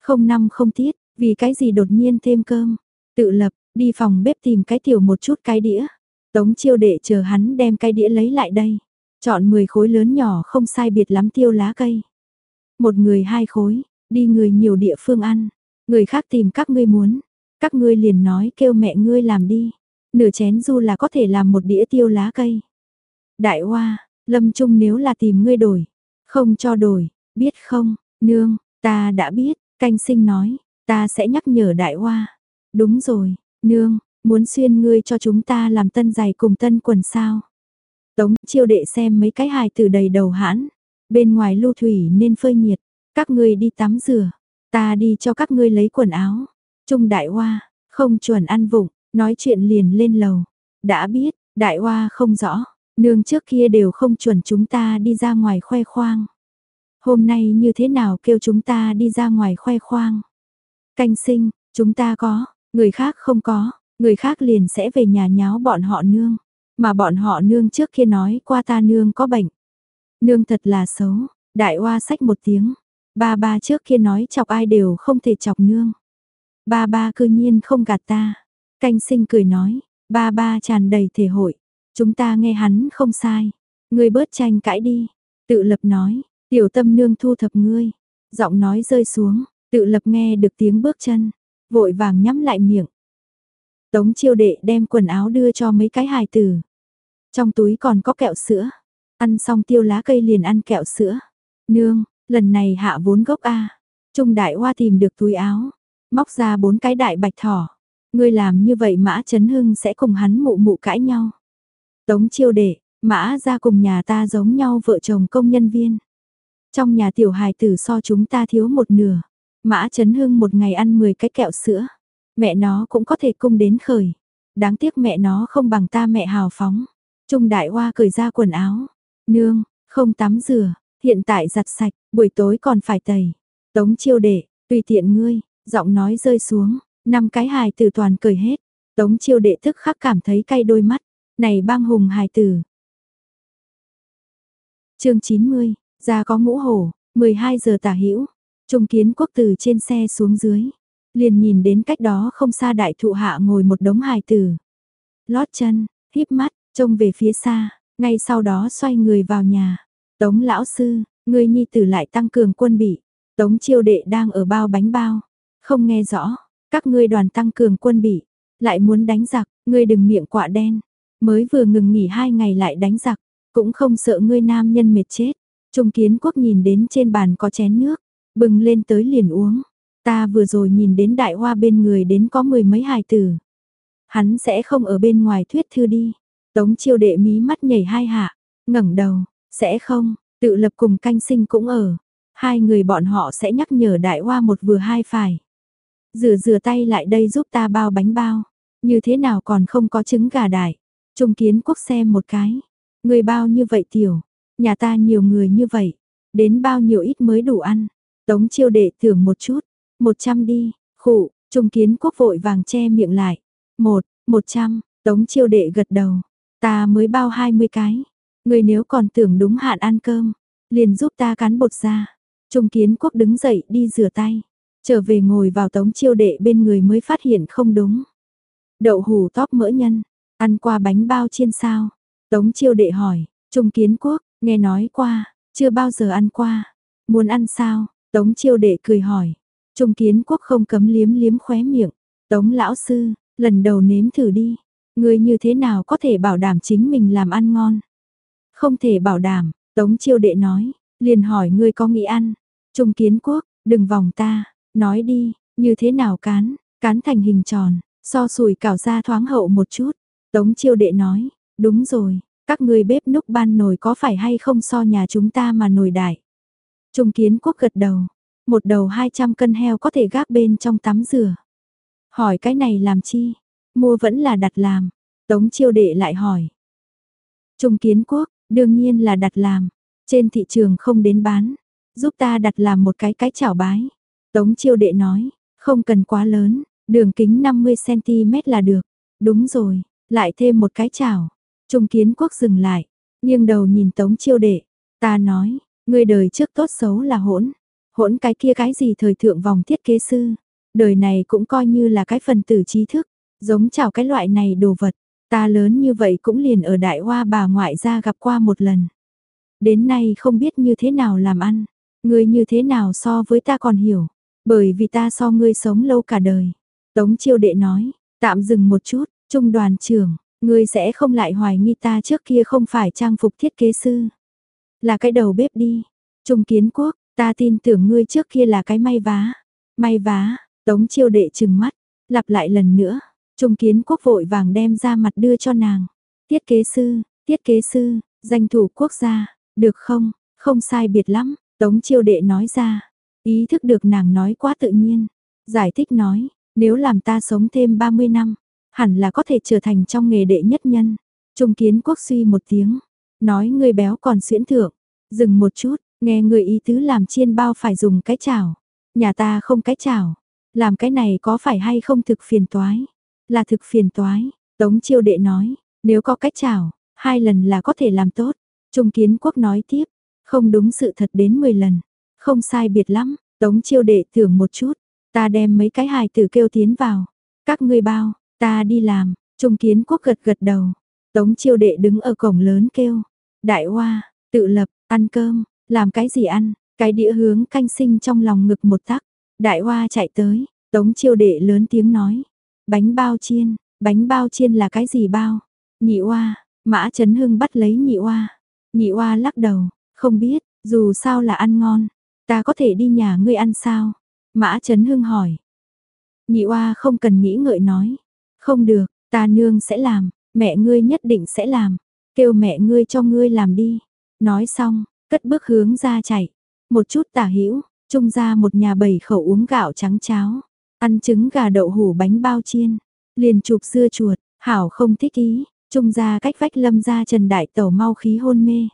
Không năm không tiết, vì cái gì đột nhiên thêm cơm. Tự lập, đi phòng bếp tìm cái tiểu một chút cái đĩa. Tống chiêu đệ chờ hắn đem cái đĩa lấy lại đây. Chọn 10 khối lớn nhỏ không sai biệt lắm tiêu lá cây. Một người hai khối, đi người nhiều địa phương ăn. Người khác tìm các ngươi muốn, các ngươi liền nói kêu mẹ ngươi làm đi. Nửa chén du là có thể làm một đĩa tiêu lá cây. Đại hoa, lâm trung nếu là tìm ngươi đổi, không cho đổi, biết không, nương, ta đã biết, canh sinh nói, ta sẽ nhắc nhở đại hoa. Đúng rồi, nương, muốn xuyên ngươi cho chúng ta làm tân giày cùng tân quần sao. Tống chiêu đệ xem mấy cái hài từ đầy đầu hãn, bên ngoài lưu thủy nên phơi nhiệt, các ngươi đi tắm rửa, Ta đi cho các ngươi lấy quần áo. Trung đại hoa, không chuẩn ăn vụng, nói chuyện liền lên lầu. Đã biết, đại hoa không rõ, nương trước kia đều không chuẩn chúng ta đi ra ngoài khoe khoang. Hôm nay như thế nào kêu chúng ta đi ra ngoài khoe khoang. Canh sinh, chúng ta có, Người khác không có, người khác liền sẽ về nhà nháo bọn họ nương. Mà bọn họ nương trước kia nói qua ta nương có bệnh. Nương thật là xấu, đại hoa sách một tiếng. Ba ba trước kia nói chọc ai đều không thể chọc nương. Ba ba cư nhiên không gạt ta. Canh sinh cười nói, ba ba tràn đầy thể hội. Chúng ta nghe hắn không sai. Ngươi bớt tranh cãi đi. Tự lập nói, tiểu tâm nương thu thập ngươi. Giọng nói rơi xuống, tự lập nghe được tiếng bước chân. Vội vàng nhắm lại miệng. Tống chiêu đệ đem quần áo đưa cho mấy cái hài tử. Trong túi còn có kẹo sữa. Ăn xong tiêu lá cây liền ăn kẹo sữa. Nương, lần này hạ vốn gốc A. Trung đại hoa tìm được túi áo. Móc ra bốn cái đại bạch thỏ. Ngươi làm như vậy mã chấn hưng sẽ cùng hắn mụ mụ cãi nhau. Tống chiêu đệ, mã ra cùng nhà ta giống nhau vợ chồng công nhân viên. Trong nhà tiểu hài tử so chúng ta thiếu một nửa. Mã chấn hưng một ngày ăn 10 cái kẹo sữa. Mẹ nó cũng có thể cung đến khởi. Đáng tiếc mẹ nó không bằng ta mẹ hào phóng. Trung đại hoa cởi ra quần áo. Nương, không tắm rửa, hiện tại giặt sạch, buổi tối còn phải tẩy. Tống chiêu đệ, tùy tiện ngươi, giọng nói rơi xuống, năm cái hài tử toàn cười hết. Tống chiêu đệ thức khắc cảm thấy cay đôi mắt, này băng hùng hài tử. chương 90, ra có ngũ hổ, 12 giờ tả hữu Trung kiến quốc từ trên xe xuống dưới, liền nhìn đến cách đó không xa đại thụ hạ ngồi một đống hài tử. Lót chân, híp mắt, trông về phía xa, ngay sau đó xoay người vào nhà. Tống lão sư, người nhi tử lại tăng cường quân bị. Tống chiêu đệ đang ở bao bánh bao. Không nghe rõ, các ngươi đoàn tăng cường quân bị. Lại muốn đánh giặc, ngươi đừng miệng quạ đen. Mới vừa ngừng nghỉ hai ngày lại đánh giặc. Cũng không sợ ngươi nam nhân mệt chết. Trung kiến quốc nhìn đến trên bàn có chén nước. Bừng lên tới liền uống. Ta vừa rồi nhìn đến đại hoa bên người đến có mười mấy hài tử. Hắn sẽ không ở bên ngoài thuyết thư đi. Tống chiêu đệ mí mắt nhảy hai hạ, ngẩng đầu, sẽ không, tự lập cùng canh sinh cũng ở. Hai người bọn họ sẽ nhắc nhở đại hoa một vừa hai phải. Rửa rửa tay lại đây giúp ta bao bánh bao. Như thế nào còn không có trứng gà đại. Trung kiến quốc xem một cái. Người bao như vậy tiểu. Nhà ta nhiều người như vậy. Đến bao nhiêu ít mới đủ ăn. Tống chiêu đệ thưởng một chút. Một trăm đi. Khụ. Trung kiến quốc vội vàng che miệng lại. Một. Một trăm. Tống chiêu đệ gật đầu. Ta mới bao 20 cái. Người nếu còn tưởng đúng hạn ăn cơm, liền giúp ta cán bột ra. Trung kiến quốc đứng dậy đi rửa tay. Trở về ngồi vào tống chiêu đệ bên người mới phát hiện không đúng. Đậu hủ tóp mỡ nhân, ăn qua bánh bao chiên sao? Tống chiêu đệ hỏi, Trung kiến quốc, nghe nói qua, chưa bao giờ ăn qua. Muốn ăn sao? Tống chiêu đệ cười hỏi. Trung kiến quốc không cấm liếm liếm khóe miệng. Tống lão sư, lần đầu nếm thử đi. người như thế nào có thể bảo đảm chính mình làm ăn ngon? Không thể bảo đảm, Tống chiêu đệ nói, liền hỏi ngươi có nghĩ ăn. Trung kiến quốc, đừng vòng ta, nói đi, như thế nào cán, cán thành hình tròn, so sùi cảo ra thoáng hậu một chút. Tống chiêu đệ nói, đúng rồi, các ngươi bếp núc ban nồi có phải hay không so nhà chúng ta mà nồi đại. Trung kiến quốc gật đầu, một đầu 200 cân heo có thể gác bên trong tắm rửa. Hỏi cái này làm chi? Mua vẫn là đặt làm. Tống chiêu đệ lại hỏi. Trung kiến quốc, đương nhiên là đặt làm. Trên thị trường không đến bán. Giúp ta đặt làm một cái cái chảo bái. Tống chiêu đệ nói, không cần quá lớn, đường kính 50cm là được. Đúng rồi, lại thêm một cái chảo. Trung kiến quốc dừng lại, nghiêng đầu nhìn tống chiêu đệ. Ta nói, người đời trước tốt xấu là hỗn. Hỗn cái kia cái gì thời thượng vòng thiết kế sư. Đời này cũng coi như là cái phần tử trí thức. Giống chảo cái loại này đồ vật, ta lớn như vậy cũng liền ở đại hoa bà ngoại ra gặp qua một lần. Đến nay không biết như thế nào làm ăn, người như thế nào so với ta còn hiểu, bởi vì ta so ngươi sống lâu cả đời. Tống chiêu đệ nói, tạm dừng một chút, trung đoàn trưởng, ngươi sẽ không lại hoài nghi ta trước kia không phải trang phục thiết kế sư. Là cái đầu bếp đi. Trung kiến quốc, ta tin tưởng ngươi trước kia là cái may vá. May vá, tống chiêu đệ chừng mắt, lặp lại lần nữa, Trung kiến quốc vội vàng đem ra mặt đưa cho nàng. Thiết kế sư, thiết kế sư, danh thủ quốc gia, được không, không sai biệt lắm, Tống chiêu đệ nói ra. Ý thức được nàng nói quá tự nhiên. Giải thích nói, nếu làm ta sống thêm 30 năm, hẳn là có thể trở thành trong nghề đệ nhất nhân. Trung kiến quốc suy một tiếng, nói người béo còn xuyễn thượng. Dừng một chút, nghe người ý tứ làm chiên bao phải dùng cái chảo. Nhà ta không cái chảo, Làm cái này có phải hay không thực phiền toái? Là thực phiền toái, Tống chiêu đệ nói, nếu có cách chảo, hai lần là có thể làm tốt. Trung kiến quốc nói tiếp, không đúng sự thật đến 10 lần, không sai biệt lắm, Tống chiêu đệ thưởng một chút, ta đem mấy cái hài tử kêu tiến vào, các ngươi bao, ta đi làm, Trung kiến quốc gật gật đầu, Tống chiêu đệ đứng ở cổng lớn kêu, đại hoa, tự lập, ăn cơm, làm cái gì ăn, cái đĩa hướng canh sinh trong lòng ngực một tắc, đại hoa chạy tới, Tống chiêu đệ lớn tiếng nói, bánh bao chiên, bánh bao chiên là cái gì bao, nhị hoa, mã chấn hưng bắt lấy nhị hoa, nhị hoa lắc đầu, không biết, dù sao là ăn ngon, ta có thể đi nhà ngươi ăn sao, mã chấn hưng hỏi. Nhị Oa không cần nghĩ ngợi nói, không được, ta nương sẽ làm, mẹ ngươi nhất định sẽ làm, kêu mẹ ngươi cho ngươi làm đi. Nói xong, cất bước hướng ra chạy, một chút tả hữu trung ra một nhà bảy khẩu uống gạo trắng cháo, ăn trứng gà đậu hủ bánh bao chiên, liền chụp dưa chuột, hảo không thích ý, trung ra cách vách lâm ra trần đại tẩu mau khí hôn mê.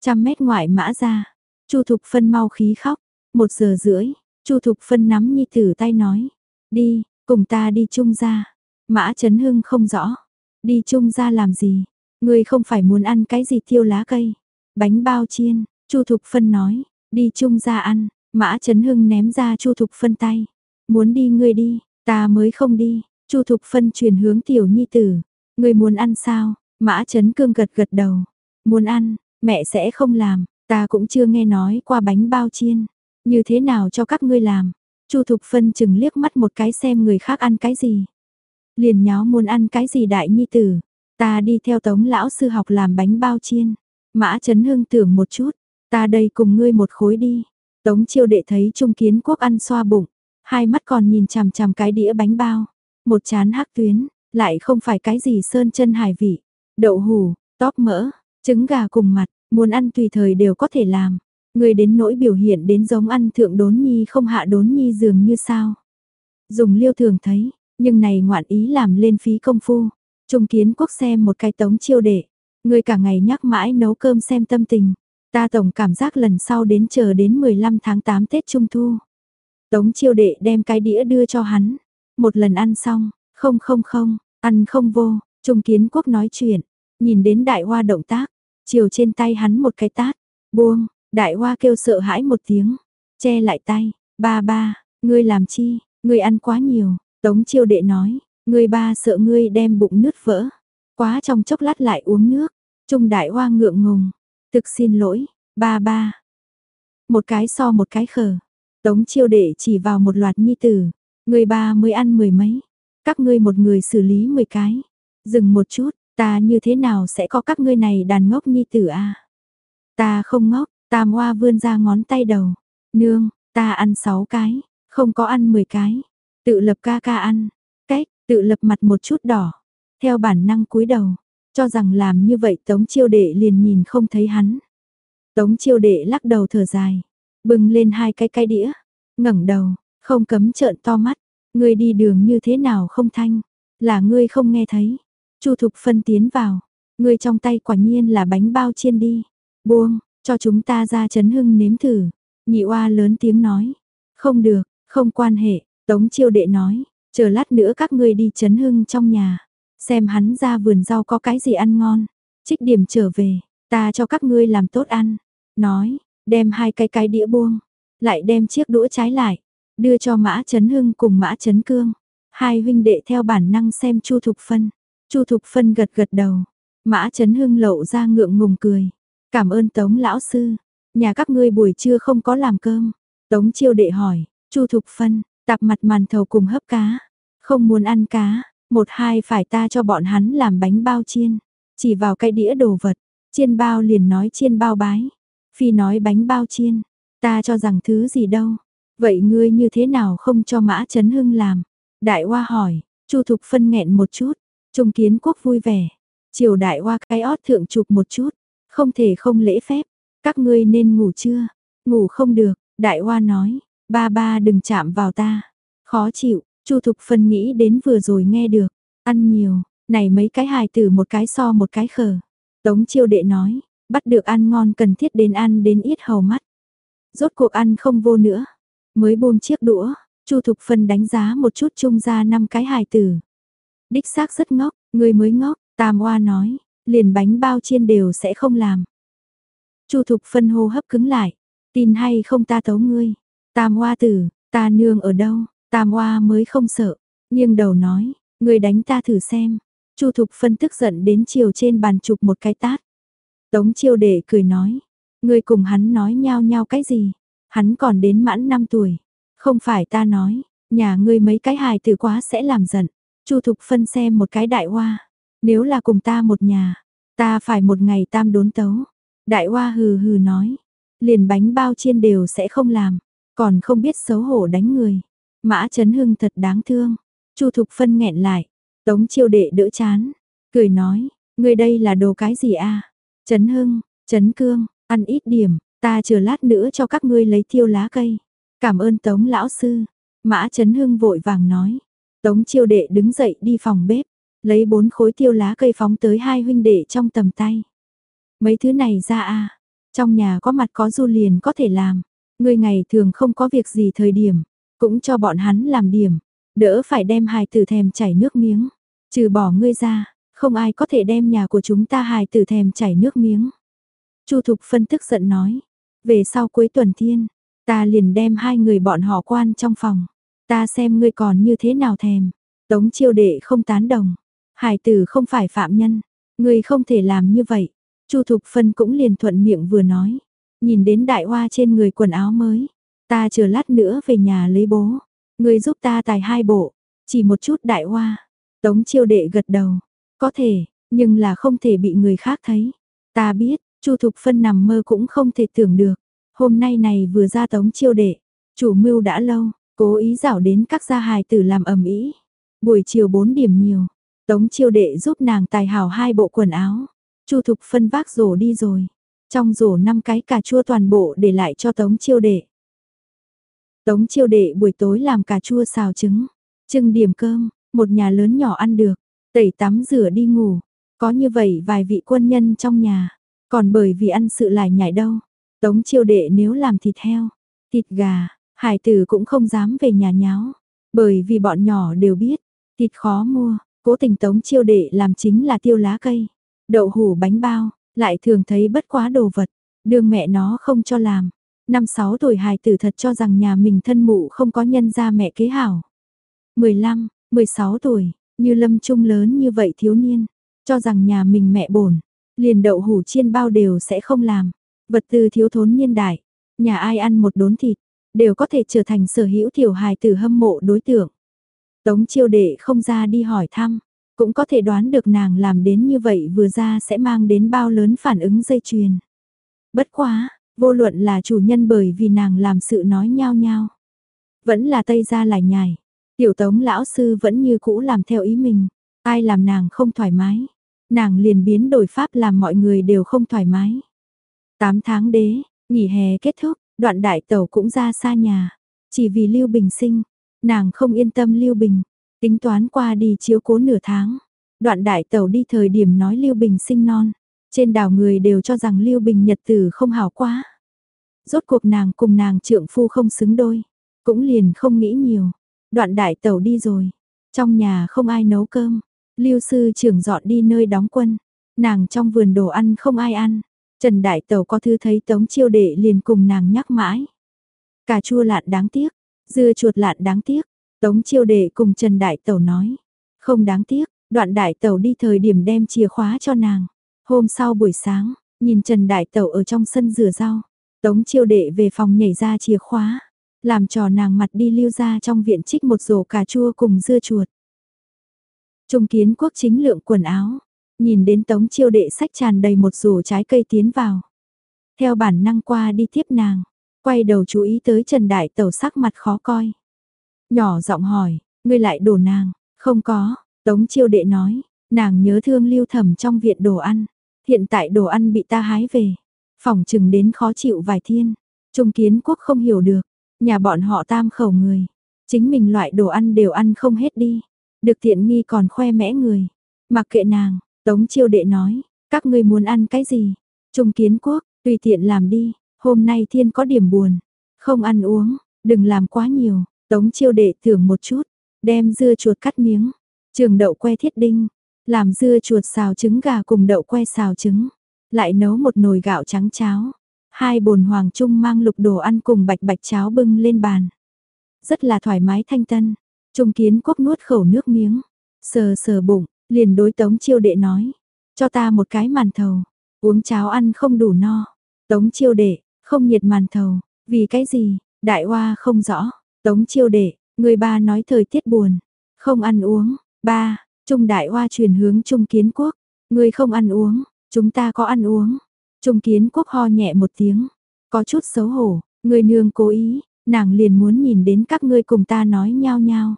Trăm mét ngoại mã ra, chu thục phân mau khí khóc, một giờ rưỡi, chu thục phân nắm nhi tử tay nói, đi, cùng ta đi trung ra, mã chấn hưng không rõ, đi trung ra làm gì, người không phải muốn ăn cái gì thiêu lá cây, bánh bao chiên, chu thục phân nói, đi trung ra ăn, mã chấn hưng ném ra chu thục phân tay, muốn đi ngươi đi, ta mới không đi, chu thục phân chuyển hướng tiểu nhi tử, ngươi muốn ăn sao, mã chấn cương gật gật đầu, muốn ăn, mẹ sẽ không làm, ta cũng chưa nghe nói qua bánh bao chiên, như thế nào cho các ngươi làm, chu thục phân chừng liếc mắt một cái xem người khác ăn cái gì. Liền nháo muốn ăn cái gì đại nhi tử. Ta đi theo tống lão sư học làm bánh bao chiên. Mã Trấn Hưng tưởng một chút, ta đây cùng ngươi một khối đi. Tống chiêu đệ thấy Trung Kiến Quốc ăn xoa bụng, hai mắt còn nhìn chằm chằm cái đĩa bánh bao, một chán hắc tuyến, lại không phải cái gì sơn chân hải vị, đậu hủ, tóp mỡ, trứng gà cùng mặt, muốn ăn tùy thời đều có thể làm. Người đến nỗi biểu hiện đến giống ăn thượng đốn nhi không hạ đốn nhi dường như sao. Dùng liêu thường thấy, nhưng này ngoạn ý làm lên phí công phu. Trung kiến quốc xem một cái tống chiêu đệ. Người cả ngày nhắc mãi nấu cơm xem tâm tình. Ta tổng cảm giác lần sau đến chờ đến 15 tháng 8 Tết Trung Thu. Tống chiêu đệ đem cái đĩa đưa cho hắn. Một lần ăn xong, không không không, ăn không vô. Trung kiến quốc nói chuyện, nhìn đến đại hoa động tác, chiều trên tay hắn một cái tát, buông, đại hoa kêu sợ hãi một tiếng, che lại tay, ba ba, ngươi làm chi, ngươi ăn quá nhiều, Tống chiêu đệ nói, ngươi ba sợ ngươi đem bụng nứt vỡ. Quá trong chốc lát lại uống nước. Trung đại hoa ngượng ngùng. Thực xin lỗi, ba ba. Một cái so một cái khờ. Tống chiêu đệ chỉ vào một loạt nhi tử. Người ba mới ăn mười mấy. Các ngươi một người xử lý mười cái. Dừng một chút, ta như thế nào sẽ có các ngươi này đàn ngốc nhi tử a Ta không ngốc, tam hoa vươn ra ngón tay đầu. Nương, ta ăn sáu cái, không có ăn mười cái. Tự lập ca ca ăn, cách, tự lập mặt một chút đỏ, theo bản năng cúi đầu, cho rằng làm như vậy tống chiêu đệ liền nhìn không thấy hắn. Tống chiêu đệ lắc đầu thở dài, bừng lên hai cái cái đĩa, ngẩng đầu, không cấm trợn to mắt, ngươi đi đường như thế nào không thanh, là ngươi không nghe thấy. Chu Thục phân tiến vào, người trong tay quả nhiên là bánh bao chiên đi, buông, cho chúng ta ra chấn hưng nếm thử. Nhị oa lớn tiếng nói, không được, không quan hệ, Tống chiêu đệ nói, chờ lát nữa các ngươi đi chấn hưng trong nhà, xem hắn ra vườn rau có cái gì ăn ngon, trích điểm trở về, ta cho các ngươi làm tốt ăn. Nói, đem hai cái cái đĩa buông, lại đem chiếc đũa trái lại, đưa cho mã chấn hưng cùng mã chấn cương. Hai huynh đệ theo bản năng xem Chu Thục Phân. Chu Thục Phân gật gật đầu, mã chấn hưng lộ ra ngượng ngùng cười. Cảm ơn Tống lão sư, nhà các ngươi buổi trưa không có làm cơm. Tống chiêu đệ hỏi, Chu Thục Phân, Tạp mặt màn thầu cùng hấp cá. Không muốn ăn cá, một hai phải ta cho bọn hắn làm bánh bao chiên. Chỉ vào cái đĩa đồ vật, chiên bao liền nói chiên bao bái. Phi nói bánh bao chiên, ta cho rằng thứ gì đâu. Vậy ngươi như thế nào không cho mã chấn hưng làm? Đại hoa hỏi, chu thục phân nghẹn một chút, trung kiến quốc vui vẻ. triều đại hoa cái ót thượng chụp một chút, không thể không lễ phép. Các ngươi nên ngủ chưa? Ngủ không được, đại hoa nói, Ba ba đừng chạm vào ta. Khó chịu, Chu Thục Phân nghĩ đến vừa rồi nghe được. Ăn nhiều, này mấy cái hài tử một cái so một cái khờ. Tống chiêu đệ nói, bắt được ăn ngon cần thiết đến ăn đến ít hầu mắt. Rốt cuộc ăn không vô nữa. Mới buông chiếc đũa, Chu Thục Phân đánh giá một chút trung ra năm cái hài tử. Đích xác rất ngốc, người mới ngốc, Tam Oa nói, liền bánh bao chiên đều sẽ không làm. Chu Thục Phân hô hấp cứng lại, tin hay không ta tấu ngươi. Tam Oa tử, ta nương ở đâu? Tam Oa mới không sợ, nghiêng đầu nói, ngươi đánh ta thử xem. Chu Thục Phân tức giận đến chiều trên bàn chụp một cái tát. Tống chiêu đệ cười nói, ngươi cùng hắn nói nhau nhau cái gì? Hắn còn đến mãn 5 tuổi. Không phải ta nói, nhà ngươi mấy cái hài tử quá sẽ làm giận. Chu Thục Phân xem một cái đại hoa. Nếu là cùng ta một nhà, ta phải một ngày tam đốn tấu. Đại hoa hừ hừ nói, liền bánh bao chiên đều sẽ không làm, còn không biết xấu hổ đánh người. Mã Trấn Hưng thật đáng thương. Chu Thục Phân nghẹn lại, Tống Chiêu Đệ đỡ chán, cười nói, người đây là đồ cái gì a? Trấn Hưng, Trấn Cương, ăn ít điểm, ta chờ lát nữa cho các ngươi lấy tiêu lá cây. Cảm ơn Tống lão sư. Mã Trấn Hưng vội vàng nói. Tống Chiêu Đệ đứng dậy đi phòng bếp, lấy bốn khối tiêu lá cây phóng tới hai huynh đệ trong tầm tay. Mấy thứ này ra à trong nhà có mặt có du liền có thể làm. Ngươi ngày thường không có việc gì thời điểm, cũng cho bọn hắn làm điểm, đỡ phải đem hài tử thèm chảy nước miếng. Trừ bỏ ngươi ra, không ai có thể đem nhà của chúng ta hài tử thèm chảy nước miếng. Chu Thục phân tức giận nói, về sau cuối tuần thiên, ta liền đem hai người bọn họ quan trong phòng, ta xem ngươi còn như thế nào thèm. Tống chiêu đệ không tán đồng, Hải tử không phải phạm nhân, ngươi không thể làm như vậy. Chu Thục Phân cũng liền thuận miệng vừa nói, nhìn đến đại hoa trên người quần áo mới, ta chờ lát nữa về nhà lấy bố, ngươi giúp ta tài hai bộ, chỉ một chút đại hoa. Tống chiêu đệ gật đầu, có thể, nhưng là không thể bị người khác thấy. Ta biết, Chu Thục Phân nằm mơ cũng không thể tưởng được. Hôm nay này vừa ra tống chiêu đệ, chủ mưu đã lâu, cố ý rảo đến các gia hài tử làm ẩm ý. Buổi chiều 4 điểm nhiều, tống chiêu đệ giúp nàng tài hảo hai bộ quần áo. Chu Thục Phân vác rổ đi rồi. Trong rổ năm cái cà chua toàn bộ để lại cho tống chiêu đệ. Tống chiêu đệ buổi tối làm cà chua xào trứng, trưng điểm cơm, một nhà lớn nhỏ ăn được, tẩy tắm rửa đi ngủ. Có như vậy vài vị quân nhân trong nhà, còn bởi vì ăn sự lại nhảy đâu. Tống chiêu đệ nếu làm thịt heo, thịt gà, hải tử cũng không dám về nhà nháo. Bởi vì bọn nhỏ đều biết, thịt khó mua, cố tình tống chiêu đệ làm chính là tiêu lá cây, đậu hủ bánh bao, lại thường thấy bất quá đồ vật, đường mẹ nó không cho làm. Năm sáu tuổi hài tử thật cho rằng nhà mình thân mụ không có nhân gia mẹ kế hảo. 15, 16 tuổi, như lâm trung lớn như vậy thiếu niên, cho rằng nhà mình mẹ bổn, liền đậu hủ chiên bao đều sẽ không làm. Vật tư thiếu thốn niên đại, nhà ai ăn một đốn thịt, đều có thể trở thành sở hữu tiểu hài tử hâm mộ đối tượng. Tống chiêu đệ không ra đi hỏi thăm, cũng có thể đoán được nàng làm đến như vậy vừa ra sẽ mang đến bao lớn phản ứng dây chuyền. Bất quá, vô luận là chủ nhân bởi vì nàng làm sự nói nhao nhao. Vẫn là tây ra lại nhài, tiểu tống lão sư vẫn như cũ làm theo ý mình, ai làm nàng không thoải mái. Nàng liền biến đổi pháp làm mọi người đều không thoải mái. 8 tháng đế, nghỉ hè kết thúc, đoạn đại tẩu cũng ra xa nhà. Chỉ vì Lưu Bình sinh, nàng không yên tâm Lưu Bình, tính toán qua đi chiếu cố nửa tháng. Đoạn đại tẩu đi thời điểm nói Lưu Bình sinh non. Trên đảo người đều cho rằng Lưu Bình nhật tử không hảo quá. Rốt cuộc nàng cùng nàng trượng phu không xứng đôi. Cũng liền không nghĩ nhiều. Đoạn đại tẩu đi rồi. Trong nhà không ai nấu cơm. Lưu sư trưởng dọn đi nơi đóng quân. Nàng trong vườn đồ ăn không ai ăn. Trần Đại Tẩu có thư thấy Tống Chiêu Đệ liền cùng nàng nhắc mãi. Cà chua lạn đáng tiếc, dưa chuột lạn đáng tiếc. Tống Chiêu Đệ cùng Trần Đại Tẩu nói. Không đáng tiếc, đoạn Đại Tẩu đi thời điểm đem chìa khóa cho nàng. Hôm sau buổi sáng, nhìn Trần Đại Tẩu ở trong sân rửa rau. Tống Chiêu Đệ về phòng nhảy ra chìa khóa. Làm trò nàng mặt đi lưu ra trong viện trích một rổ cà chua cùng dưa chuột. Trung kiến quốc chính lượng quần áo, nhìn đến tống chiêu đệ sách tràn đầy một rổ trái cây tiến vào. Theo bản năng qua đi tiếp nàng, quay đầu chú ý tới Trần Đại Tẩu sắc mặt khó coi. Nhỏ giọng hỏi, ngươi lại đổ nàng, không có, tống chiêu đệ nói, nàng nhớ thương lưu thầm trong viện đồ ăn, hiện tại đồ ăn bị ta hái về, phòng chừng đến khó chịu vài thiên, trung kiến quốc không hiểu được, nhà bọn họ tam khẩu người, chính mình loại đồ ăn đều ăn không hết đi, được tiện nghi còn khoe mẽ người, mặc kệ nàng, Tống chiêu đệ nói, các ngươi muốn ăn cái gì? Trung kiến quốc, tùy tiện làm đi, hôm nay thiên có điểm buồn. Không ăn uống, đừng làm quá nhiều. Tống chiêu đệ thưởng một chút, đem dưa chuột cắt miếng, trường đậu que thiết đinh, làm dưa chuột xào trứng gà cùng đậu que xào trứng, lại nấu một nồi gạo trắng cháo. Hai bồn hoàng trung mang lục đồ ăn cùng bạch bạch cháo bưng lên bàn. Rất là thoải mái thanh tân. Trung kiến quốc nuốt khẩu nước miếng. Sờ sờ bụng, liền đối tống chiêu đệ nói. Cho ta một cái màn thầu. Uống cháo ăn không đủ no. Tống chiêu đệ, không nhiệt màn thầu. Vì cái gì? Đại hoa không rõ. Tống chiêu đệ, người ba nói thời tiết buồn. Không ăn uống. Ba, Trung đại hoa truyền hướng Trung kiến quốc. Người không ăn uống. Chúng ta có ăn uống. Trung kiến quốc ho nhẹ một tiếng. Có chút xấu hổ. Người nương cố ý. Nàng liền muốn nhìn đến các ngươi cùng ta nói nhau nhau.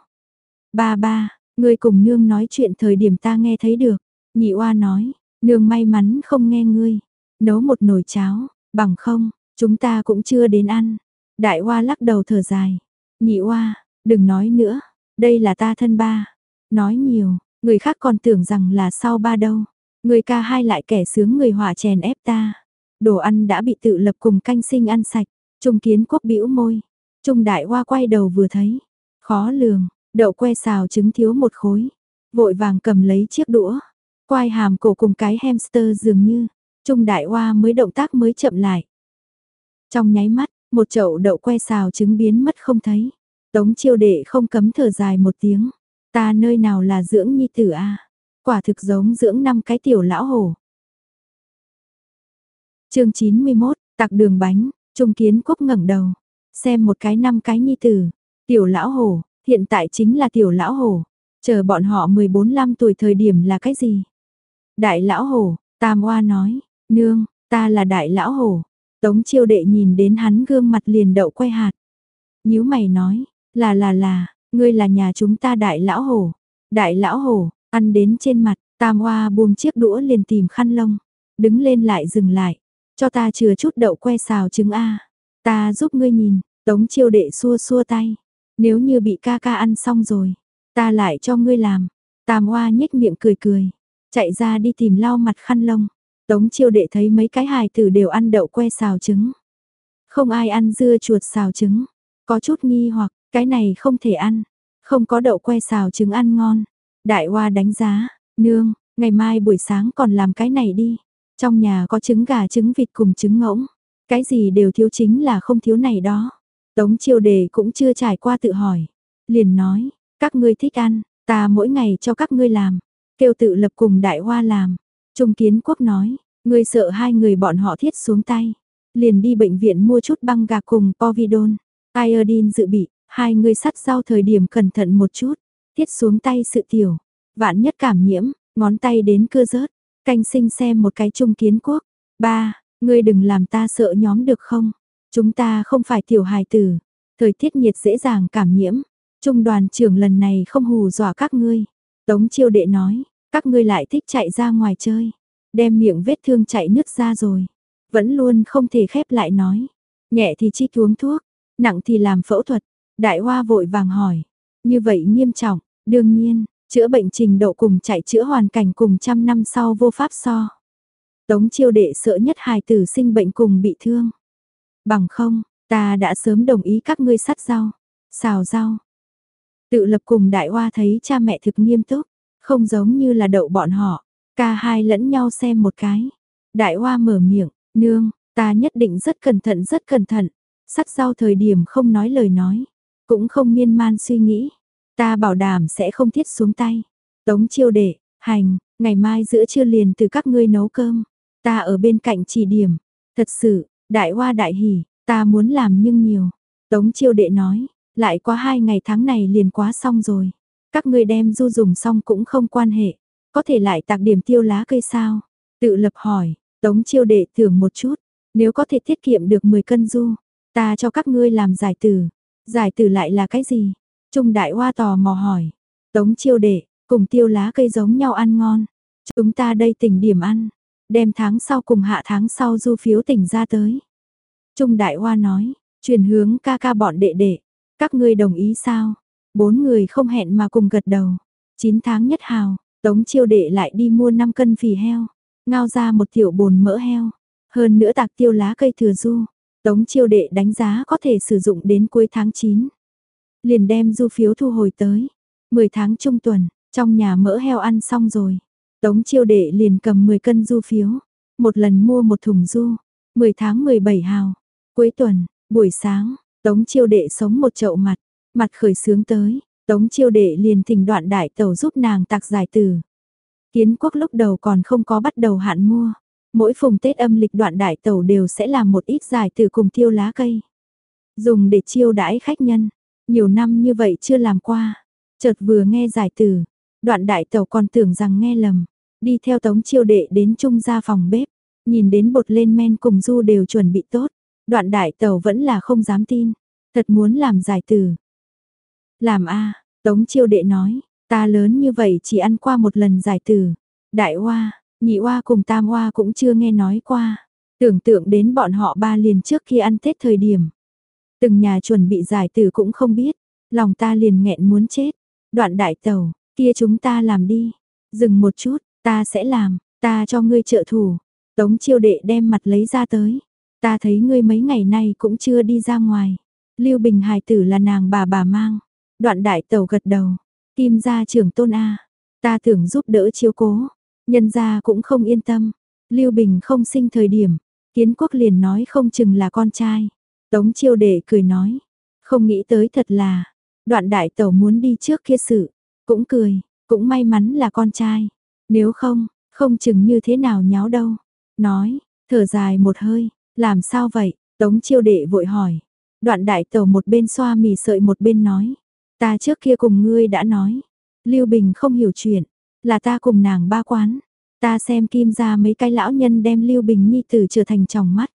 Ba ba, người cùng nương nói chuyện thời điểm ta nghe thấy được. Nhị oa nói, nương may mắn không nghe ngươi. Nấu một nồi cháo, bằng không, chúng ta cũng chưa đến ăn. Đại oa lắc đầu thở dài. Nhị oa, đừng nói nữa, đây là ta thân ba. Nói nhiều, người khác còn tưởng rằng là sau ba đâu. Người ca hai lại kẻ sướng người hỏa chèn ép ta. Đồ ăn đã bị tự lập cùng canh sinh ăn sạch. Trung kiến quốc bĩu môi. Trung đại hoa quay đầu vừa thấy. Khó lường, đậu que xào trứng thiếu một khối. Vội vàng cầm lấy chiếc đũa. Quai hàm cổ cùng cái hamster dường như. Trung đại hoa mới động tác mới chậm lại. Trong nháy mắt, một chậu đậu que xào trứng biến mất không thấy. Tống chiêu đệ không cấm thở dài một tiếng. Ta nơi nào là dưỡng nhi tử a Quả thực giống dưỡng năm cái tiểu lão hổ. chương 91, tặc đường bánh, Trung Kiến Quốc ngẩng đầu, xem một cái năm cái nhi tử, tiểu lão hổ, hiện tại chính là tiểu lão hổ, chờ bọn họ 14-15 tuổi thời điểm là cái gì? Đại lão hổ, Tam Oa nói, nương, ta là đại lão hổ. Tống chiêu đệ nhìn đến hắn gương mặt liền đậu quay hạt. nhíu mày nói, là là là, ngươi là nhà chúng ta đại lão hổ. Đại lão hổ, ăn đến trên mặt, Tam Oa buông chiếc đũa liền tìm khăn lông, đứng lên lại dừng lại, cho ta chừa chút đậu que xào trứng a. Ta giúp ngươi nhìn, Tống chiêu đệ xua xua tay. Nếu như bị ca ca ăn xong rồi, ta lại cho ngươi làm. Tam Hoa nhếch miệng cười cười, chạy ra đi tìm lau mặt khăn lông. Tống chiêu đệ thấy mấy cái hài tử đều ăn đậu que xào trứng. Không ai ăn dưa chuột xào trứng. Có chút nghi hoặc, cái này không thể ăn. Không có đậu que xào trứng ăn ngon. Đại Hoa đánh giá, nương, ngày mai buổi sáng còn làm cái này đi. Trong nhà có trứng gà trứng vịt cùng trứng ngỗng. Cái gì đều thiếu chính là không thiếu này đó. Tống chiêu đề cũng chưa trải qua tự hỏi. Liền nói, các ngươi thích ăn, ta mỗi ngày cho các ngươi làm. Kêu tự lập cùng đại hoa làm. Trung kiến quốc nói, ngươi sợ hai người bọn họ thiết xuống tay. Liền đi bệnh viện mua chút băng gạc cùng povidone. Iodine dự bị, hai người sắt sau thời điểm cẩn thận một chút. Thiết xuống tay sự tiểu. Vạn nhất cảm nhiễm, ngón tay đến cưa rớt. Canh sinh xem một cái trung kiến quốc. Ba, ngươi đừng làm ta sợ nhóm được không? Chúng ta không phải tiểu hài tử, thời tiết nhiệt dễ dàng cảm nhiễm. Trung đoàn trưởng lần này không hù dọa các ngươi. Tống chiêu đệ nói, các ngươi lại thích chạy ra ngoài chơi. Đem miệng vết thương chạy nứt ra rồi. Vẫn luôn không thể khép lại nói. Nhẹ thì chi uống thuốc, nặng thì làm phẫu thuật. Đại hoa vội vàng hỏi. Như vậy nghiêm trọng, đương nhiên, chữa bệnh trình độ cùng chạy chữa hoàn cảnh cùng trăm năm sau vô pháp so. Tống chiêu đệ sợ nhất hài tử sinh bệnh cùng bị thương. Bằng không, ta đã sớm đồng ý các ngươi sắt rau, xào rau. Tự lập cùng đại hoa thấy cha mẹ thực nghiêm túc, không giống như là đậu bọn họ, ca hai lẫn nhau xem một cái. Đại hoa mở miệng, nương, ta nhất định rất cẩn thận rất cẩn thận, sắt rau thời điểm không nói lời nói, cũng không miên man suy nghĩ, ta bảo đảm sẽ không thiết xuống tay. Tống chiêu đệ, hành, ngày mai giữa trưa liền từ các ngươi nấu cơm, ta ở bên cạnh chỉ điểm, thật sự, Đại hoa đại hỉ, ta muốn làm nhưng nhiều. Tống chiêu đệ nói, lại quá hai ngày tháng này liền quá xong rồi. Các ngươi đem du dùng xong cũng không quan hệ. Có thể lại tạc điểm tiêu lá cây sao? Tự lập hỏi, tống chiêu đệ thưởng một chút. Nếu có thể tiết kiệm được 10 cân du, ta cho các ngươi làm giải tử. Giải tử lại là cái gì? Trung đại hoa tò mò hỏi. Tống chiêu đệ, cùng tiêu lá cây giống nhau ăn ngon. Chúng ta đây tỉnh điểm ăn đem tháng sau cùng hạ tháng sau du phiếu tỉnh ra tới. Trung Đại Hoa nói, truyền hướng ca ca bọn đệ đệ, các ngươi đồng ý sao? Bốn người không hẹn mà cùng gật đầu. 9 tháng nhất hào, Tống Chiêu đệ lại đi mua 5 cân phì heo, ngao ra một tiểu bồn mỡ heo, hơn nữa tạc tiêu lá cây thừa du. Tống Chiêu đệ đánh giá có thể sử dụng đến cuối tháng 9. liền đem du phiếu thu hồi tới. 10 tháng trung tuần, trong nhà mỡ heo ăn xong rồi. Tống chiêu đệ liền cầm 10 cân du phiếu, một lần mua một thùng du, 10 tháng 17 hào. Cuối tuần, buổi sáng, Tống chiêu đệ sống một chậu mặt, mặt khởi sướng tới, Tống chiêu đệ liền thỉnh đoạn đại tẩu giúp nàng tạc giải từ. Kiến quốc lúc đầu còn không có bắt đầu hạn mua. Mỗi phùng Tết âm lịch đoạn đại tẩu đều sẽ làm một ít giải từ cùng tiêu lá cây. Dùng để chiêu đãi khách nhân. Nhiều năm như vậy chưa làm qua. Chợt vừa nghe giải từ. Đoạn đại tẩu còn tưởng rằng nghe lầm. Đi theo tống chiêu đệ đến trung gia phòng bếp. Nhìn đến bột lên men cùng du đều chuẩn bị tốt. Đoạn đại tàu vẫn là không dám tin. Thật muốn làm giải từ. Làm a Tống chiêu đệ nói. Ta lớn như vậy chỉ ăn qua một lần giải từ. Đại hoa, nhị hoa cùng tam hoa cũng chưa nghe nói qua. Tưởng tượng đến bọn họ ba liền trước khi ăn Tết thời điểm. Từng nhà chuẩn bị giải từ cũng không biết. Lòng ta liền nghẹn muốn chết. Đoạn đại tàu, kia chúng ta làm đi. Dừng một chút, ta sẽ làm, ta cho ngươi trợ thủ. Tống chiêu đệ đem mặt lấy ra tới. Ta thấy ngươi mấy ngày nay cũng chưa đi ra ngoài. Lưu Bình hài tử là nàng bà bà mang. Đoạn đại tàu gật đầu, Kim gia trưởng tôn A, ta tưởng giúp đỡ chiếu cố, nhân gia cũng không yên tâm. Lưu Bình không sinh thời điểm, kiến quốc liền nói không chừng là con trai. Tống chiêu đệ cười nói, không nghĩ tới thật là, đoạn đại tẩu muốn đi trước kia sự, cũng cười, cũng may mắn là con trai. Nếu không, không chừng như thế nào nháo đâu. Nói, thở dài một hơi, làm sao vậy? Tống chiêu đệ vội hỏi. Đoạn đại tẩu một bên xoa mì sợi một bên nói. Ta trước kia cùng ngươi đã nói, Lưu Bình không hiểu chuyện, là ta cùng nàng ba quán. Ta xem kim ra mấy cái lão nhân đem Lưu Bình nhi tử trở thành chồng mắt.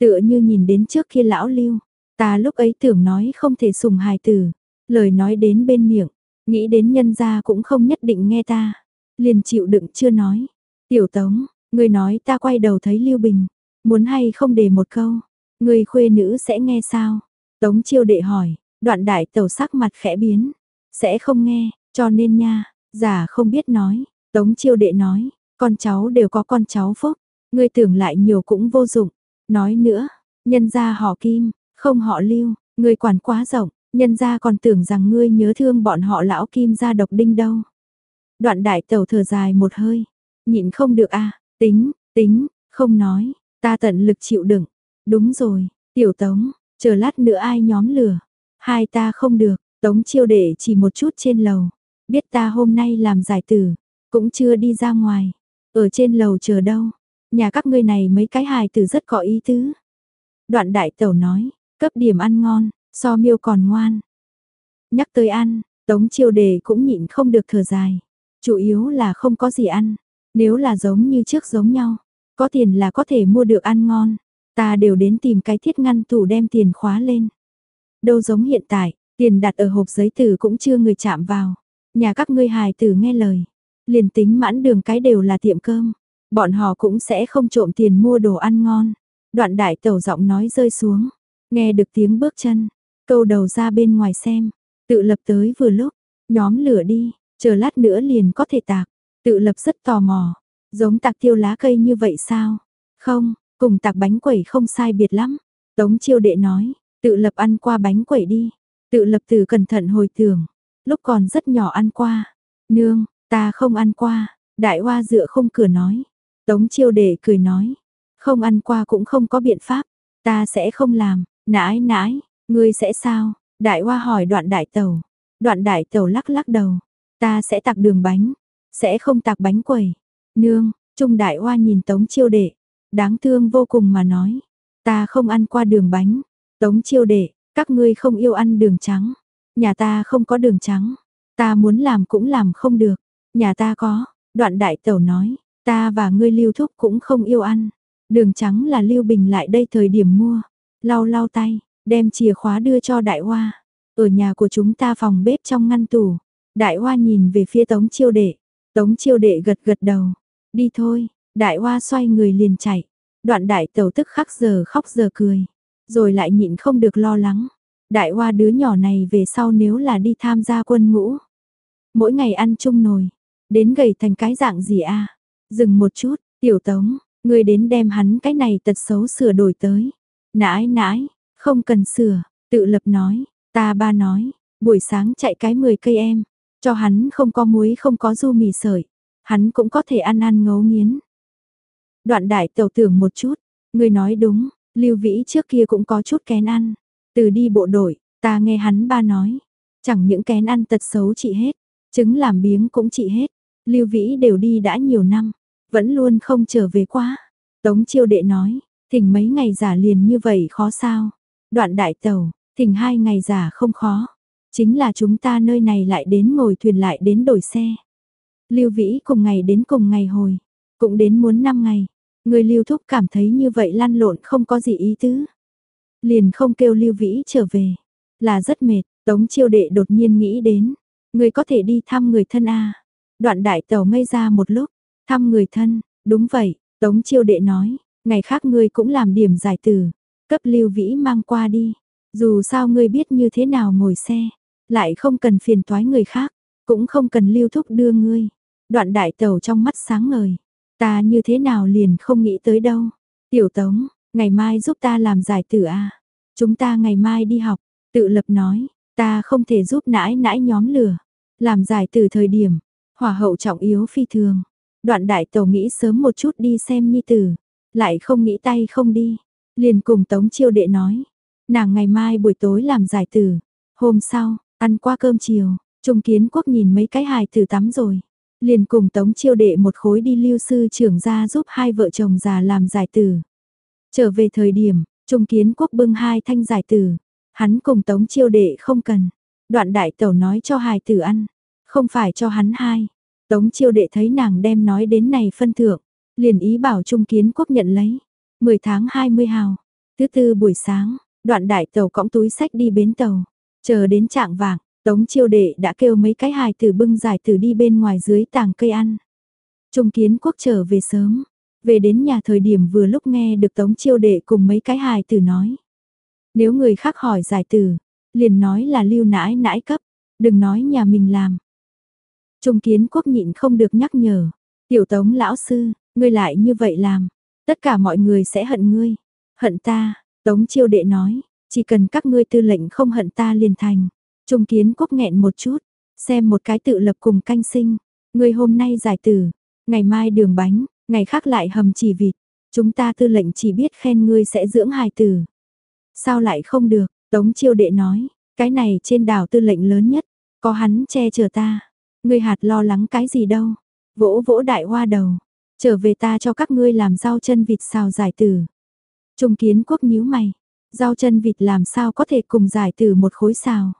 Tựa như nhìn đến trước kia lão Lưu, ta lúc ấy tưởng nói không thể sùng hài tử, lời nói đến bên miệng, nghĩ đến nhân gia cũng không nhất định nghe ta, liền chịu đựng chưa nói. Tiểu Tống, người nói ta quay đầu thấy Lưu Bình, muốn hay không để một câu, người khuê nữ sẽ nghe sao? Tống chiêu đệ hỏi, Đoạn đại tẩu sắc mặt khẽ biến, sẽ không nghe, cho nên nha, giả không biết nói, tống chiêu đệ nói, con cháu đều có con cháu phúc, ngươi tưởng lại nhiều cũng vô dụng, nói nữa, nhân gia họ kim, không họ lưu, ngươi quản quá rộng, nhân gia còn tưởng rằng ngươi nhớ thương bọn họ lão kim gia độc đinh đâu. Đoạn đại tẩu thở dài một hơi, nhịn không được a tính, tính, không nói, ta tận lực chịu đựng, đúng rồi, tiểu tống, chờ lát nữa ai nhóm lửa, Hai ta không được, tống chiêu đệ chỉ một chút trên lầu. Biết ta hôm nay làm giải tử, cũng chưa đi ra ngoài. Ở trên lầu chờ đâu. Nhà các ngươi này mấy cái hài tử rất có ý tứ. Đoạn đại tẩu nói, cấp điểm ăn ngon, so miêu còn ngoan. Nhắc tới ăn, tống chiêu đề cũng nhịn không được thở dài. Chủ yếu là không có gì ăn. Nếu là giống như trước giống nhau, có tiền là có thể mua được ăn ngon. Ta đều đến tìm cái thiết ngăn tủ đem tiền khóa lên. Đâu giống hiện tại, tiền đặt ở hộp giấy tử cũng chưa người chạm vào. Nhà các ngươi hài tử nghe lời, liền tính mãn đường cái đều là tiệm cơm. Bọn họ cũng sẽ không trộm tiền mua đồ ăn ngon. Đoạn đại tẩu giọng nói rơi xuống, nghe được tiếng bước chân, câu đầu ra bên ngoài xem, tự lập tới vừa lúc, nhóm lửa đi, chờ lát nữa liền có thể tạc. Tự lập rất tò mò, giống tạc tiêu lá cây như vậy sao? Không, cùng tạc bánh quẩy không sai biệt lắm. Tống chiêu đệ nói, Tự lập ăn qua bánh quẩy đi. Tự lập từ cẩn thận hồi tưởng. Lúc còn rất nhỏ ăn qua. Nương, ta không ăn qua. Đại hoa dựa không cửa nói. Tống chiêu đệ cười nói. Không ăn qua cũng không có biện pháp. Ta sẽ không làm. Nãi nãi, ngươi sẽ sao? Đại hoa hỏi đoạn đại tàu. Đoạn đại tàu lắc lắc đầu. Ta sẽ tạc đường bánh. Sẽ không tạc bánh quẩy. Nương, Trung đại hoa nhìn tống chiêu đệ. Đáng thương vô cùng mà nói. Ta không ăn qua đường bánh. Tống chiêu đệ, các ngươi không yêu ăn đường trắng. Nhà ta không có đường trắng. Ta muốn làm cũng làm không được. Nhà ta có, đoạn đại tẩu nói, ta và ngươi lưu thúc cũng không yêu ăn. Đường trắng là lưu bình lại đây thời điểm mua. Lau lau tay, đem chìa khóa đưa cho đại hoa. Ở nhà của chúng ta phòng bếp trong ngăn tủ. Đại hoa nhìn về phía tống chiêu đệ. Tống chiêu đệ gật gật đầu. Đi thôi, đại hoa xoay người liền chạy. Đoạn đại tẩu tức khắc giờ khóc giờ cười rồi lại nhịn không được lo lắng. Đại hoa đứa nhỏ này về sau nếu là đi tham gia quân ngũ. Mỗi ngày ăn chung nồi, đến gầy thành cái dạng gì a Dừng một chút, tiểu tống, người đến đem hắn cái này tật xấu sửa đổi tới. Nãi nãi, không cần sửa, tự lập nói, ta ba nói, buổi sáng chạy cái 10 cây em, cho hắn không có muối không có du mì sợi, hắn cũng có thể ăn ăn ngấu nghiến. Đoạn đại tẩu tưởng một chút, người nói đúng, Lưu Vĩ trước kia cũng có chút kén ăn, từ đi bộ đội, ta nghe hắn ba nói, chẳng những kén ăn tật xấu trị hết, trứng làm biếng cũng trị hết, Lưu Vĩ đều đi đã nhiều năm, vẫn luôn không trở về quá. Tống chiêu đệ nói, thỉnh mấy ngày giả liền như vậy khó sao. Đoạn đại tàu, thỉnh hai ngày giả không khó. Chính là chúng ta nơi này lại đến ngồi thuyền lại đến đổi xe. Lưu Vĩ cùng ngày đến cùng ngày hồi, cũng đến muốn năm ngày. Người Lưu Thúc cảm thấy như vậy lăn lộn không có gì ý tứ. Liền không kêu Lưu Vĩ trở về, là rất mệt, Tống chiêu đệ đột nhiên nghĩ đến, người có thể đi thăm người thân a. Đoạn đại tàu ngây ra một lúc, thăm người thân, đúng vậy, Tống chiêu đệ nói, ngày khác ngươi cũng làm điểm giải tử, cấp lưu vĩ mang qua đi, dù sao ngươi biết như thế nào ngồi xe, lại không cần phiền toái người khác, cũng không cần lưu thúc đưa ngươi. Đoạn đại tàu trong mắt sáng ngời, ta như thế nào liền không nghĩ tới đâu. Tiểu tống, ngày mai giúp ta làm giải tử a Chúng ta ngày mai đi học, tự lập nói, ta không thể giúp nãi nãi nhóm lửa. Làm giải tử thời điểm, hỏa hậu trọng yếu phi thường. Đoạn đại tàu nghĩ sớm một chút đi xem nhi tử, lại không nghĩ tay không đi, liền cùng tống chiêu đệ nói, nàng ngày mai buổi tối làm giải tử, hôm sau, ăn qua cơm chiều, trung kiến quốc nhìn mấy cái hài tử tắm rồi, liền cùng tống chiêu đệ một khối đi lưu sư trưởng ra giúp hai vợ chồng già làm giải tử. Trở về thời điểm, trung kiến quốc bưng hai thanh giải tử, hắn cùng tống chiêu đệ không cần, đoạn đại tẩu nói cho hài tử ăn, không phải cho hắn hai. Tống chiêu đệ thấy nàng đem nói đến này phân thượng, liền ý bảo Trung Kiến Quốc nhận lấy. 10 tháng 20 hào, thứ tư buổi sáng, đoạn đại tàu cõng túi sách đi bến tàu, chờ đến trạng vàng, Tống chiêu đệ đã kêu mấy cái hài tử bưng giải tử đi bên ngoài dưới tàng cây ăn. Trung Kiến Quốc trở về sớm, về đến nhà thời điểm vừa lúc nghe được Tống chiêu đệ cùng mấy cái hài tử nói. Nếu người khác hỏi giải tử, liền nói là lưu nãi nãi cấp, đừng nói nhà mình làm, Trung kiến quốc nhịn không được nhắc nhở. Tiểu tống lão sư, ngươi lại như vậy làm. Tất cả mọi người sẽ hận ngươi. Hận ta, tống chiêu đệ nói. Chỉ cần các ngươi tư lệnh không hận ta liền thành. Trung kiến quốc nghẹn một chút. Xem một cái tự lập cùng canh sinh. Ngươi hôm nay giải tử. Ngày mai đường bánh. Ngày khác lại hầm chỉ vịt. Chúng ta tư lệnh chỉ biết khen ngươi sẽ dưỡng hài tử. Sao lại không được? Tống chiêu đệ nói. Cái này trên đảo tư lệnh lớn nhất. Có hắn che chở ta. Ngươi hạt lo lắng cái gì đâu. Vỗ vỗ đại hoa đầu. Trở về ta cho các ngươi làm rau chân vịt xào giải tử. Trung kiến quốc nhíu mày. Rau chân vịt làm sao có thể cùng giải từ một khối xào.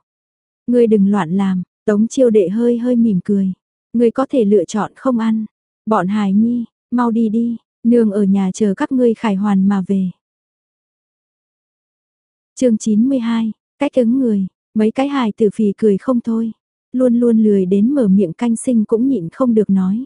Ngươi đừng loạn làm. Tống chiêu đệ hơi hơi mỉm cười. Ngươi có thể lựa chọn không ăn. Bọn hài nhi, mau đi đi. Nương ở nhà chờ các ngươi khải hoàn mà về. chương 92, cách ứng người, mấy cái hài tử phì cười không thôi luôn luôn lười đến mở miệng canh sinh cũng nhịn không được nói.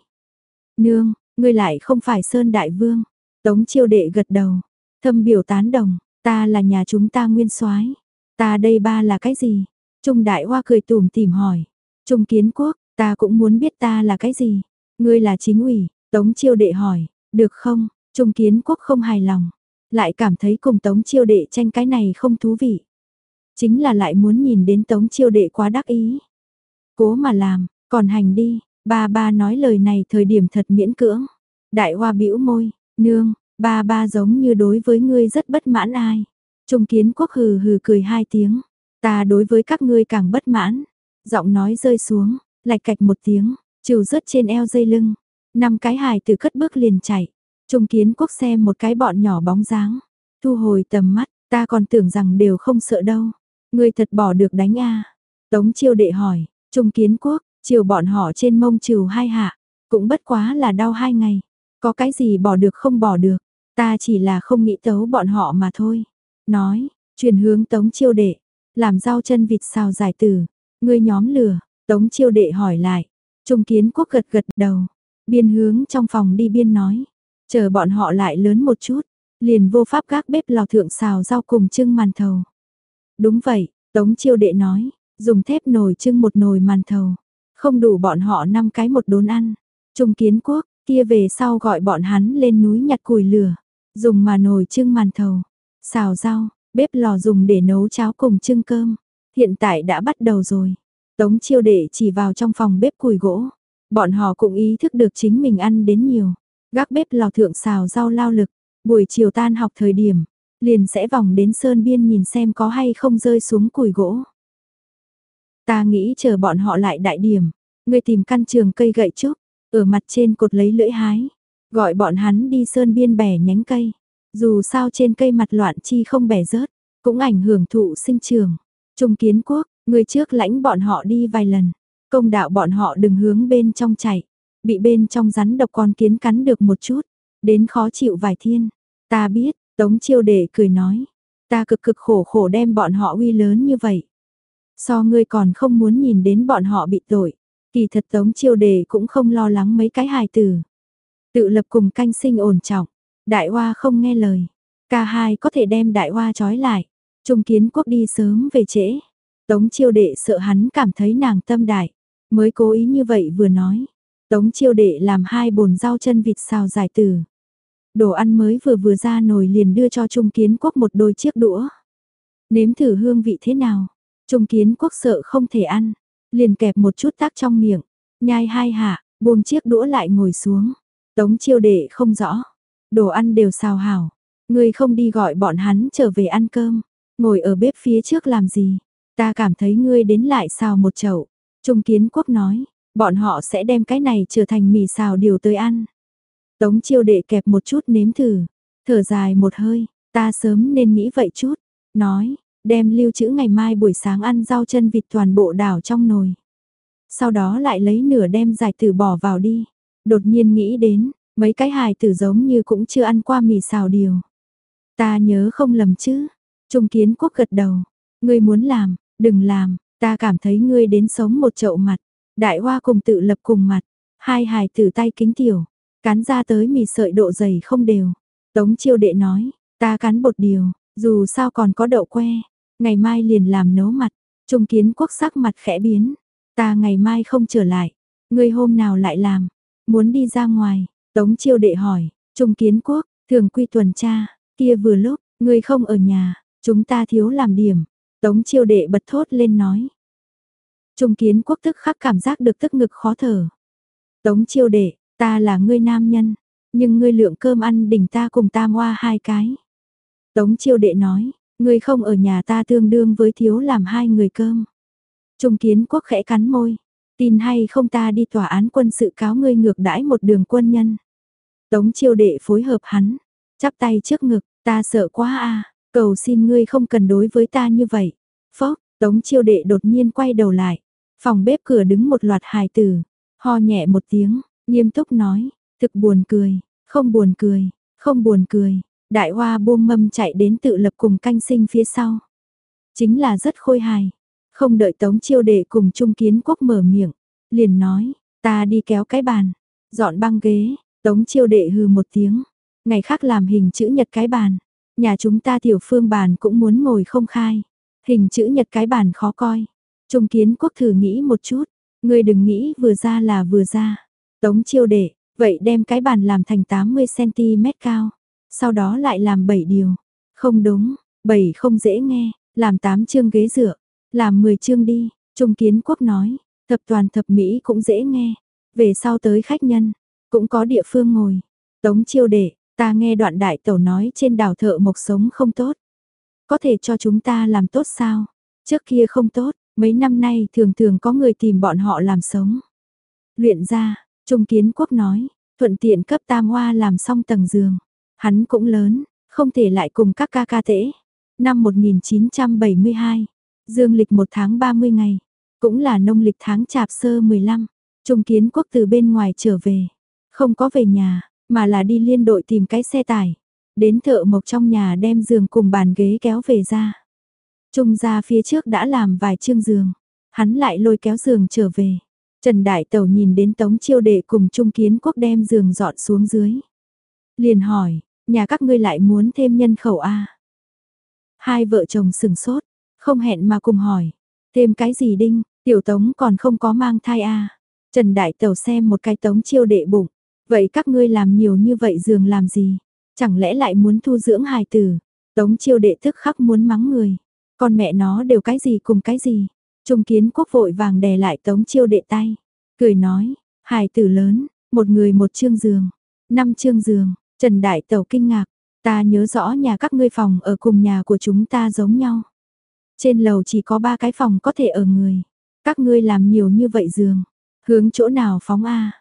Nương, ngươi lại không phải Sơn Đại Vương. Tống chiêu đệ gật đầu, thâm biểu tán đồng, ta là nhà chúng ta nguyên soái Ta đây ba là cái gì? Trung Đại Hoa cười tủm tìm hỏi. Trung Kiến Quốc, ta cũng muốn biết ta là cái gì? Ngươi là chính ủy, Tống chiêu đệ hỏi, được không? Trung Kiến Quốc không hài lòng, lại cảm thấy cùng Tống chiêu đệ tranh cái này không thú vị. Chính là lại muốn nhìn đến Tống chiêu đệ quá đắc ý. Cố mà làm, còn hành đi, ba ba nói lời này thời điểm thật miễn cưỡng. Đại hoa bĩu môi, nương, ba ba giống như đối với ngươi rất bất mãn ai. Trung kiến quốc hừ hừ cười hai tiếng, ta đối với các ngươi càng bất mãn. Giọng nói rơi xuống, lạch cạch một tiếng, trừ rớt trên eo dây lưng. Năm cái hài từ cất bước liền chạy. Trung kiến quốc xem một cái bọn nhỏ bóng dáng. Thu hồi tầm mắt, ta còn tưởng rằng đều không sợ đâu. Ngươi thật bỏ được đánh a Tống chiêu đệ hỏi, Trung kiến quốc, chiều bọn họ trên mông trừ hai hạ, cũng bất quá là đau hai ngày. Có cái gì bỏ được không bỏ được, ta chỉ là không nghĩ tấu bọn họ mà thôi. Nói, truyền hướng tống chiêu đệ, làm rau chân vịt xào giải tử, ngươi nhóm lửa, tống chiêu đệ hỏi lại. Trung kiến quốc gật gật đầu, biên hướng trong phòng đi biên nói, chờ bọn họ lại lớn một chút, liền vô pháp gác bếp lò thượng xào rau cùng trưng màn thầu. Đúng vậy, tống chiêu đệ nói, dùng thép nồi trưng một nồi màn thầu, không đủ bọn họ năm cái một đốn ăn. Trung kiến quốc, kia về sau gọi bọn hắn lên núi nhặt củi lửa, dùng mà nồi trưng màn thầu, xào rau, bếp lò dùng để nấu cháo cùng trưng cơm. Hiện tại đã bắt đầu rồi. Tống chiêu đệ chỉ vào trong phòng bếp củi gỗ. Bọn họ cũng ý thức được chính mình ăn đến nhiều. Gác bếp lò thượng xào rau lao lực. Buổi chiều tan học thời điểm. Liền sẽ vòng đến sơn biên nhìn xem có hay không rơi xuống củi gỗ. Ta nghĩ chờ bọn họ lại đại điểm. Người tìm căn trường cây gậy trúc. Ở mặt trên cột lấy lưỡi hái. Gọi bọn hắn đi sơn biên bẻ nhánh cây. Dù sao trên cây mặt loạn chi không bẻ rớt. Cũng ảnh hưởng thụ sinh trường. Trung kiến quốc, người trước lãnh bọn họ đi vài lần. Công đạo bọn họ đừng hướng bên trong chạy. Bị bên trong rắn độc con kiến cắn được một chút. Đến khó chịu vài thiên. Ta biết, Tống chiêu đệ cười nói. Ta cực cực khổ khổ đem bọn họ uy lớn như vậy. So ngươi còn không muốn nhìn đến bọn họ bị tội. Kỳ thật Tống chiêu đề cũng không lo lắng mấy cái hài tử. Tự lập cùng canh sinh ổn trọng. Đại hoa không nghe lời. Ca hai có thể đem đại hoa trói lại. Trung kiến quốc đi sớm về trễ. Tống chiêu đệ sợ hắn cảm thấy nàng tâm đại. Mới cố ý như vậy vừa nói. Tống chiêu đệ làm hai bồn rau chân vịt xào giải tử. Đồ ăn mới vừa vừa ra nồi liền đưa cho Trung kiến quốc một đôi chiếc đũa. Nếm thử hương vị thế nào. Trung kiến quốc sợ không thể ăn. Liền kẹp một chút tác trong miệng. Nhai hai hạ, buông chiếc đũa lại ngồi xuống. Tống chiêu đệ không rõ. Đồ ăn đều xào hảo. Người không đi gọi bọn hắn trở về ăn cơm. Ngồi ở bếp phía trước làm gì? Ta cảm thấy ngươi đến lại xào một chậu. Trung kiến quốc nói, bọn họ sẽ đem cái này trở thành mì xào điều tới ăn. Tống chiêu đệ kẹp một chút nếm thử, thở dài một hơi, ta sớm nên nghĩ vậy chút. Nói, đem lưu trữ ngày mai buổi sáng ăn rau chân vịt toàn bộ đảo trong nồi. Sau đó lại lấy nửa đem giải tử bỏ vào đi. Đột nhiên nghĩ đến, mấy cái hài tử giống như cũng chưa ăn qua mì xào điều. Ta nhớ không lầm chứ, Trung kiến quốc gật đầu. Ngươi muốn làm, đừng làm, ta cảm thấy ngươi đến sống một chậu mặt. Đại hoa cùng tự lập cùng mặt. Hai hài tử tay kính tiểu. Cán ra tới mì sợi độ dày không đều. Tống chiêu đệ nói, ta cán bột điều, dù sao còn có đậu que. Ngày mai liền làm nấu mặt. Trung kiến quốc sắc mặt khẽ biến. Ta ngày mai không trở lại. Ngươi hôm nào lại làm. Muốn đi ra ngoài. Tống chiêu đệ hỏi. Trung kiến quốc, thường quy tuần tra. Kia vừa lúc, ngươi không ở nhà. Chúng ta thiếu làm điểm. Tống chiêu đệ bật thốt lên nói. Trung kiến quốc tức khắc cảm giác được tức ngực khó thở. Tống chiêu đệ, ta là ngươi nam nhân, nhưng ngươi lượng cơm ăn đỉnh ta cùng ta hoa hai cái. Tống chiêu đệ nói, ngươi không ở nhà ta tương đương với thiếu làm hai người cơm. Trung kiến quốc khẽ cắn môi, tin hay không ta đi tòa án quân sự cáo ngươi ngược đãi một đường quân nhân. Tống chiêu đệ phối hợp hắn, chắp tay trước ngực, ta sợ quá a Cầu xin ngươi không cần đối với ta như vậy. Phốc, tống chiêu đệ đột nhiên quay đầu lại. Phòng bếp cửa đứng một loạt hài tử. Ho nhẹ một tiếng, nghiêm túc nói, thực buồn cười, không buồn cười, không buồn cười. Đại hoa buông mâm chạy đến tự lập cùng canh sinh phía sau. Chính là rất khôi hài. Không đợi tống chiêu đệ cùng trung kiến quốc mở miệng. Liền nói, ta đi kéo cái bàn. Dọn băng ghế, tống chiêu đệ hừ một tiếng. Ngày khác làm hình chữ nhật cái bàn. Nhà chúng ta tiểu phương bàn cũng muốn ngồi không khai. Hình chữ nhật cái bàn khó coi. Trung kiến quốc thử nghĩ một chút. Ngươi đừng nghĩ vừa ra là vừa ra. Tống chiêu đệ, vậy đem cái bàn làm thành 80cm cao. Sau đó lại làm 7 điều. Không đúng, 7 không dễ nghe. Làm 8 chương ghế dựa. Làm 10 chương đi. Trung kiến quốc nói. Thập toàn thập Mỹ cũng dễ nghe. Về sau tới khách nhân. Cũng có địa phương ngồi. Tống chiêu đệ, Ta nghe đoạn đại tẩu nói trên đảo thợ mộc sống không tốt. Có thể cho chúng ta làm tốt sao? Trước kia không tốt, mấy năm nay thường thường có người tìm bọn họ làm sống. Luyện ra, Trung Kiến Quốc nói, thuận tiện cấp tam hoa làm xong tầng giường. Hắn cũng lớn, không thể lại cùng các ca ca tễ. Năm 1972, dương lịch một tháng 30 ngày, cũng là nông lịch tháng chạp sơ 15. Trung Kiến Quốc từ bên ngoài trở về, không có về nhà, mà là đi liên đội tìm cái xe tải. Đến thợ mộc trong nhà đem giường cùng bàn ghế kéo về ra. Trung ra phía trước đã làm vài chương giường. Hắn lại lôi kéo giường trở về. Trần Đại Tẩu nhìn đến Tống Chiêu Đệ cùng Trung Kiến Quốc đem giường dọn xuống dưới. Liền hỏi, nhà các ngươi lại muốn thêm nhân khẩu A. Hai vợ chồng sừng sốt, không hẹn mà cùng hỏi. Thêm cái gì đinh, tiểu Tống còn không có mang thai À? Trần Đại Tẩu xem một cái Tống Chiêu Đệ bụng, Vậy các ngươi làm nhiều như vậy giường làm gì? Chẳng lẽ lại muốn thu dưỡng hài tử? Tống chiêu đệ thức khắc muốn mắng người. Con mẹ nó đều cái gì cùng cái gì. Trung kiến quốc vội vàng đè lại tống chiêu đệ tay. Cười nói, hài tử lớn, một người một chương giường. Năm chương giường, Trần Đại Tẩu kinh ngạc. Ta nhớ rõ nhà các ngươi phòng ở cùng nhà của chúng ta giống nhau. Trên lầu chỉ có ba cái phòng có thể ở người. Các ngươi làm nhiều như vậy giường. Hướng chỗ nào phóng A.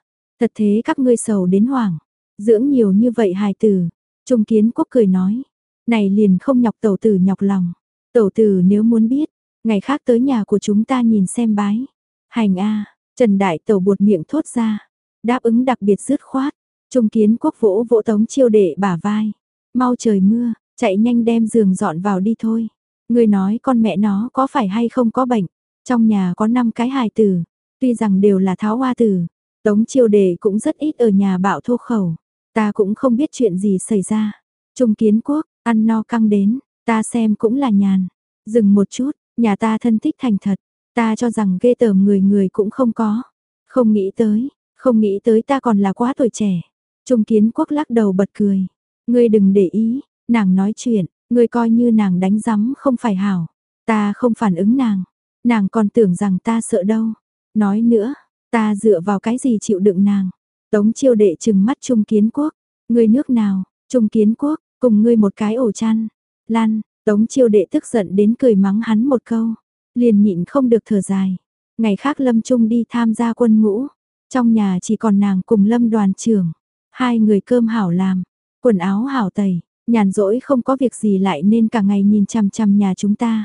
Thật thế các ngươi sầu đến hoảng. Dưỡng nhiều như vậy hài tử. Trung kiến quốc cười nói. Này liền không nhọc tẩu tử nhọc lòng. Tẩu tử nếu muốn biết. Ngày khác tới nhà của chúng ta nhìn xem bái. Hành A. Trần Đại Tẩu buột miệng thốt ra. Đáp ứng đặc biệt dứt khoát. Trung kiến quốc vỗ vỗ tống chiêu đệ bả vai. Mau trời mưa, chạy nhanh đem giường dọn vào đi thôi. Người nói con mẹ nó có phải hay không có bệnh. Trong nhà có 5 cái hài tử. Tuy rằng đều là tháo hoa tử. Tống chiêu đệ cũng rất ít ở nhà bạo thô khẩu. Ta cũng không biết chuyện gì xảy ra. Trung kiến quốc, ăn no căng đến. Ta xem cũng là nhàn. Dừng một chút, nhà ta thân thích thành thật. Ta cho rằng ghê tởm người người cũng không có. Không nghĩ tới, không nghĩ tới ta còn là quá tuổi trẻ. Trung kiến quốc lắc đầu bật cười. Ngươi đừng để ý, nàng nói chuyện, ngươi coi như nàng đánh giấm không phải hảo. Ta không phản ứng nàng. Nàng còn tưởng rằng ta sợ đâu. Nói nữa, ta dựa vào cái gì chịu đựng nàng. Tống chiêu đệ trừng mắt Trung kiến quốc. Ngươi nước nào, Trung kiến quốc, cùng ngươi một cái ổ chăn. Lan, Tống chiêu đệ tức giận đến cười mắng hắn một câu. Liền nhịn không được thở dài. Ngày khác Lâm Trung đi tham gia quân ngũ. Trong nhà chỉ còn nàng cùng Lâm đoàn trưởng. Hai người cơm hảo làm, quần áo hảo tẩy, nhàn rỗi không có việc gì lại nên cả ngày nhìn chằm chằm nhà chúng ta.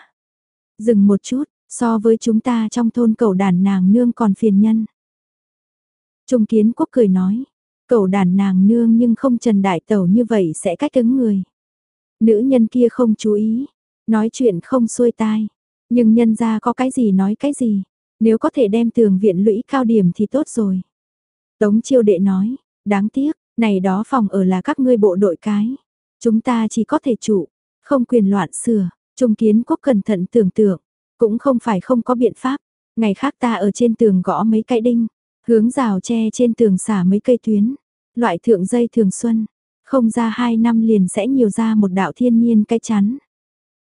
Dừng một chút, so với chúng ta trong thôn cầu đàn nàng nương còn phiền nhân. Trung kiến quốc cười nói, cầu đàn nàng nương nhưng không trần đại tẩu như vậy sẽ cách ứng người. Nữ nhân kia không chú ý, nói chuyện không xuôi tai, nhưng nhân ra có cái gì nói cái gì, nếu có thể đem tường viện lũy cao điểm thì tốt rồi. Tống chiêu đệ nói, đáng tiếc, này đó phòng ở là các ngươi bộ đội cái. Chúng ta chỉ có thể trụ, không quyền loạn sửa. Trung kiến quốc cẩn thận tưởng tượng, cũng không phải không có biện pháp. Ngày khác ta ở trên tường gõ mấy cái đinh, hướng rào tre trên tường xả mấy cây tuyến, loại thượng dây thường xuân, không ra hai năm liền sẽ nhiều ra một đạo thiên nhiên cái chắn.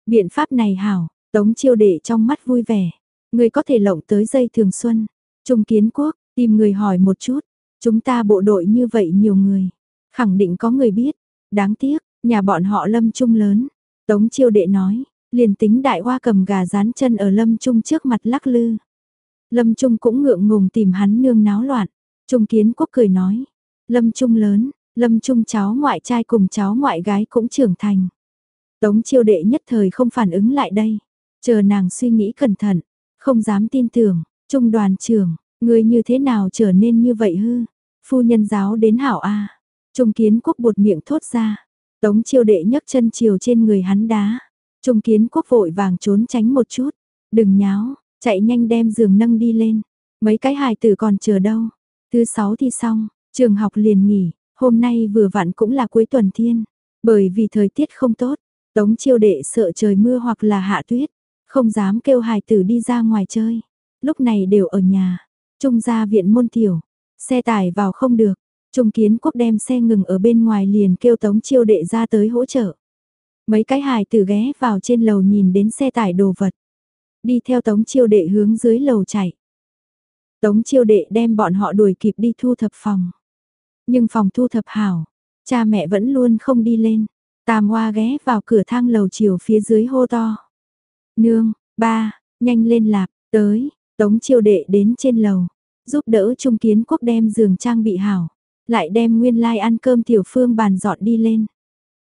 Biện pháp này hảo, tống chiêu đệ trong mắt vui vẻ, người có thể lộng tới dây thường xuân. Trung kiến quốc, tìm người hỏi một chút, Chúng ta bộ đội như vậy nhiều người, khẳng định có người biết, đáng tiếc, nhà bọn họ lâm trung lớn. Tống chiêu đệ nói, liền tính đại hoa cầm gà rán chân ở lâm trung trước mặt lắc lư. Lâm trung cũng ngượng ngùng tìm hắn nương náo loạn. Trung kiến quốc cười nói, lâm trung lớn, lâm trung cháu ngoại trai cùng cháu ngoại gái cũng trưởng thành. Tống chiêu đệ nhất thời không phản ứng lại đây, chờ nàng suy nghĩ cẩn thận, không dám tin tưởng, trung đoàn trưởng, người như thế nào trở nên như vậy hư? Phu nhân giáo đến hảo A. Trung kiến quốc buột miệng thốt ra. Tống chiêu đệ nhấc chân chiều trên người hắn đá. Trung kiến quốc vội vàng trốn tránh một chút. Đừng nháo, chạy nhanh đem giường nâng đi lên. Mấy cái hài tử còn chờ đâu. Thứ sáu thì xong, trường học liền nghỉ. Hôm nay vừa vặn cũng là cuối tuần thiên. Bởi vì thời tiết không tốt, tống chiêu đệ sợ trời mưa hoặc là hạ tuyết. Không dám kêu hài tử đi ra ngoài chơi. Lúc này đều ở nhà. Trung gia viện môn tiểu, Xe tải vào không được, Trung Kiến Quốc đem xe ngừng ở bên ngoài liền kêu Tống Chiêu Đệ ra tới hỗ trợ. Mấy cái hài tử ghé vào trên lầu nhìn đến xe tải đồ vật. Đi theo Tống Chiêu Đệ hướng dưới lầu chạy. Tống Chiêu Đệ đem bọn họ đuổi kịp đi thu thập phòng. Nhưng phòng thu thập hảo, cha mẹ vẫn luôn không đi lên. Tam Hoa ghé vào cửa thang lầu chiều phía dưới hô to. Nương, ba, nhanh lên lạp, tới, Tống Chiêu Đệ đến trên lầu, giúp đỡ Trung Kiến Quốc đem giường trang bị hảo, lại đem nguyên lai like ăn cơm tiểu phương bàn dọn đi lên.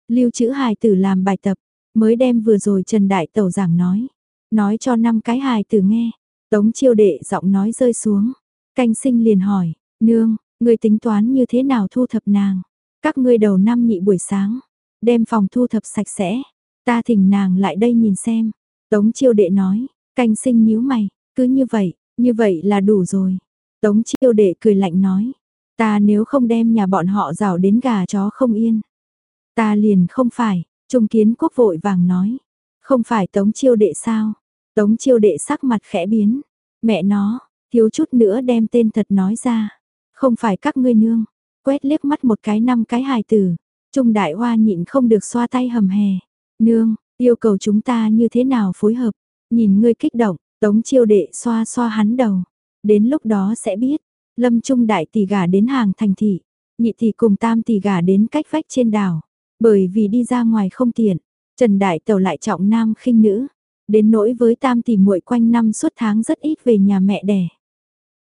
Lưu chữ hài tử làm bài tập, mới đem vừa rồi Trần Đại Tẩu giảng nói, nói cho năm cái hài tử nghe. Tống chiêu đệ giọng nói rơi xuống, canh sinh liền hỏi, nương, người tính toán như thế nào thu thập nàng? Các ngươi đầu năm nhị buổi sáng, đem phòng thu thập sạch sẽ, ta thỉnh nàng lại đây nhìn xem. Tống chiêu đệ nói, canh sinh nhíu mày, cứ như vậy, như vậy là đủ rồi. Tống chiêu đệ cười lạnh nói, ta nếu không đem nhà bọn họ rào đến gà chó không yên. Ta liền không phải, trung kiến quốc vội vàng nói, không phải tống chiêu đệ sao. Tống chiêu đệ sắc mặt khẽ biến, mẹ nó, thiếu chút nữa đem tên thật nói ra. Không phải các ngươi nương, quét liếc mắt một cái năm cái hài tử. Trung đại hoa nhịn không được xoa tay hầm hè. Nương, Yêu cầu chúng ta như thế nào phối hợp, nhìn ngươi kích động, tống chiêu đệ xoa xoa hắn đầu. Đến lúc đó sẽ biết, lâm trung đại tỷ gả đến hàng thành thị, nhị tỷ cùng tam tỷ gả đến cách vách trên đảo. Bởi vì đi ra ngoài không tiện, Trần Đại Tẩu lại trọng nam khinh nữ, đến nỗi với tam tỷ muội quanh năm suốt tháng rất ít về nhà mẹ đẻ.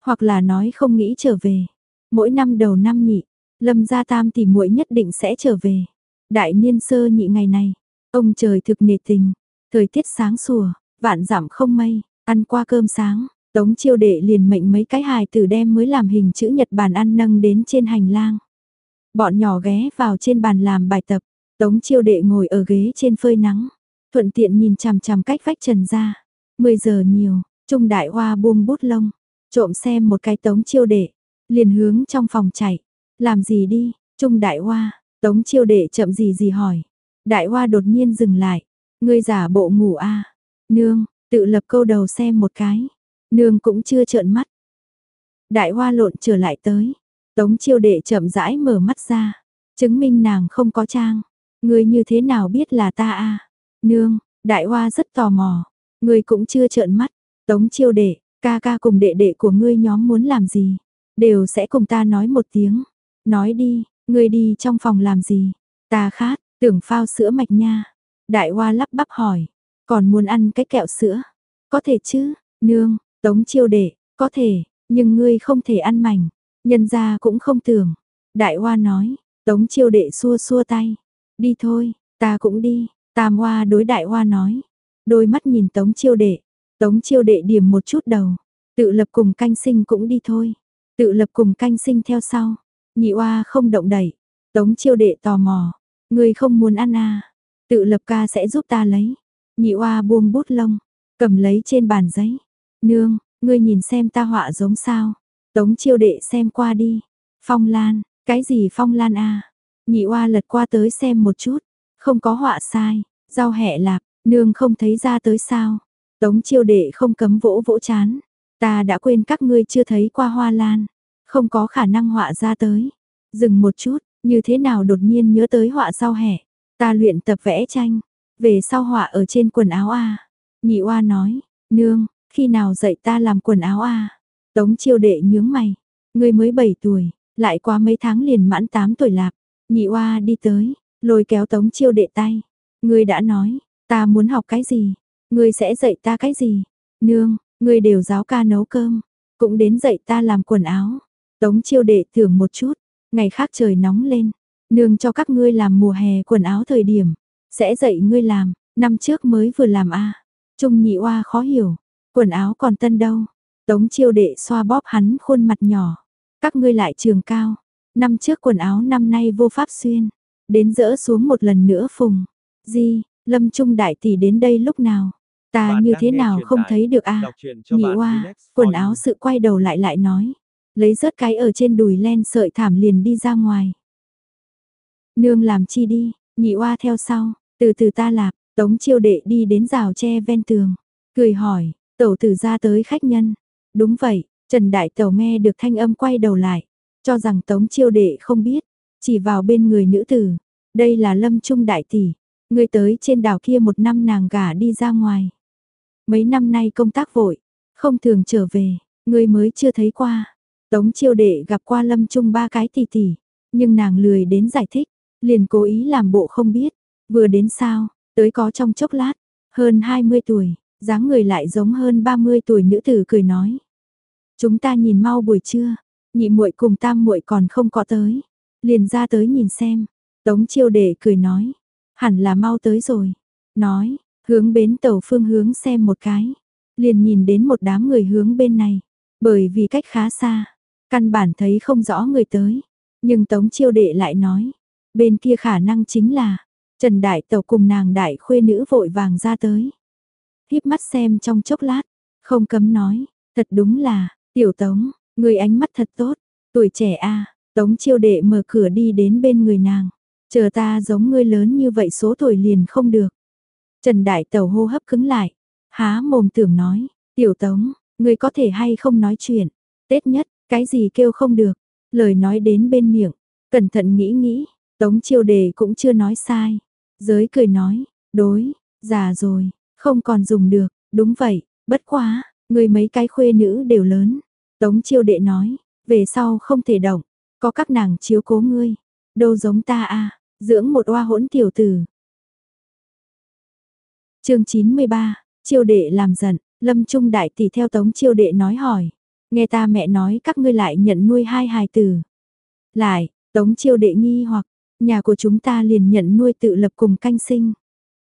Hoặc là nói không nghĩ trở về. Mỗi năm đầu năm nhị, Lâm gia tam tỷ muội nhất định sẽ trở về. Đại niên sơ nhị ngày này, ông trời thực nề tình, thời tiết sáng sủa, vạn dặm không mây, ăn qua cơm sáng, Tống Chiêu Đệ liền mệnh mấy cái hài tử đem mới làm hình chữ nhật bàn ăn nâng đến trên hành lang. Bọn nhỏ ghé vào trên bàn làm bài tập, Tống Chiêu Đệ ngồi ở ghế trên phơi nắng, thuận tiện nhìn chằm chằm cách vách trần ra. 10 giờ nhiều, Trung Đại Hoa buông bút lông, trộm xem một cái Tống Chiêu Đệ, liền hướng trong phòng chạy. Làm gì đi, Trung Đại Hoa, Tống Chiêu Đệ chậm gì gì hỏi. Đại Hoa đột nhiên dừng lại, ngươi giả bộ ngủ a à? Nương, tự lập câu đầu xem một cái. Nương cũng chưa trợn mắt. Đại Hoa lộn trở lại tới. Tống Chiêu Đệ chậm rãi mở mắt ra, chứng minh nàng không có trang. Ngươi như thế nào biết là ta a? Nương, Đại Hoa rất tò mò. Ngươi cũng chưa trợn mắt. Tống Chiêu Đệ, ca ca cùng đệ đệ của ngươi nhóm muốn làm gì? Đều sẽ cùng ta nói một tiếng. Nói đi, ngươi đi trong phòng làm gì? Ta khát, tưởng phao sữa mạch nha. Đại hoa lắp bắp hỏi, còn muốn ăn cái kẹo sữa? Có thể chứ, nương, tống chiêu đệ, có thể, nhưng ngươi không thể ăn mảnh. Nhân gia cũng không tưởng. Đại hoa nói, tống chiêu đệ xua xua tay. Đi thôi, ta cũng đi. Tam hoa đối đại hoa nói. Đôi mắt nhìn tống chiêu đệ. Tống chiêu đệ điểm một chút đầu. Tự lập cùng canh sinh cũng đi thôi. Tự lập cùng canh sinh theo sau. Nhị oa không động đẩy. Tống chiêu đệ tò mò. ngươi không muốn ăn à. Tự lập ca sẽ giúp ta lấy. Nhị oa buông bút lông. Cầm lấy trên bàn giấy. Nương, ngươi nhìn xem ta họa giống sao. Tống chiêu đệ xem qua đi. Phong lan, cái gì phong lan à? Nhị oa lật qua tới xem một chút. Không có họa sai. Rau hẹ lạp, nương không thấy ra tới sao. Tống chiêu đệ không cấm vỗ vỗ chán. Ta đã quên các ngươi chưa thấy qua hoa lan. Không có khả năng họa ra tới. Dừng một chút, như thế nào đột nhiên nhớ tới họa sau hẻ. Ta luyện tập vẽ tranh. Về sau họa ở trên quần áo A. Nhị oa nói, nương, khi nào dạy ta làm quần áo A. Tống chiêu đệ nhướng mày. Ngươi mới 7 tuổi, lại qua mấy tháng liền mãn 8 tuổi lạp. Nhị oa đi tới, lôi kéo tống chiêu đệ tay. Ngươi đã nói, ta muốn học cái gì? Ngươi sẽ dạy ta cái gì? Nương, ngươi đều giáo ca nấu cơm, cũng đến dạy ta làm quần áo. Tống chiêu đệ thưởng một chút, ngày khác trời nóng lên, nương cho các ngươi làm mùa hè quần áo thời điểm, sẽ dạy ngươi làm, năm trước mới vừa làm a. Trung nhị oa khó hiểu, quần áo còn tân đâu. Tống chiêu đệ xoa bóp hắn khuôn mặt nhỏ. Các ngươi lại trường cao, năm trước quần áo năm nay vô pháp xuyên, đến dỡ xuống một lần nữa phùng. Di, Lâm Trung đại tỷ đến đây lúc nào? Ta như thế nào không thấy được a? Nhị oa, quần áo sự quay đầu lại lại nói lấy rớt cái ở trên đùi len sợi thảm liền đi ra ngoài. Nương làm chi đi, nhị oa theo sau, từ từ ta lạp, tống chiêu đệ đi đến rào tre ven tường, cười hỏi, tẩu tử ra tới khách nhân. Đúng vậy, Trần Đại Tẩu nghe được thanh âm quay đầu lại, cho rằng tống chiêu đệ không biết, chỉ vào bên người nữ tử, đây là lâm trung đại tỷ, người tới trên đảo kia một năm nàng gả đi ra ngoài. Mấy năm nay công tác vội, không thường trở về, người mới chưa thấy qua. Tống chiêu đệ gặp qua lâm trung ba cái tỷ tỷ, nhưng nàng lười đến giải thích, liền cố ý làm bộ không biết, vừa đến sao, tới có trong chốc lát, hơn 20 tuổi, dáng người lại giống hơn 30 tuổi nữ tử cười nói. Chúng ta nhìn mau buổi trưa, nhị muội cùng tam muội còn không có tới, liền ra tới nhìn xem. Tống chiêu đệ cười nói, hẳn là mau tới rồi. Nói, hướng bến tàu phương hướng xem một cái, liền nhìn đến một đám người hướng bên này, bởi vì cách khá xa, Căn bản thấy không rõ người tới, nhưng Tống Chiêu Đệ lại nói, bên kia khả năng chính là Trần Đại Tẩu cùng nàng đại khuê nữ vội vàng ra tới. Híp mắt xem trong chốc lát, không cấm nói, thật đúng là, tiểu Tống, người ánh mắt thật tốt, tuổi trẻ a Tống Chiêu Đệ mở cửa đi đến bên người nàng, chờ ta giống ngươi lớn như vậy số tuổi liền không được. Trần Đại Tẩu hô hấp cứng lại, há mồm tưởng nói, tiểu Tống, ngươi có thể hay không nói chuyện, Tết nhất, cái gì kêu không được, lời nói đến bên miệng, cẩn thận nghĩ nghĩ, tống chiêu đề cũng chưa nói sai. Giới cười nói, đối, Già rồi, không còn dùng được, đúng vậy, bất quá, người mấy cái khuê nữ đều lớn. Tống chiêu đệ nói, về sau không thể động, có các nàng chiếu cố ngươi, đâu giống ta a dưỡng một oa hỗn tiểu tử. chương 93, chiêu đệ làm giận, lâm trung đại tỷ theo tống chiêu đệ nói hỏi, nghe ta mẹ nói các ngươi lại nhận nuôi hai hài tử. Lại, tống chiêu đệ nghi hoặc, nhà của chúng ta liền nhận nuôi tự lập cùng canh sinh.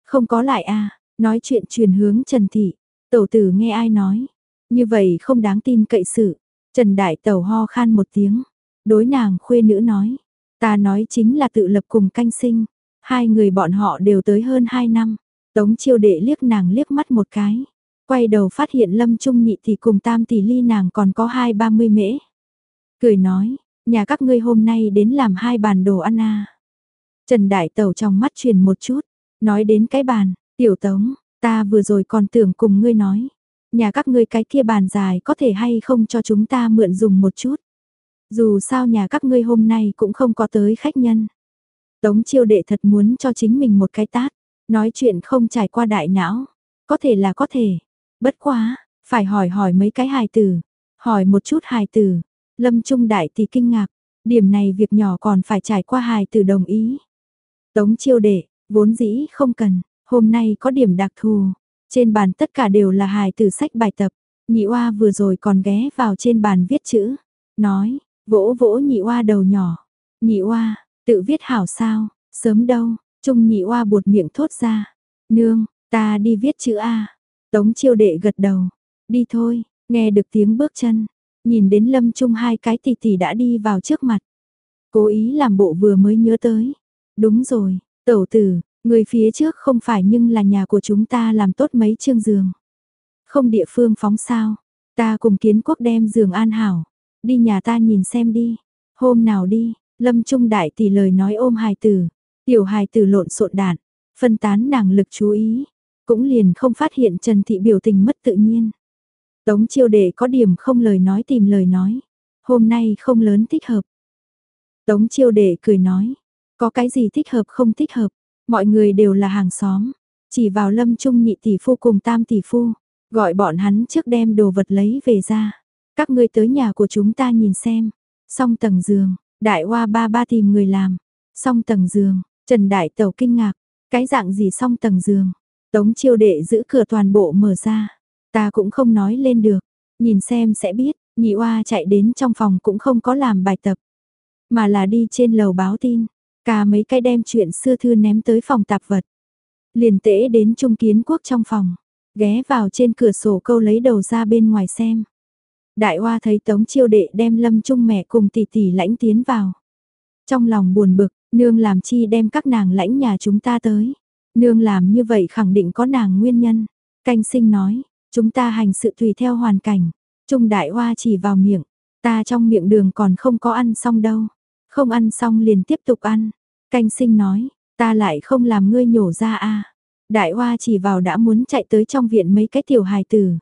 Không có lại a nói chuyện truyền hướng Trần Thị, tẩu tử nghe ai nói, như vậy không đáng tin cậy sự. Trần Đại Tẩu ho khan một tiếng, đối nàng khuê nữ nói, ta nói chính là tự lập cùng canh sinh, hai người bọn họ đều tới hơn hai năm. Tống chiêu đệ liếc nàng liếc mắt một cái, quay đầu phát hiện lâm trung nhị thì cùng tam tỷ ly nàng còn có hai ba mươi mễ. Cười nói, nhà các ngươi hôm nay đến làm hai bàn đồ ăn à. Trần Đại Tẩu trong mắt truyền một chút, nói đến cái bàn, tiểu tống, ta vừa rồi còn tưởng cùng ngươi nói, nhà các ngươi cái kia bàn dài có thể hay không cho chúng ta mượn dùng một chút. Dù sao nhà các ngươi hôm nay cũng không có tới khách nhân. Tống chiêu đệ thật muốn cho chính mình một cái tát, nói chuyện không trải qua đại não. Có thể là có thể, bất quá, phải hỏi hỏi mấy cái hài tử, hỏi một chút hài tử. Lâm Trung Đại thì kinh ngạc, điểm này việc nhỏ còn phải trải qua hài tử đồng ý. Tống chiêu đệ, vốn dĩ không cần, hôm nay có điểm đặc thù, trên bàn tất cả đều là hài từ sách bài tập, nhị oa vừa rồi còn ghé vào trên bàn viết chữ, nói, vỗ vỗ nhị oa đầu nhỏ, nhị oa, tự viết hảo sao, sớm đâu, trung nhị oa buột miệng thốt ra, nương, ta đi viết chữ A, tống chiêu đệ gật đầu, đi thôi, nghe được tiếng bước chân, nhìn đến lâm trung hai cái tỷ tỷ đã đi vào trước mặt, cố ý làm bộ vừa mới nhớ tới, đúng rồi, tẩu tử, Người phía trước không phải nhưng là nhà của chúng ta làm tốt mấy chương giường. Không địa phương phóng sao, ta cùng kiến quốc đem giường an hảo, đi nhà ta nhìn xem đi, hôm nào đi, lâm trung đại tỷ lời nói ôm hài tử, tiểu hài tử lộn xộn đạn, phân tán nàng lực chú ý, cũng liền không phát hiện Trần Thị biểu tình mất tự nhiên. Tống chiêu đệ có điểm không lời nói tìm lời nói, hôm nay không lớn thích hợp. Tống chiêu đệ cười nói, có cái gì thích hợp không thích hợp, Mọi người đều là hàng xóm, chỉ vào lâm trung nhị tỷ phu cùng tam tỷ phu, gọi bọn hắn trước đem đồ vật lấy về ra. Các ngươi tới nhà của chúng ta nhìn xem, xong tầng giường, đại hoa ba ba tìm người làm, xong tầng giường, Trần Đại Tẩu kinh ngạc, cái dạng gì xong tầng giường, tống chiêu đệ giữ cửa toàn bộ mở ra, ta cũng không nói lên được, nhìn xem sẽ biết, nhị oa chạy đến trong phòng cũng không có làm bài tập, mà là đi trên lầu báo tin, Cả mấy cái đem chuyện xưa thư ném tới phòng tạp vật. Liền tễ đến trung kiến quốc trong phòng, ghé vào trên cửa sổ câu lấy đầu ra bên ngoài xem. Đại hoa thấy tống chiêu đệ đem lâm trung mẹ cùng tỷ tỷ lãnh tiến vào. Trong lòng buồn bực, nương làm chi đem các nàng lãnh nhà chúng ta tới. Nương làm như vậy khẳng định có nàng nguyên nhân. Canh sinh nói, chúng ta hành sự tùy theo hoàn cảnh. Trung đại hoa chỉ vào miệng, ta trong miệng đường còn không có ăn xong đâu. Không ăn xong liền tiếp tục ăn. Canh sinh nói, ta lại không làm ngươi nhổ ra a. Đại hoa chỉ vào đã muốn chạy tới trong viện mấy cái tiểu hài tử.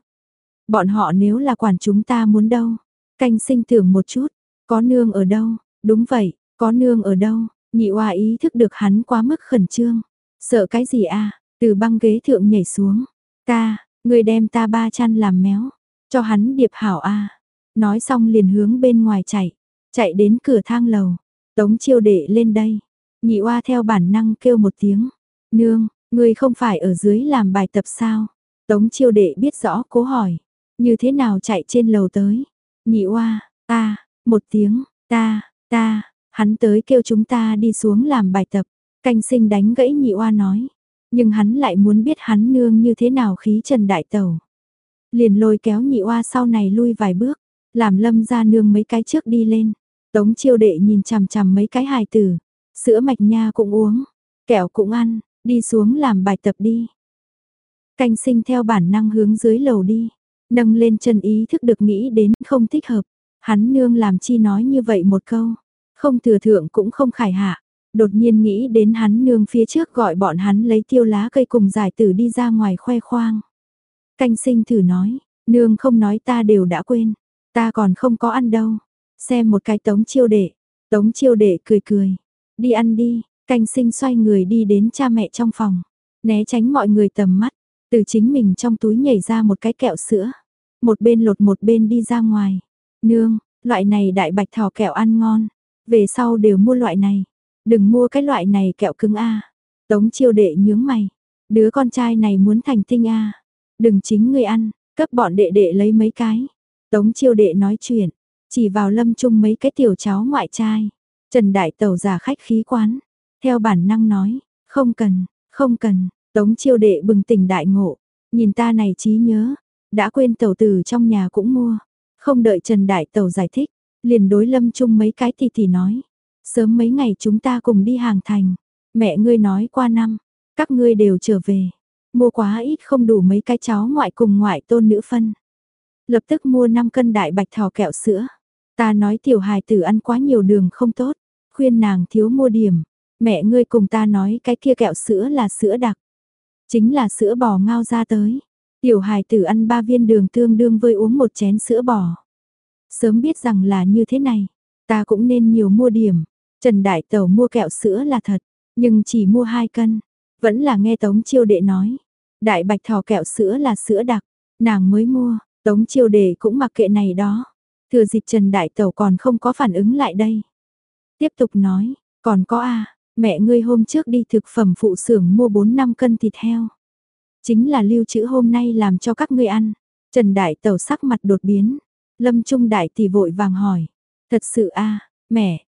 Bọn họ nếu là quản chúng ta muốn đâu. Canh sinh tưởng một chút, có nương ở đâu, đúng vậy, có nương ở đâu, nhị hoa ý thức được hắn quá mức khẩn trương. Sợ cái gì a? từ băng ghế thượng nhảy xuống. Ta, ngươi đem ta ba chăn làm méo, cho hắn điệp hảo a. Nói xong liền hướng bên ngoài chạy, chạy đến cửa thang lầu. Tống chiêu đệ lên đây, Nhị oa theo bản năng kêu một tiếng. Nương, ngươi không phải ở dưới làm bài tập sao? Tống chiêu đệ biết rõ cố hỏi. Như thế nào chạy trên lầu tới? Nhị oa, ta, một tiếng, ta, ta, hắn tới kêu chúng ta đi xuống làm bài tập. Canh sinh đánh gãy nhị oa nói. Nhưng hắn lại muốn biết hắn nương như thế nào khí trần đại tẩu. Liền lôi kéo nhị oa sau này lui vài bước. Làm lâm ra nương mấy cái trước đi lên. Tống chiêu đệ nhìn chằm chằm mấy cái hài tử. Sữa mạch nha cũng uống, kẹo cũng ăn, đi xuống làm bài tập đi. Canh sinh theo bản năng hướng dưới lầu đi, nâng lên chân ý thức được nghĩ đến không thích hợp. Hắn nương làm chi nói như vậy một câu, không thừa thượng cũng không khải hạ. Đột nhiên nghĩ đến hắn nương phía trước gọi bọn hắn lấy tiêu lá cây cùng giải tử đi ra ngoài khoe khoang. Canh sinh thử nói, nương không nói ta đều đã quên, ta còn không có ăn đâu. Xem một cái tống chiêu đệ, tống chiêu đệ cười cười, Đi ăn đi, canh sinh xoay người đi đến cha mẹ trong phòng. né tránh mọi người tầm mắt, từ chính mình trong túi nhảy ra một cái kẹo sữa, một bên lột một bên đi ra ngoài. Nương, loại này đại bạch thỏ kẹo ăn ngon, về sau đều mua loại này, đừng mua cái loại này kẹo cứng a. Tống chiêu đệ nhướng mày, đứa con trai này muốn thành tinh a, đừng chính người ăn, cấp bọn đệ đệ lấy mấy cái. Tống chiêu đệ nói chuyện, chỉ vào lâm chung mấy cái tiểu cháu ngoại trai. Trần Đại Tẩu giả khách khí quán, theo bản năng nói, không cần, không cần, Tống chiêu đệ bừng tỉnh đại ngộ, nhìn ta này trí nhớ, đã quên tẩu từ trong nhà cũng mua, không đợi Trần Đại Tẩu giải thích, liền đối lâm chung mấy cái thì thì nói, sớm mấy ngày chúng ta cùng đi hàng thành, mẹ ngươi nói qua năm, các ngươi đều trở về, mua quá ít không đủ mấy cái cháu ngoại cùng ngoại tôn nữ phân. Lập tức mua 5 cân đại bạch thỏ kẹo sữa, ta nói tiểu hài tử ăn quá nhiều đường không tốt, khuyên nàng thiếu mua điểm, mẹ ngươi cùng ta nói cái kia kẹo sữa là sữa đặc. Chính là sữa bò ngao ra tới. Tiểu hài tử ăn ba viên đường tương đương với uống một chén sữa bò. Sớm biết rằng là như thế này, ta cũng nên nhiều mua điểm. Trần Đại Tẩu mua kẹo sữa là thật, nhưng chỉ mua hai cân. Vẫn là nghe Tống Chiêu Đệ nói. Đại Bạch Thỏ kẹo sữa là sữa đặc, nàng mới mua, Tống Chiêu Đệ cũng mặc kệ này đó. Thừa dịp Trần Đại Tẩu còn không có phản ứng lại đây. Tiếp tục nói, còn có a à, Mẹ ngươi hôm trước đi thực phẩm phụ xưởng mua 4 năm cân thịt heo. Chính là lưu trữ hôm nay làm cho các ngươi ăn. Trần Đại Tẩu sắc mặt đột biến. Lâm Trung Đại tỷ vội vàng hỏi. Thật sự a mẹ.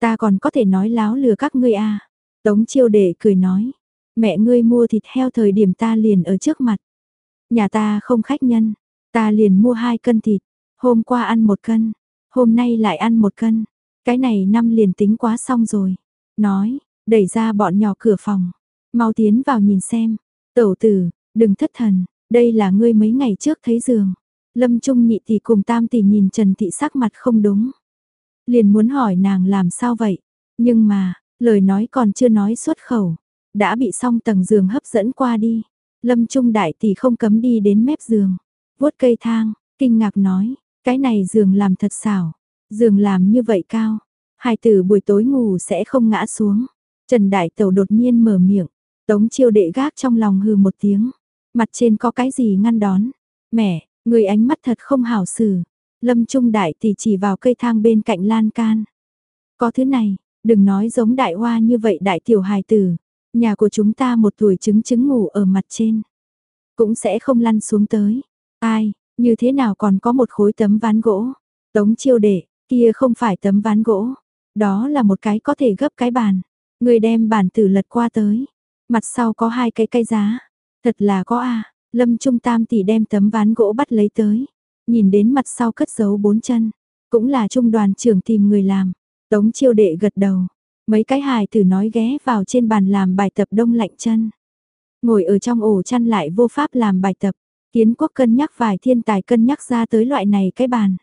Ta còn có thể nói láo lừa các ngươi a Tống chiêu đệ cười nói. Mẹ ngươi mua thịt heo thời điểm ta liền ở trước mặt. Nhà ta không khách nhân. Ta liền mua hai cân thịt. Hôm qua ăn một cân. Hôm nay lại ăn một cân. Cái này năm liền tính quá xong rồi. Nói, đẩy ra bọn nhỏ cửa phòng. Mau tiến vào nhìn xem. Tẩu tử, đừng thất thần, đây là ngươi mấy ngày trước thấy giường. Lâm Trung nhị tỷ cùng tam tỷ nhìn Trần Thị sắc mặt không đúng. Liền muốn hỏi nàng làm sao vậy. Nhưng mà, lời nói còn chưa nói xuất khẩu. Đã bị xong tầng giường hấp dẫn qua đi. Lâm Trung đại tỷ không cấm đi đến mép giường. vuốt cây thang, kinh ngạc nói, cái này giường làm thật xảo. Giường làm như vậy cao, Hai tử buổi tối ngủ sẽ không ngã xuống. Trần Đại Tẩu đột nhiên mở miệng. Tống chiêu đệ gác trong lòng hừ một tiếng. Mặt trên có cái gì ngăn đón. Mẹ, người ánh mắt thật không hảo xử. Lâm Trung Đại thì chỉ vào cây thang bên cạnh lan can. Có thứ này, đừng nói giống đại hoa như vậy đại tiểu hài tử. Nhà của chúng ta một tuổi trứng trứng ngủ ở mặt trên. Cũng sẽ không lăn xuống tới. Ai, như thế nào còn có một khối tấm ván gỗ. Tống chiêu đệ, kia không phải tấm ván gỗ. Đó là một cái có thể gấp cái bàn. Người đem bàn tử lật qua tới. Mặt sau có hai cái cây giá. Thật là có à Lâm Trung Tam tỷ đem tấm ván gỗ bắt lấy tới. Nhìn đến mặt sau cất giấu bốn chân. Cũng là trung đoàn trưởng tìm người làm. Tống chiêu đệ gật đầu. Mấy cái hài tử nói ghé vào trên bàn làm bài tập đông lạnh chân. Ngồi ở trong ổ chăn lại vô pháp làm bài tập. Kiến quốc cân nhắc vài thiên tài cân nhắc ra tới loại này cái bàn.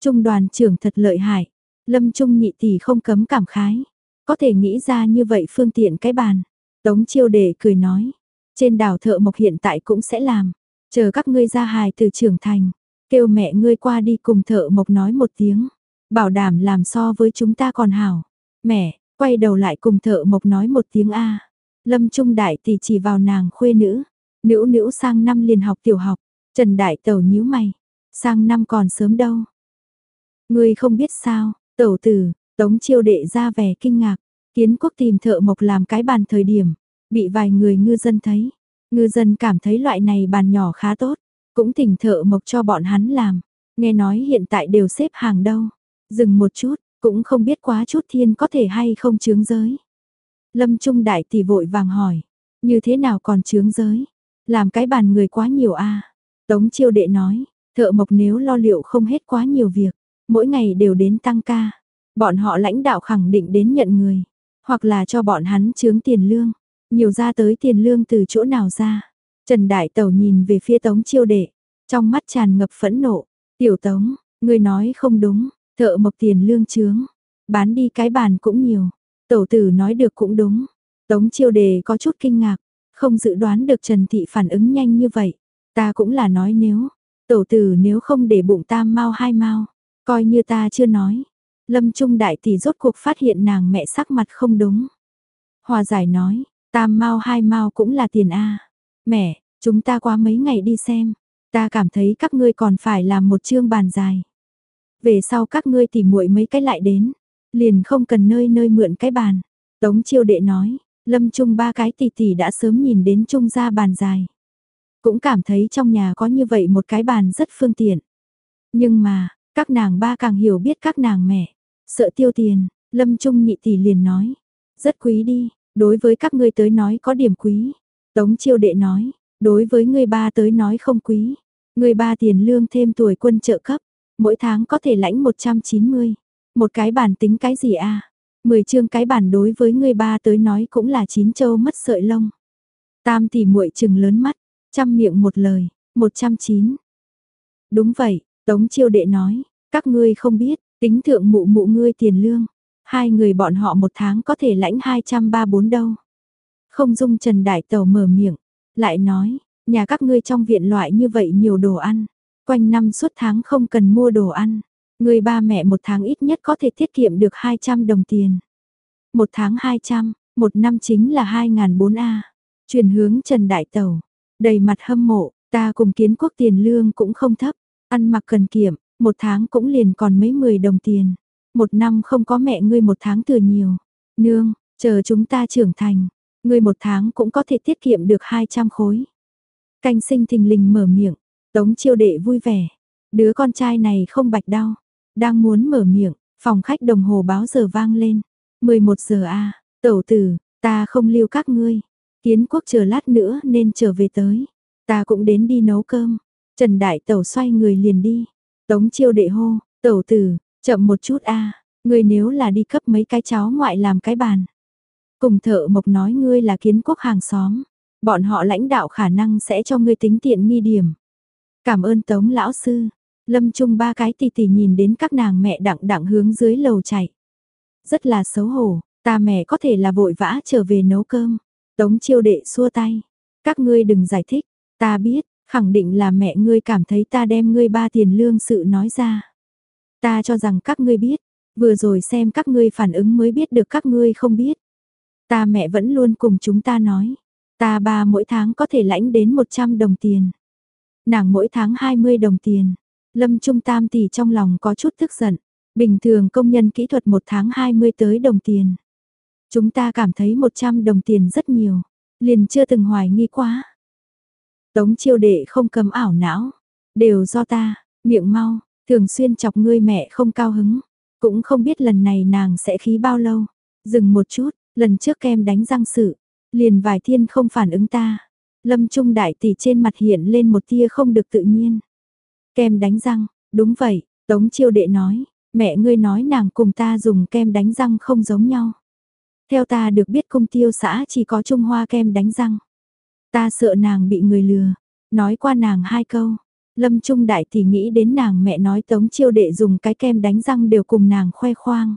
Trung đoàn trưởng thật lợi hại. Lâm Trung nhị tỷ không cấm cảm khái. Có thể nghĩ ra như vậy phương tiện cái bàn. Tống chiêu đề cười nói. Trên đảo thợ mộc hiện tại cũng sẽ làm. Chờ các ngươi ra hài từ trưởng thành. Kêu mẹ ngươi qua đi cùng thợ mộc nói một tiếng. Bảo đảm làm so với chúng ta còn hảo. Mẹ, quay đầu lại cùng thợ mộc nói một tiếng A. Lâm Trung Đại tỷ chỉ vào nàng khuê nữ. Nữ nữ sang năm liền học tiểu học. Trần Đại Tẩu nhíu mày. Sang năm còn sớm đâu. Ngươi không biết sao, Tẩu tử, tống chiêu đệ ra vẻ kinh ngạc, kiến quốc tìm thợ mộc làm cái bàn thời điểm, bị vài người ngư dân thấy. Ngư dân cảm thấy loại này bàn nhỏ khá tốt, cũng thỉnh thợ mộc cho bọn hắn làm. Nghe nói hiện tại đều xếp hàng đâu. Dừng một chút, cũng không biết quá chút thiên có thể hay không chướng giới. Lâm Trung Đại tỷ vội vàng hỏi, như thế nào còn chướng giới? Làm cái bàn người quá nhiều a Tống chiêu đệ nói, thợ mộc nếu lo liệu không hết quá nhiều việc, Mỗi ngày đều đến tăng ca, bọn họ lãnh đạo khẳng định đến nhận người, hoặc là cho bọn hắn chướng tiền lương, nhiều ra tới tiền lương từ chỗ nào ra. Trần Đại Tẩu nhìn về phía Tống Chiêu Đệ, trong mắt tràn ngập phẫn nộ, "Tiểu Tống, ngươi nói không đúng, thợ mộc tiền lương chướng, bán đi cái bàn cũng nhiều." Tẩu tử nói được cũng đúng. Tống Chiêu Đề có chút kinh ngạc, không dự đoán được Trần Thị phản ứng nhanh như vậy. Ta cũng là nói nếu, tổ tử nếu không để bụng tam mau hai mau, Coi như ta chưa nói. Lâm Trung đại tỷ rốt cuộc phát hiện nàng mẹ sắc mặt không đúng. Hòa giải nói, Tam mau hai mau cũng là tiền A. Mẹ, chúng ta qua mấy ngày đi xem. Ta cảm thấy các ngươi còn phải làm một chương bàn dài. Về sau các ngươi tỉ muội mấy cái lại đến. Liền không cần nơi nơi mượn cái bàn. Tống chiêu đệ nói, lâm trung ba cái tỷ tỷ đã sớm nhìn đến trung ra bàn dài. Cũng cảm thấy trong nhà có như vậy một cái bàn rất phương tiện. Nhưng mà, các nàng ba càng hiểu biết các nàng mẹ. Sợ tiêu tiền, lâm trung nhị tỷ liền nói. Rất quý đi, đối với các ngươi tới nói có điểm quý. Tống chiêu đệ nói, đối với người ba tới nói không quý. Người ba tiền lương thêm tuổi quân trợ cấp, mỗi tháng có thể lãnh 190. Một cái bản tính cái gì a? À? 10 chương cái bản đối với người ba tới nói cũng là chín châu mất sợi lông. Tam tỷ muội chừng lớn mắt, trăm miệng một lời, 109. Đúng vậy, Tống chiêu đệ nói, các ngươi không biết, tính thượng mụ mụ ngươi tiền lương, hai người bọn họ một tháng có thể lãnh 234 đâu. Không dung Trần Đại Tàu mở miệng, lại nói, nhà các ngươi trong viện loại như vậy nhiều đồ ăn, quanh năm suốt tháng không cần mua đồ ăn, người ba mẹ một tháng ít nhất có thể tiết kiệm được 200 đồng tiền. Một tháng 200, một năm chính là 2.004 A. Chuyển hướng Trần Đại Tàu, đầy mặt hâm mộ, ta cùng kiến quốc tiền lương cũng không thấp, ăn mặc cần kiệm, một tháng cũng liền còn mấy mười đồng tiền. Một năm không có mẹ ngươi một tháng thừa nhiều. Nương, chờ chúng ta trưởng thành, ngươi một tháng cũng có thể tiết kiệm được 200 khối. Canh sinh thình lình mở miệng, tống chiêu đệ vui vẻ. Đứa con trai này không bạch đau. Đang muốn mở miệng, phòng khách đồng hồ báo giờ vang lên. 11 giờ a à, tẩu tử, ta không lưu các ngươi. Kiến quốc chờ lát nữa nên trở về tới. Ta cũng đến đi nấu cơm. Trần Đại Tẩu xoay người liền đi. Tống chiêu đệ hô, tẩu tử, chậm một chút a ngươi nếu là đi cấp mấy cái cháu ngoại làm cái bàn. Cùng thợ mộc nói ngươi là kiến quốc hàng xóm. Bọn họ lãnh đạo khả năng sẽ cho ngươi tính tiện nghi điểm. Cảm ơn Tống lão sư. Lâm Trung ba cái tì tì nhìn đến các nàng mẹ đặng đặng hướng dưới lầu chạy. Rất là xấu hổ, ta mẹ có thể là vội vã trở về nấu cơm. Tống chiêu đệ xua tay. Các ngươi đừng giải thích, ta biết, khẳng định là mẹ ngươi cảm thấy ta đem ngươi ba tiền lương sự nói ra. Ta cho rằng các ngươi biết, vừa rồi xem các ngươi phản ứng mới biết được các ngươi không biết. Ta mẹ vẫn luôn cùng chúng ta nói, ta ba mỗi tháng có thể lãnh đến 100 đồng tiền. Nàng mỗi tháng 20 đồng tiền. Lâm Trung Tam tỷ trong lòng có chút tức giận. Bình thường công nhân kỹ thuật một tháng 20 tới đồng tiền. Chúng ta cảm thấy 100 đồng tiền rất nhiều. Liền chưa từng hoài nghi quá. Tống chiêu đệ không cầm ảo não. Đều do ta, miệng mau, thường xuyên chọc ngươi mẹ không cao hứng. Cũng không biết lần này nàng sẽ khí bao lâu. Dừng một chút, lần trước kem đánh răng sự. Liền vài thiên không phản ứng ta. Lâm Trung đại tỷ trên mặt hiện lên một tia không được tự nhiên. Kem đánh răng, đúng vậy, Tống chiêu đệ nói, mẹ ngươi nói nàng cùng ta dùng kem đánh răng không giống nhau. Theo ta được biết công tiêu xã chỉ có Trung Hoa kem đánh răng. Ta sợ nàng bị người lừa, nói qua nàng hai câu. Lâm Trung Đại thì nghĩ đến nàng mẹ nói tống chiêu đệ dùng cái kem đánh răng đều cùng nàng khoe khoang.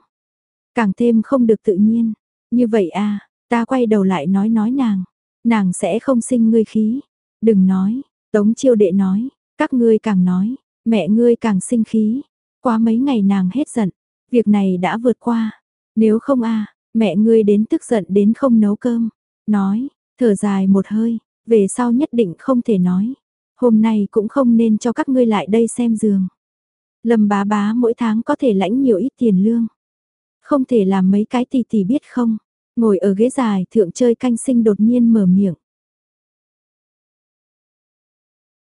Càng thêm không được tự nhiên. Như vậy à, ta quay đầu lại nói nói nàng. Nàng sẽ không sinh ngươi khí. Đừng nói, tống chiêu đệ nói, các ngươi càng nói, mẹ ngươi càng sinh khí. Quá mấy ngày nàng hết giận, việc này đã vượt qua. Nếu không a mẹ ngươi đến tức giận đến không nấu cơm. Nói, thở dài một hơi, về sau nhất định không thể nói. Hôm nay cũng không nên cho các ngươi lại đây xem giường. Lâm bá bá mỗi tháng có thể lãnh nhiều ít tiền lương. Không thể làm mấy cái tỷ tỷ biết không. Ngồi ở ghế dài thượng chơi canh sinh đột nhiên mở miệng.